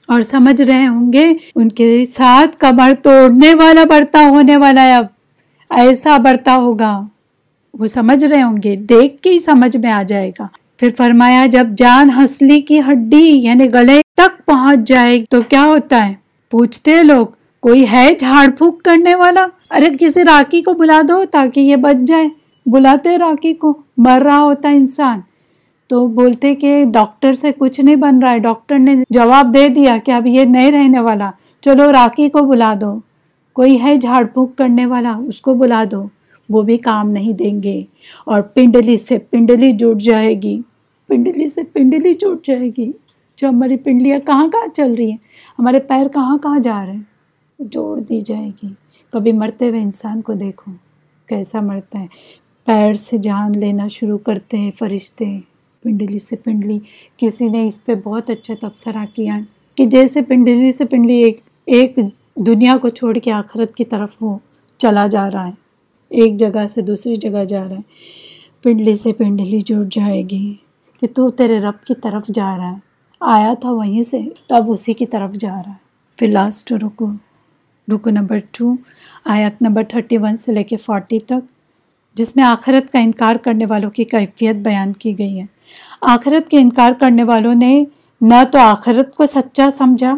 اور سمجھ رہے ہوں گے، ان کے ساتھ کمر توڑنے والا برتا ہونے والا ہے اب۔ ایسا برتا ہوگا۔ وہ سمجھ رہے ہوں گے، دیکھ کے ہی سمجھ میں آ جائے گا۔ پھر فرمایا، جب جان ہنسلی کی ہڈی یعنی گلے تک پہنچ جائے تو کیا ہوتا ہے؟ پوچھتے لوگ، کوئی ہے جھاڑ پھونک کرنے والا؟ ارے، کسی راکی کو بلا دو تاکہ یہ بچ جائے۔ بلاتے راکی کو۔ مر رہا ہوتا انسان۔ تو بولتے کہ ڈاکٹر سے کچھ نہیں بن رہا ہے۔ ڈاکٹر نے جواب دے دیا کہ اب یہ نہیں رہنے والا۔ چلو راکی کو بلا دو۔ کوئی ہے جھاڑ پھونک کرنے والا، اس کو بلا دو۔ وہ بھی کام نہیں دیں گے۔ اور پنڈلی سے پنڈلی جڑ جائے گی۔ پنڈلی سے پنڈلی جڑ جائے گی۔ جو ہماری پنڈلیاں کہاں کہاں چل رہی ہیں؟ ہمارے پیر کہاں کہاں جا رہے ہیں؟ جوڑ دی جائے گی۔ کبھی مرتے ہوئے انسان کو دیکھو کیسا مرتا ہے۔ پیر سے جان لینا شروع کرتے ہیں، فرشتے۔ پنڈلی سے پنڈلی، کسی نے اس پہ بہت اچھا تبصرہ کیا کہ جیسے پنڈلی سے پنڈلی ایک ایک دنیا کو چھوڑ کے آخرت کی طرف وہ چلا جا رہا ہے، ایک جگہ سے دوسری جگہ جا رہا ہے۔ پنڈلی سے پنڈلی جڑ جائے گی کہ تو تیرے رب کی طرف جا رہا ہے۔ آیا تھا وہیں سے تو اب اسی کی طرف جا رہا ہے۔ پھر لاسٹ رکو رکو نمبر ٹو آیت نمبر تھرٹی ون سے لے کے فورٹی تک، جس میں آخرت کا انکار کرنے والوں کی کیفیت بیان کی گئی ہے۔ آخرت کے انکار کرنے والوں نے نہ تو آخرت کو سچا سمجھا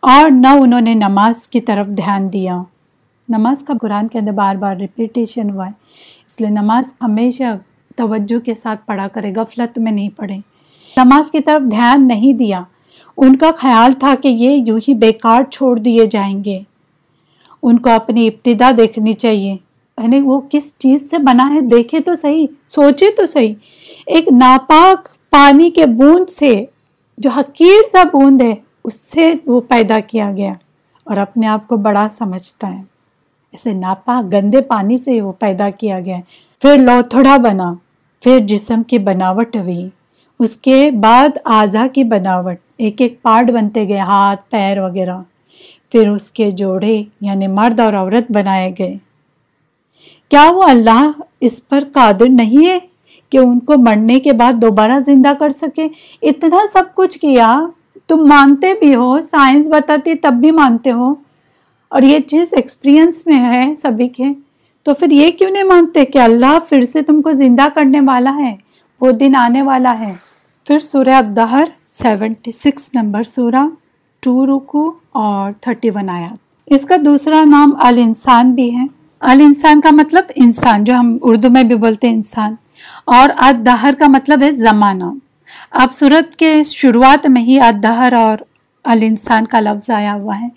اور نہ انہوں نے نماز کی طرف دھیان دیا۔ نماز کا قرآن کے اندر بار بار ریپیٹیشن ہوا ہے۔ اس لیے نماز ہمیشہ توجہ کے ساتھ پڑھا کرے، غفلت میں نہیں پڑھے۔ نماز کی طرف دھیان نہیں دیا۔ ان کا خیال تھا کہ یہ یوں ہی بیکار چھوڑ دیے جائیں گے۔ ان کو اپنی ابتدا دیکھنی چاہیے۔ یعنی وہ کس چیز سے بنا ہے؟ دیکھے تو صحیح، سوچے تو صحیح۔ ایک ناپاک پانی کے بوند سے جو حقیر سا بوند ہے، اس سے وہ پیدا کیا گیا اور اپنے آپ کو بڑا سمجھتا ہے۔ ایسے ناپا گندے پانی سے وہ پیدا کیا گیا۔ پھر لوتھڑا بنا، پھر جسم کی بناوٹ ہوئی۔ اس کے بعد اعضا کی بناوٹ، ایک ایک پارٹ بنتے گئے، ہاتھ، پیر وغیرہ۔ پھر اس کے جوڑے یعنی مرد اور عورت بنائے گئے۔ کیا وہ اللہ اس پر قادر نہیں ہے؟ کہ ان کو مرنے کے بعد دوبارہ زندہ کر سکے۔ اتنا سب کچھ کیا۔ تم مانتے بھی ہو، سائنس بتاتی تب بھی مانتے ہو۔ اور یہ چیز ایکسپیرینس میں ہے سبھی کے، تو پھر یہ کیوں نہیں مانتے کہ اللہ پھر سے تم کو زندہ کرنے والا ہے؟ وہ دن آنے والا ہے۔ پھر سورہ الدہر، سیونٹی سکس نمبر سورہ ٹو رکو اور تھرٹی ون آیات۔ اس کا دوسرا نام ال انسان بھی ہے۔ ال انسان کا مطلب انسان، جو ہم اردو میں بھی بولتے ہیں انسان۔ اور ادہر کا مطلب ہے زمانہ۔ اب صورت کے شروعات میں ہی ادہر اور ال انسان کا لفظ آیا ہوا ہے۔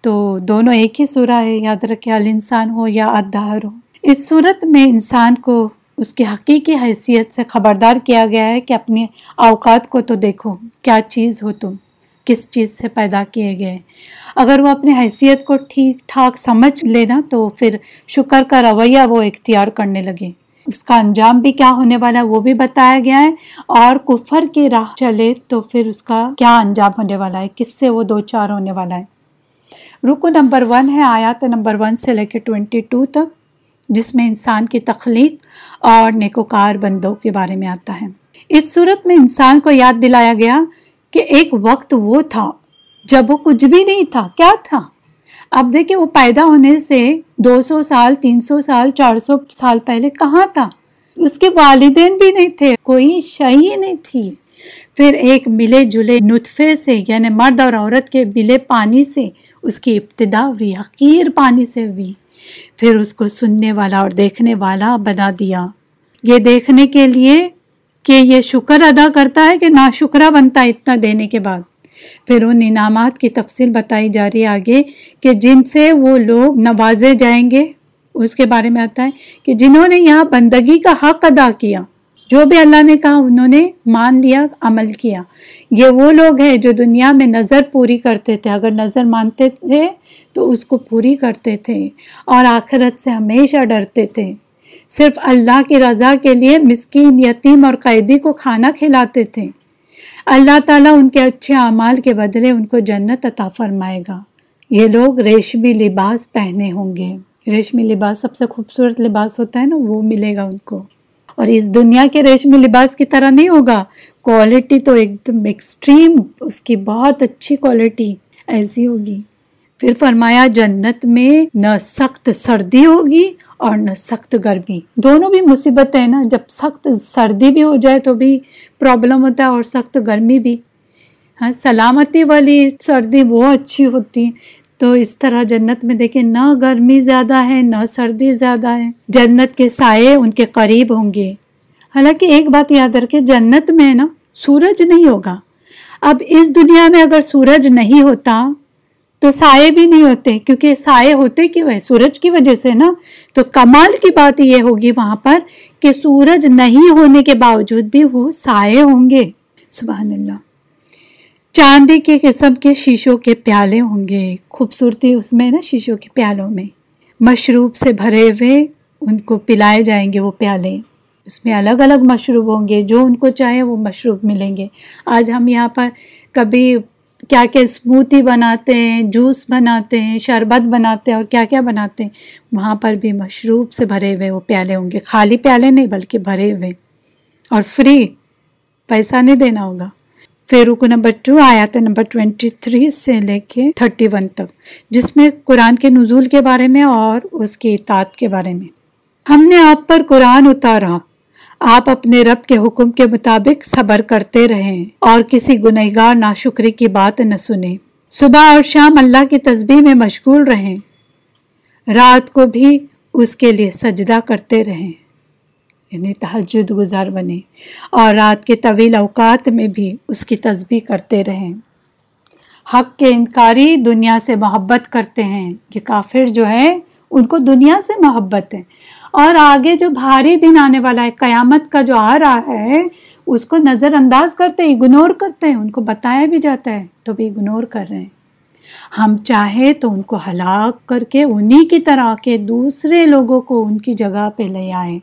تو دونوں ایک ہی سورہ ہے، یاد رکھے ال انسان ہو یا ادہر ہو۔ اس صورت میں انسان کو اس کی حقیقی حیثیت سے خبردار کیا گیا ہے کہ اپنے اوقات کو تو دیکھو، کیا چیز ہو تم؟ کس چیز سے پیدا کیے گئے؟ اگر وہ اپنی حیثیت کو ٹھیک ٹھاک سمجھ لینا تو پھر شکر کا رویہ وہ اختیار کرنے لگے۔ اس کا انجام بھی کیا ہونے والا ہے وہ بھی بتایا گیا ہے اور کفر کی راہ چلے تو پھر اس کا کیا انجام ہونے والا ہے؟ کس سے وہ دو چار ہونے والا ہے؟ رکو نمبر ون ہے آیات نمبر ون سے لے کے ٹوینٹی ٹو تک، جس میں انسان کی تخلیق اور نیکوکار بندوں کے بارے میں آتا ہے۔ اس صورت میں انسان کو یاد دلایا گیا کہ ایک وقت وہ تھا جب وہ کچھ بھی نہیں تھا۔ کیا تھا؟ اب دیکھیں وہ پیدا ہونے سے دو سو سال، تین سو سال، چار سو سال پہلے کہاں تھا؟ اس کے والدین بھی نہیں تھے، کوئی شہی نہیں تھی۔ پھر ایک ملے جلے نطفے سے یعنی مرد اور عورت کے ملے پانی سے، اس کی ابتدا ہوئی، حقیر پانی سے ہوئی۔ پھر اس کو سننے والا اور دیکھنے والا بنا دیا۔ یہ دیکھنے کے لیے کہ یہ شکر ادا کرتا ہے کہ ناشکرہ بنتا ہے اتنا دینے کے بعد۔ پھر ان انعامات کی تفصیل بتائی جا رہی ہے آگے کہ جن سے وہ لوگ نوازے جائیں گے۔ اس کے بارے میں آتا ہے کہ جنہوں نے یہاں بندگی کا حق ادا کیا، جو بھی اللہ نے کہا انہوں نے مان لیا، عمل کیا۔ یہ وہ لوگ ہیں جو دنیا میں نظر پوری کرتے تھے۔ اگر نظر مانتے تھے تو اس کو پوری کرتے تھے اور آخرت سے ہمیشہ ڈرتے تھے۔ صرف اللہ کی رضا کے لیے مسکین، یتیم اور قیدی کو کھانا کھلاتے تھے۔ اللہ تعالیٰ ان کے اچھے اعمال کے بدلے ان کو جنت عطا فرمائے گا۔ یہ لوگ ریشمی لباس پہنے ہوں گے۔ ریشمی لباس سب سے خوبصورت لباس ہوتا ہے نا، وہ ملے گا ان کو۔ اور اس دنیا کے ریشمی لباس کی طرح نہیں ہوگا۔ کوالٹی تو ایک دم ایکسٹریم اس کی بہت اچھی کوالٹی ایسی ہوگی۔ پھر فرمایا، جنت میں نہ سخت سردی ہوگی اور نہ سخت گرمی۔ دونوں بھی مصیبت ہے نا۔ جب سخت سردی بھی ہو جائے تو بھی پرابلم ہوتا ہے اور سخت گرمی بھی۔ ہاں سلامتی والی سردی وہ اچھی ہوتی تو اس طرح جنت میں دیکھیں، نہ گرمی زیادہ ہے، نہ سردی زیادہ ہے۔ جنت کے سائے ان کے قریب ہوں گے۔ حالانکہ ایک بات یاد رکھے جنت میں نا، سورج نہیں ہوگا۔ اب اس دنیا میں اگر سورج نہیں ہوتا تو سائے بھی نہیں ہوتے، کیونکہ سائے ہوتے کیوں ہے سورج کی وجہ سے نا، تو کمال کی بات یہ ہوگی وہاں پر کہ سورج نہیں ہونے کے باوجود بھی وہ سائے ہوں گے۔ سبحان اللہ۔ چاندی کے قسم کے شیشوں کے پیالے ہوں گے، خوبصورتی اس میں نا، شیشوں کے پیالوں میں۔ مشروب سے بھرے ہوئے ان کو پلائے جائیں گے وہ پیالے۔ اس میں الگ الگ مشروب ہوں گے، جو ان کو چاہے وہ مشروب ملیں گے۔ آج ہم یہاں پر کبھی کیا کیا اسموتی بناتے ہیں، جوس بناتے ہیں، شربت بناتے ہیں اور کیا کیا بناتے ہیں؟ وہاں پر بھی مشروب سے بھرے ہوئے وہ پیالے ہوں گے۔ خالی پیالے نہیں بلکہ بھرے ہوئے۔ اور فری پیسہ نہیں دینا ہوگا۔ پھر رکو نمبر ٹو آیا تھا نمبر ٹوینٹی تھری سے لے کے تھرٹی ون تک۔ جس میں قرآن کے نزول کے بارے میں اور اس کی اطاعت کے بارے میں۔ ہم نے آپ پر قرآن اتارا۔ آپ اپنے رب کے حکم کے مطابق صبر کرتے رہیں اور کسی گنہگار ناشکری کی بات نہ سنیں۔ صبح اور شام اللہ کی تسبیح میں مشغول رہیں۔ رات کو بھی اس کے لیے سجدہ کرتے رہیں۔ یعنی تحجد گزار بنے اور رات کے طویل اوقات میں بھی اس کی تسبیح کرتے رہیں۔ حق کے انکاری دنیا سے محبت کرتے ہیں۔ کہ کافر جو ہے ان کو دنیا سے محبت ہے۔ اور آگے جو بھاری دن آنے والا ہے، قیامت کا جو آ رہا ہے، اس کو نظر انداز کرتے اگنور کرتے ہیں ان کو بتایا بھی جاتا ہے تو بھی اگنور کر رہے ہیں۔ ہم چاہے تو ان کو ہلاک کر کے انہی کی طرح کے دوسرے لوگوں کو ان کی جگہ پہ لے آئیں۔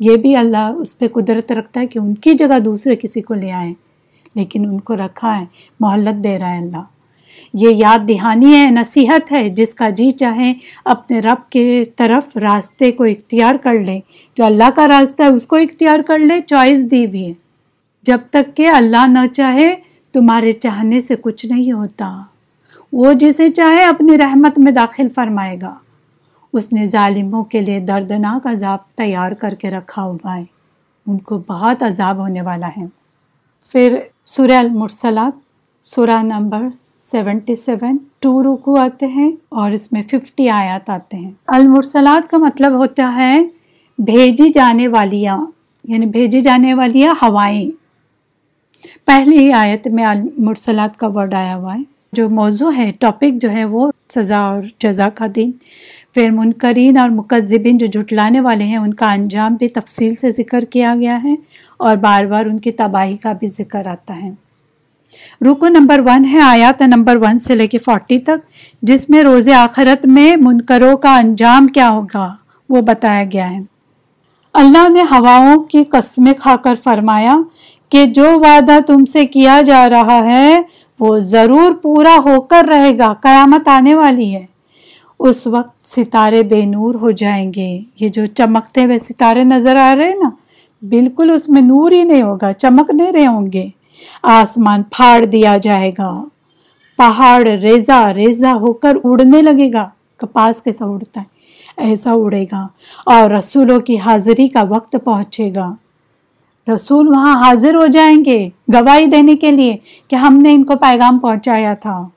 یہ بھی اللہ اس پہ قدرت رکھتا ہے کہ ان کی جگہ دوسرے کسی کو لے آئیں، لیکن ان کو رکھا ہے محلت دے رہا ہے اللہ۔ یہ یاد دہانی ہے، نصیحت ہے، جس کا جی چاہے اپنے رب کے طرف راستے کو اختیار کر لے جو اللہ کا راستہ ہے، اس کو اختیار کر لے چوائس دی بھی ہے۔ جب تک کہ اللہ نہ چاہے، تمہارے چاہنے سے کچھ نہیں ہوتا۔ وہ جسے چاہے اپنی رحمت میں داخل فرمائے گا۔ اس نے ظالموں کے لیے دردناک عذاب تیار کر کے رکھا ہوا ہے۔ ان کو بہت عذاب ہونے والا ہے۔ پھر سورہ المرسلات سورہ نمبر سیونٹی سیون ٹو رکو آتے ہیں اور اس میں ففٹی آیات آتے ہیں۔ المرسلات کا مطلب ہوتا ہے بھیجی جانے والیاں یعنی بھیجی جانے والی ہوائیں۔ پہلی آیت میں المرسلات کا ورڈ آیا ہوا ہے۔ جو موضوع ہے، ٹاپک جو ہے، وہ سزا اور جزا کا دن۔ پھر منکرین اور مقذبین جو جھٹلانے والے ہیں، ان کا انجام بھی تفصیل سے ذکر کیا گیا ہے اور بار بار ان کی تباہی کا بھی ذکر آتا ہے۔ رکو نمبر ون ہے، آیات نمبر ون سے لے کے فورٹی تک، جس میں روز آخرت میں منکروں کا انجام کیا ہوگا، وہ بتایا گیا ہے۔ اللہ نے ہواؤں کی قسمیں کھا کر فرمایا کہ جو وعدہ تم سے کیا جا رہا ہے، وہ ضرور پورا ہو کر رہے گا، قیامت آنے والی ہے۔ اس وقت ستارے بے نور ہو جائیں گے۔ یہ جو چمکتے ہوئے ستارے نظر آ رہے ہیں نا، بالکل اس میں نور ہی نہیں ہوگا، چمک نہیں رہے ہوں گے۔ آسمان پھاڑ دیا جائے گا۔ پہاڑ ریزا ریزا ہو کر اڑنے لگے گا۔ کپاس کیسا اڑتا ہے، ایسا اڑے گا۔ اور رسولوں کی حاضری کا وقت پہنچے گا۔ رسول وہاں حاضر ہو جائیں گے گواہی دینے کے لیے کہ ہم نے ان کو پیغام پہنچایا تھا۔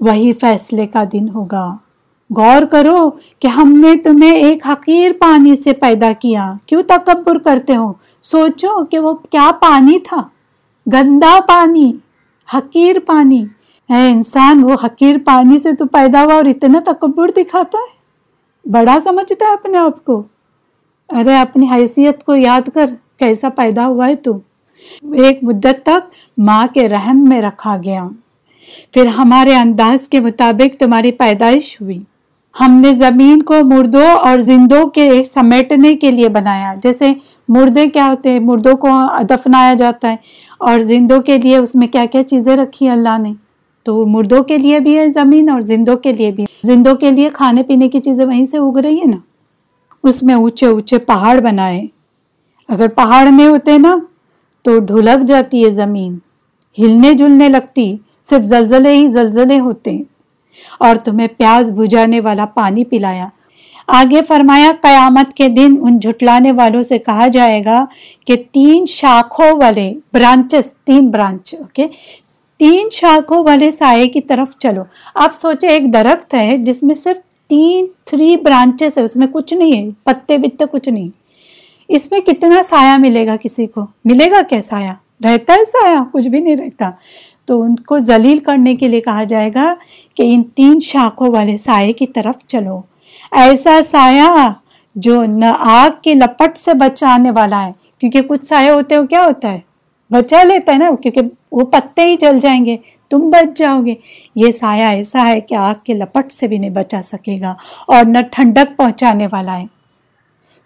وہی فیصلے کا دن ہوگا۔ غور کرو کہ ہم نے تمہیں ایک حقیر پانی سے پیدا کیا۔ کیوں تکبر کرتے ہو؟ سوچو کہ وہ کیا پانی تھا۔ گندا پانی، حقیر پانی۔ اے انسان، وہ حقیر پانی سے تو پیدا ہوا اور اتنا تکبر دکھاتا ہے۔ بڑا سمجھتا ہے اپنے آپ کو۔ ارے، اپنی حیثیت کو یاد کر کیسا پیدا ہوا ہے تو۔ ایک مدت تک ماں کے رحم میں رکھا گیا۔ پھر ہمارے انداز کے مطابق تمہاری پیدائش ہوئی۔ ہم نے زمین کو مردوں اور زندوں کے سمیٹنے کے لیے بنایا۔ جیسے مردے کیا ہوتے ہیں؟ مردوں کو دفنایا جاتا ہے اور زندوں کے لیے اس میں کیا کیا چیزیں رکھی اللہ نے؟ تو مردوں کے لیے بھی ہے زمین اور زندوں کے لیے بھی۔ زندوں کے لیے کھانے پینے کی چیزیں وہیں سے اگ رہی ہے نا۔ اس میں اونچے اونچے پہاڑ بنائے۔ اگر پہاڑ نہیں ہوتے نا، تو ڈھلک جاتی ہے زمین۔ ہلنے جلنے لگتی۔ صرف زلزلے ہی زلزلے ہوتے۔ ہیں اور تمہیں پیاز بجانے والا پانی پلایا۔ آگے فرمایا، قیامت کے دن ان جھٹلانے والوں سے کہا جائے گا کہ تین شاخوں والے برانچز، تین برانچ اوکے تین شاخوں والے سائے کی طرف چلو۔ آپ سوچے ایک درخت ہے جس میں صرف تین تھری برانچز ہے، اس میں کچھ نہیں ہے، پتے بتے کچھ نہیں۔ اس میں کتنا سایہ ملے گا کسی کو؟ ملے گا کیا سایہ؟ رہتا ہے سایہ؟ کچھ بھی نہیں رہتا۔ تو ان کو ذلیل کرنے کے لیے کہا جائے گا کہ ان تین شاخوں والے سائے کی طرف چلو۔ ایسا سایہ جو نہ آگ کی لپٹ سے بچانے والا ہے، کیونکہ کچھ سایہ ہوتے ہو کیا ہوتا ہے؟ بچا لیتا ہے نا، کیونکہ وہ پتے ہی جل جائیں گے، تم بچ جاؤ گے۔ یہ سایہ ایسا ہے کہ آگ کے لپٹ سے بھی نہیں بچا سکے گا اور نہ ٹھنڈک پہنچانے والا ہے۔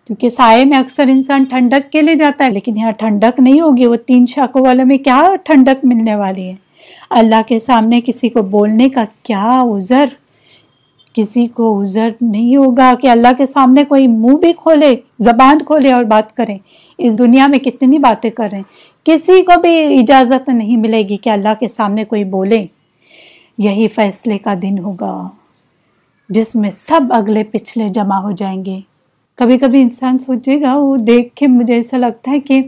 کیونکہ سائے میں اکثر انسان ٹھنڈک کے لیے جاتا ہے، لیکن یہاں ٹھنڈک نہیں ہوگی۔ وہ تین شاخوں والے میں کیا ٹھنڈک ملنے والی ہے؟ اللہ کے سامنے کسی کو بولنے کا کیا عذر؟ کسی کو عذر نہیں ہوگا کہ اللہ کے سامنے کوئی منہ بھی کھولے، زبان کھولے اور بات کریں اس دنیا میں کتنی باتیں کر رہے ہیں۔ کسی کو بھی اجازت نہیں ملے گی کہ اللہ کے سامنے کوئی بولے۔ یہی فیصلے کا دن ہوگا، جس میں سب اگلے پچھلے جمع ہو جائیں گے۔ کبھی کبھی انسان سوچے گا، وہ دیکھ کے مجھے ایسا لگتا ہے کہ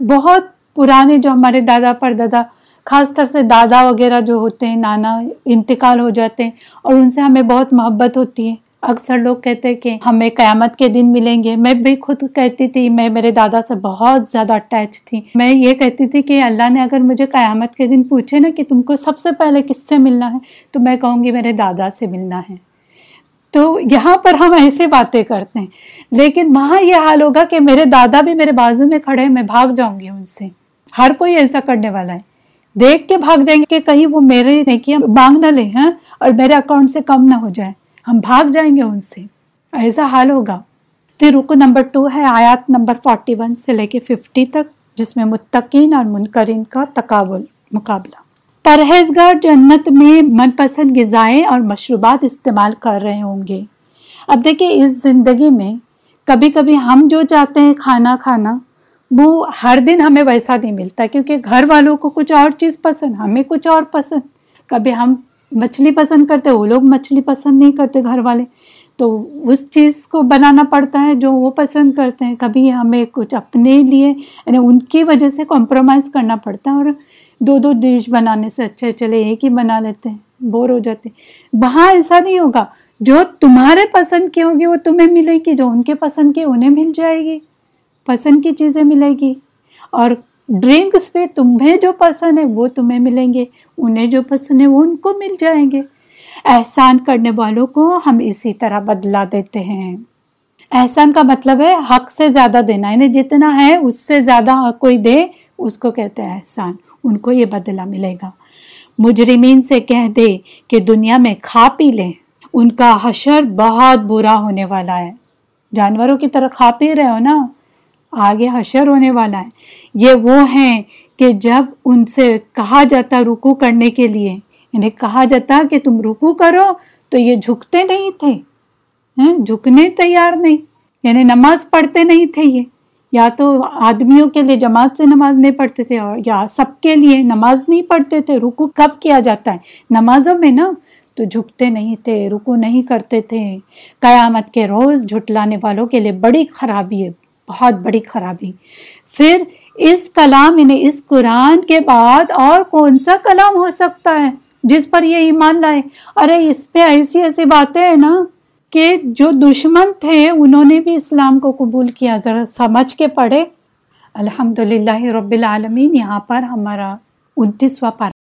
بہت پرانے جو ہمارے دادا پر دادا خاص طر سے دادا وغیرہ جو ہوتے ہیں، نانا انتقال ہو جاتے ہیں اور ان سے ہمیں بہت محبت ہوتی ہے۔ اکثر لوگ کہتے ہیں کہ ہمیں قیامت کے دن ملیں گے۔ میں بھی خود کہتی تھی، میں میرے دادا سے بہت زیادہ اٹیچ تھی۔ میں یہ کہتی تھی کہ اللہ نے اگر مجھے قیامت کے دن پوچھے نا کہ تم کو سب سے پہلے کس سے ملنا ہے، تو میں کہوں گی میرے دادا سے ملنا ہے۔ تو یہاں پر ہم ایسے باتیں کرتے ہیں۔ لیکن وہاں یہ حال ہوگا کہ میرے دادا بھی میرے بازو میں کھڑے میں بھاگ جاؤں گی ان سے۔ ہر کوئی ایسا کرنے والا ہے۔ دیکھ کے بھاگ جائیں گے کہ کہیں وہ میرے نیکیاں مانگ نہ لے ہیں ہاں؟ اور میرے اکاؤنٹ سے کم نہ ہو جائے ہم بھاگ جائیں گے ان سے۔ ایسا حال ہوگا۔ پھر رکو نمبر ٹو ہے آیات نمبر فورٹی ون سے لے کے ففٹی تک، جس میں متقین اور منکرین کا تقابل، مقابلہ۔ پرہیزگار جنت میں من پسند غذائیں اور مشروبات استعمال کر رہے ہوں گے۔ اب دیکھیں، اس زندگی میں کبھی کبھی ہم جو چاہتے ہیں کھانا کھانا۔ وہ ہر دن ہمیں ویسا نہیں ملتا کیونکہ گھر والوں کو کچھ اور چیز پسند، ہمیں کچھ اور پسند۔ کبھی ہم مچھلی پسند کرتے، وہ لوگ مچھلی پسند نہیں کرتے گھر والے۔ تو اس چیز کو بنانا پڑتا ہے جو وہ پسند کرتے ہیں۔ کبھی ہمیں کچھ اپنے لیے یعنی ان کی وجہ سے کمپرومائز کرنا پڑتا ہے اور دو دو ڈش بنانے سے اچھے چلے، ایک ہی بنا لیتے ہیں بور ہو جاتے ہیں۔ وہاں ایسا نہیں ہوگا۔ جو تمہارے پسند کی ہوگی وہ تمہیں ملے گی، جو ان کے پسند کی انہیں مل جائے گی۔ پسند کی چیزیں ملے گی۔ اور ڈرنکس پہ تمہیں جو پسند ہے وہ تمہیں ملیں گے، انہیں جو پسند ہے وہ ان کو مل جائیں گے۔ احسان کرنے والوں کو ہم اسی طرح بدلا دیتے ہیں۔ احسان کا مطلب ہے حق سے زیادہ دینا یعنی جتنا ہے اس سے زیادہ کوئی دے، اس کو کہتے ہیں احسان، ان کو یہ بدلہ ملے گا۔ مجرمین سے کہہ دے کہ دنیا میں کھا پی لیں، ان کا حشر بہت برا ہونے والا ہے۔ جانوروں کی طرح کھا پی رہے ہو نا؟ آگے حشر ہونے والا ہے۔ یہ وہ ہیں کہ جب ان سے کہا جاتا رکو کرنے کے لیے یعنی کہا جاتا کہ تم رکو کرو تو یہ جھکتے نہیں تھے۔ ہاں، جھکنے تیار نہیں یعنی نماز پڑھتے نہیں تھے یہ۔ یا تو آدمیوں کے لیے جماعت سے نماز نہیں پڑھتے تھے، اور یا سب کے لیے نماز نہیں پڑھتے تھے۔ رکو کب کیا جاتا ہے؟ نمازوں میں نا۔ تو جھکتے نہیں تھے رکو نہیں کرتے تھے۔ قیامت کے روز جھٹلانے والوں کے لیے بڑی خرابی ہے۔ بہت بڑی خرابی۔ پھر اس کلام یعنی اس قرآن کے بعد اور کون سا کلام ہو سکتا ہے جس پر یہ ایمان لائے؟ ارے، اس پہ ایسی ایسی باتیں ہیں نا کہ جو دشمن تھے، انہوں نے بھی اسلام کو قبول کیا۔ ذرا سمجھ کے پڑھے الحمد للہ رب العالمین، یہاں پر ہمارا انتیسواں پارا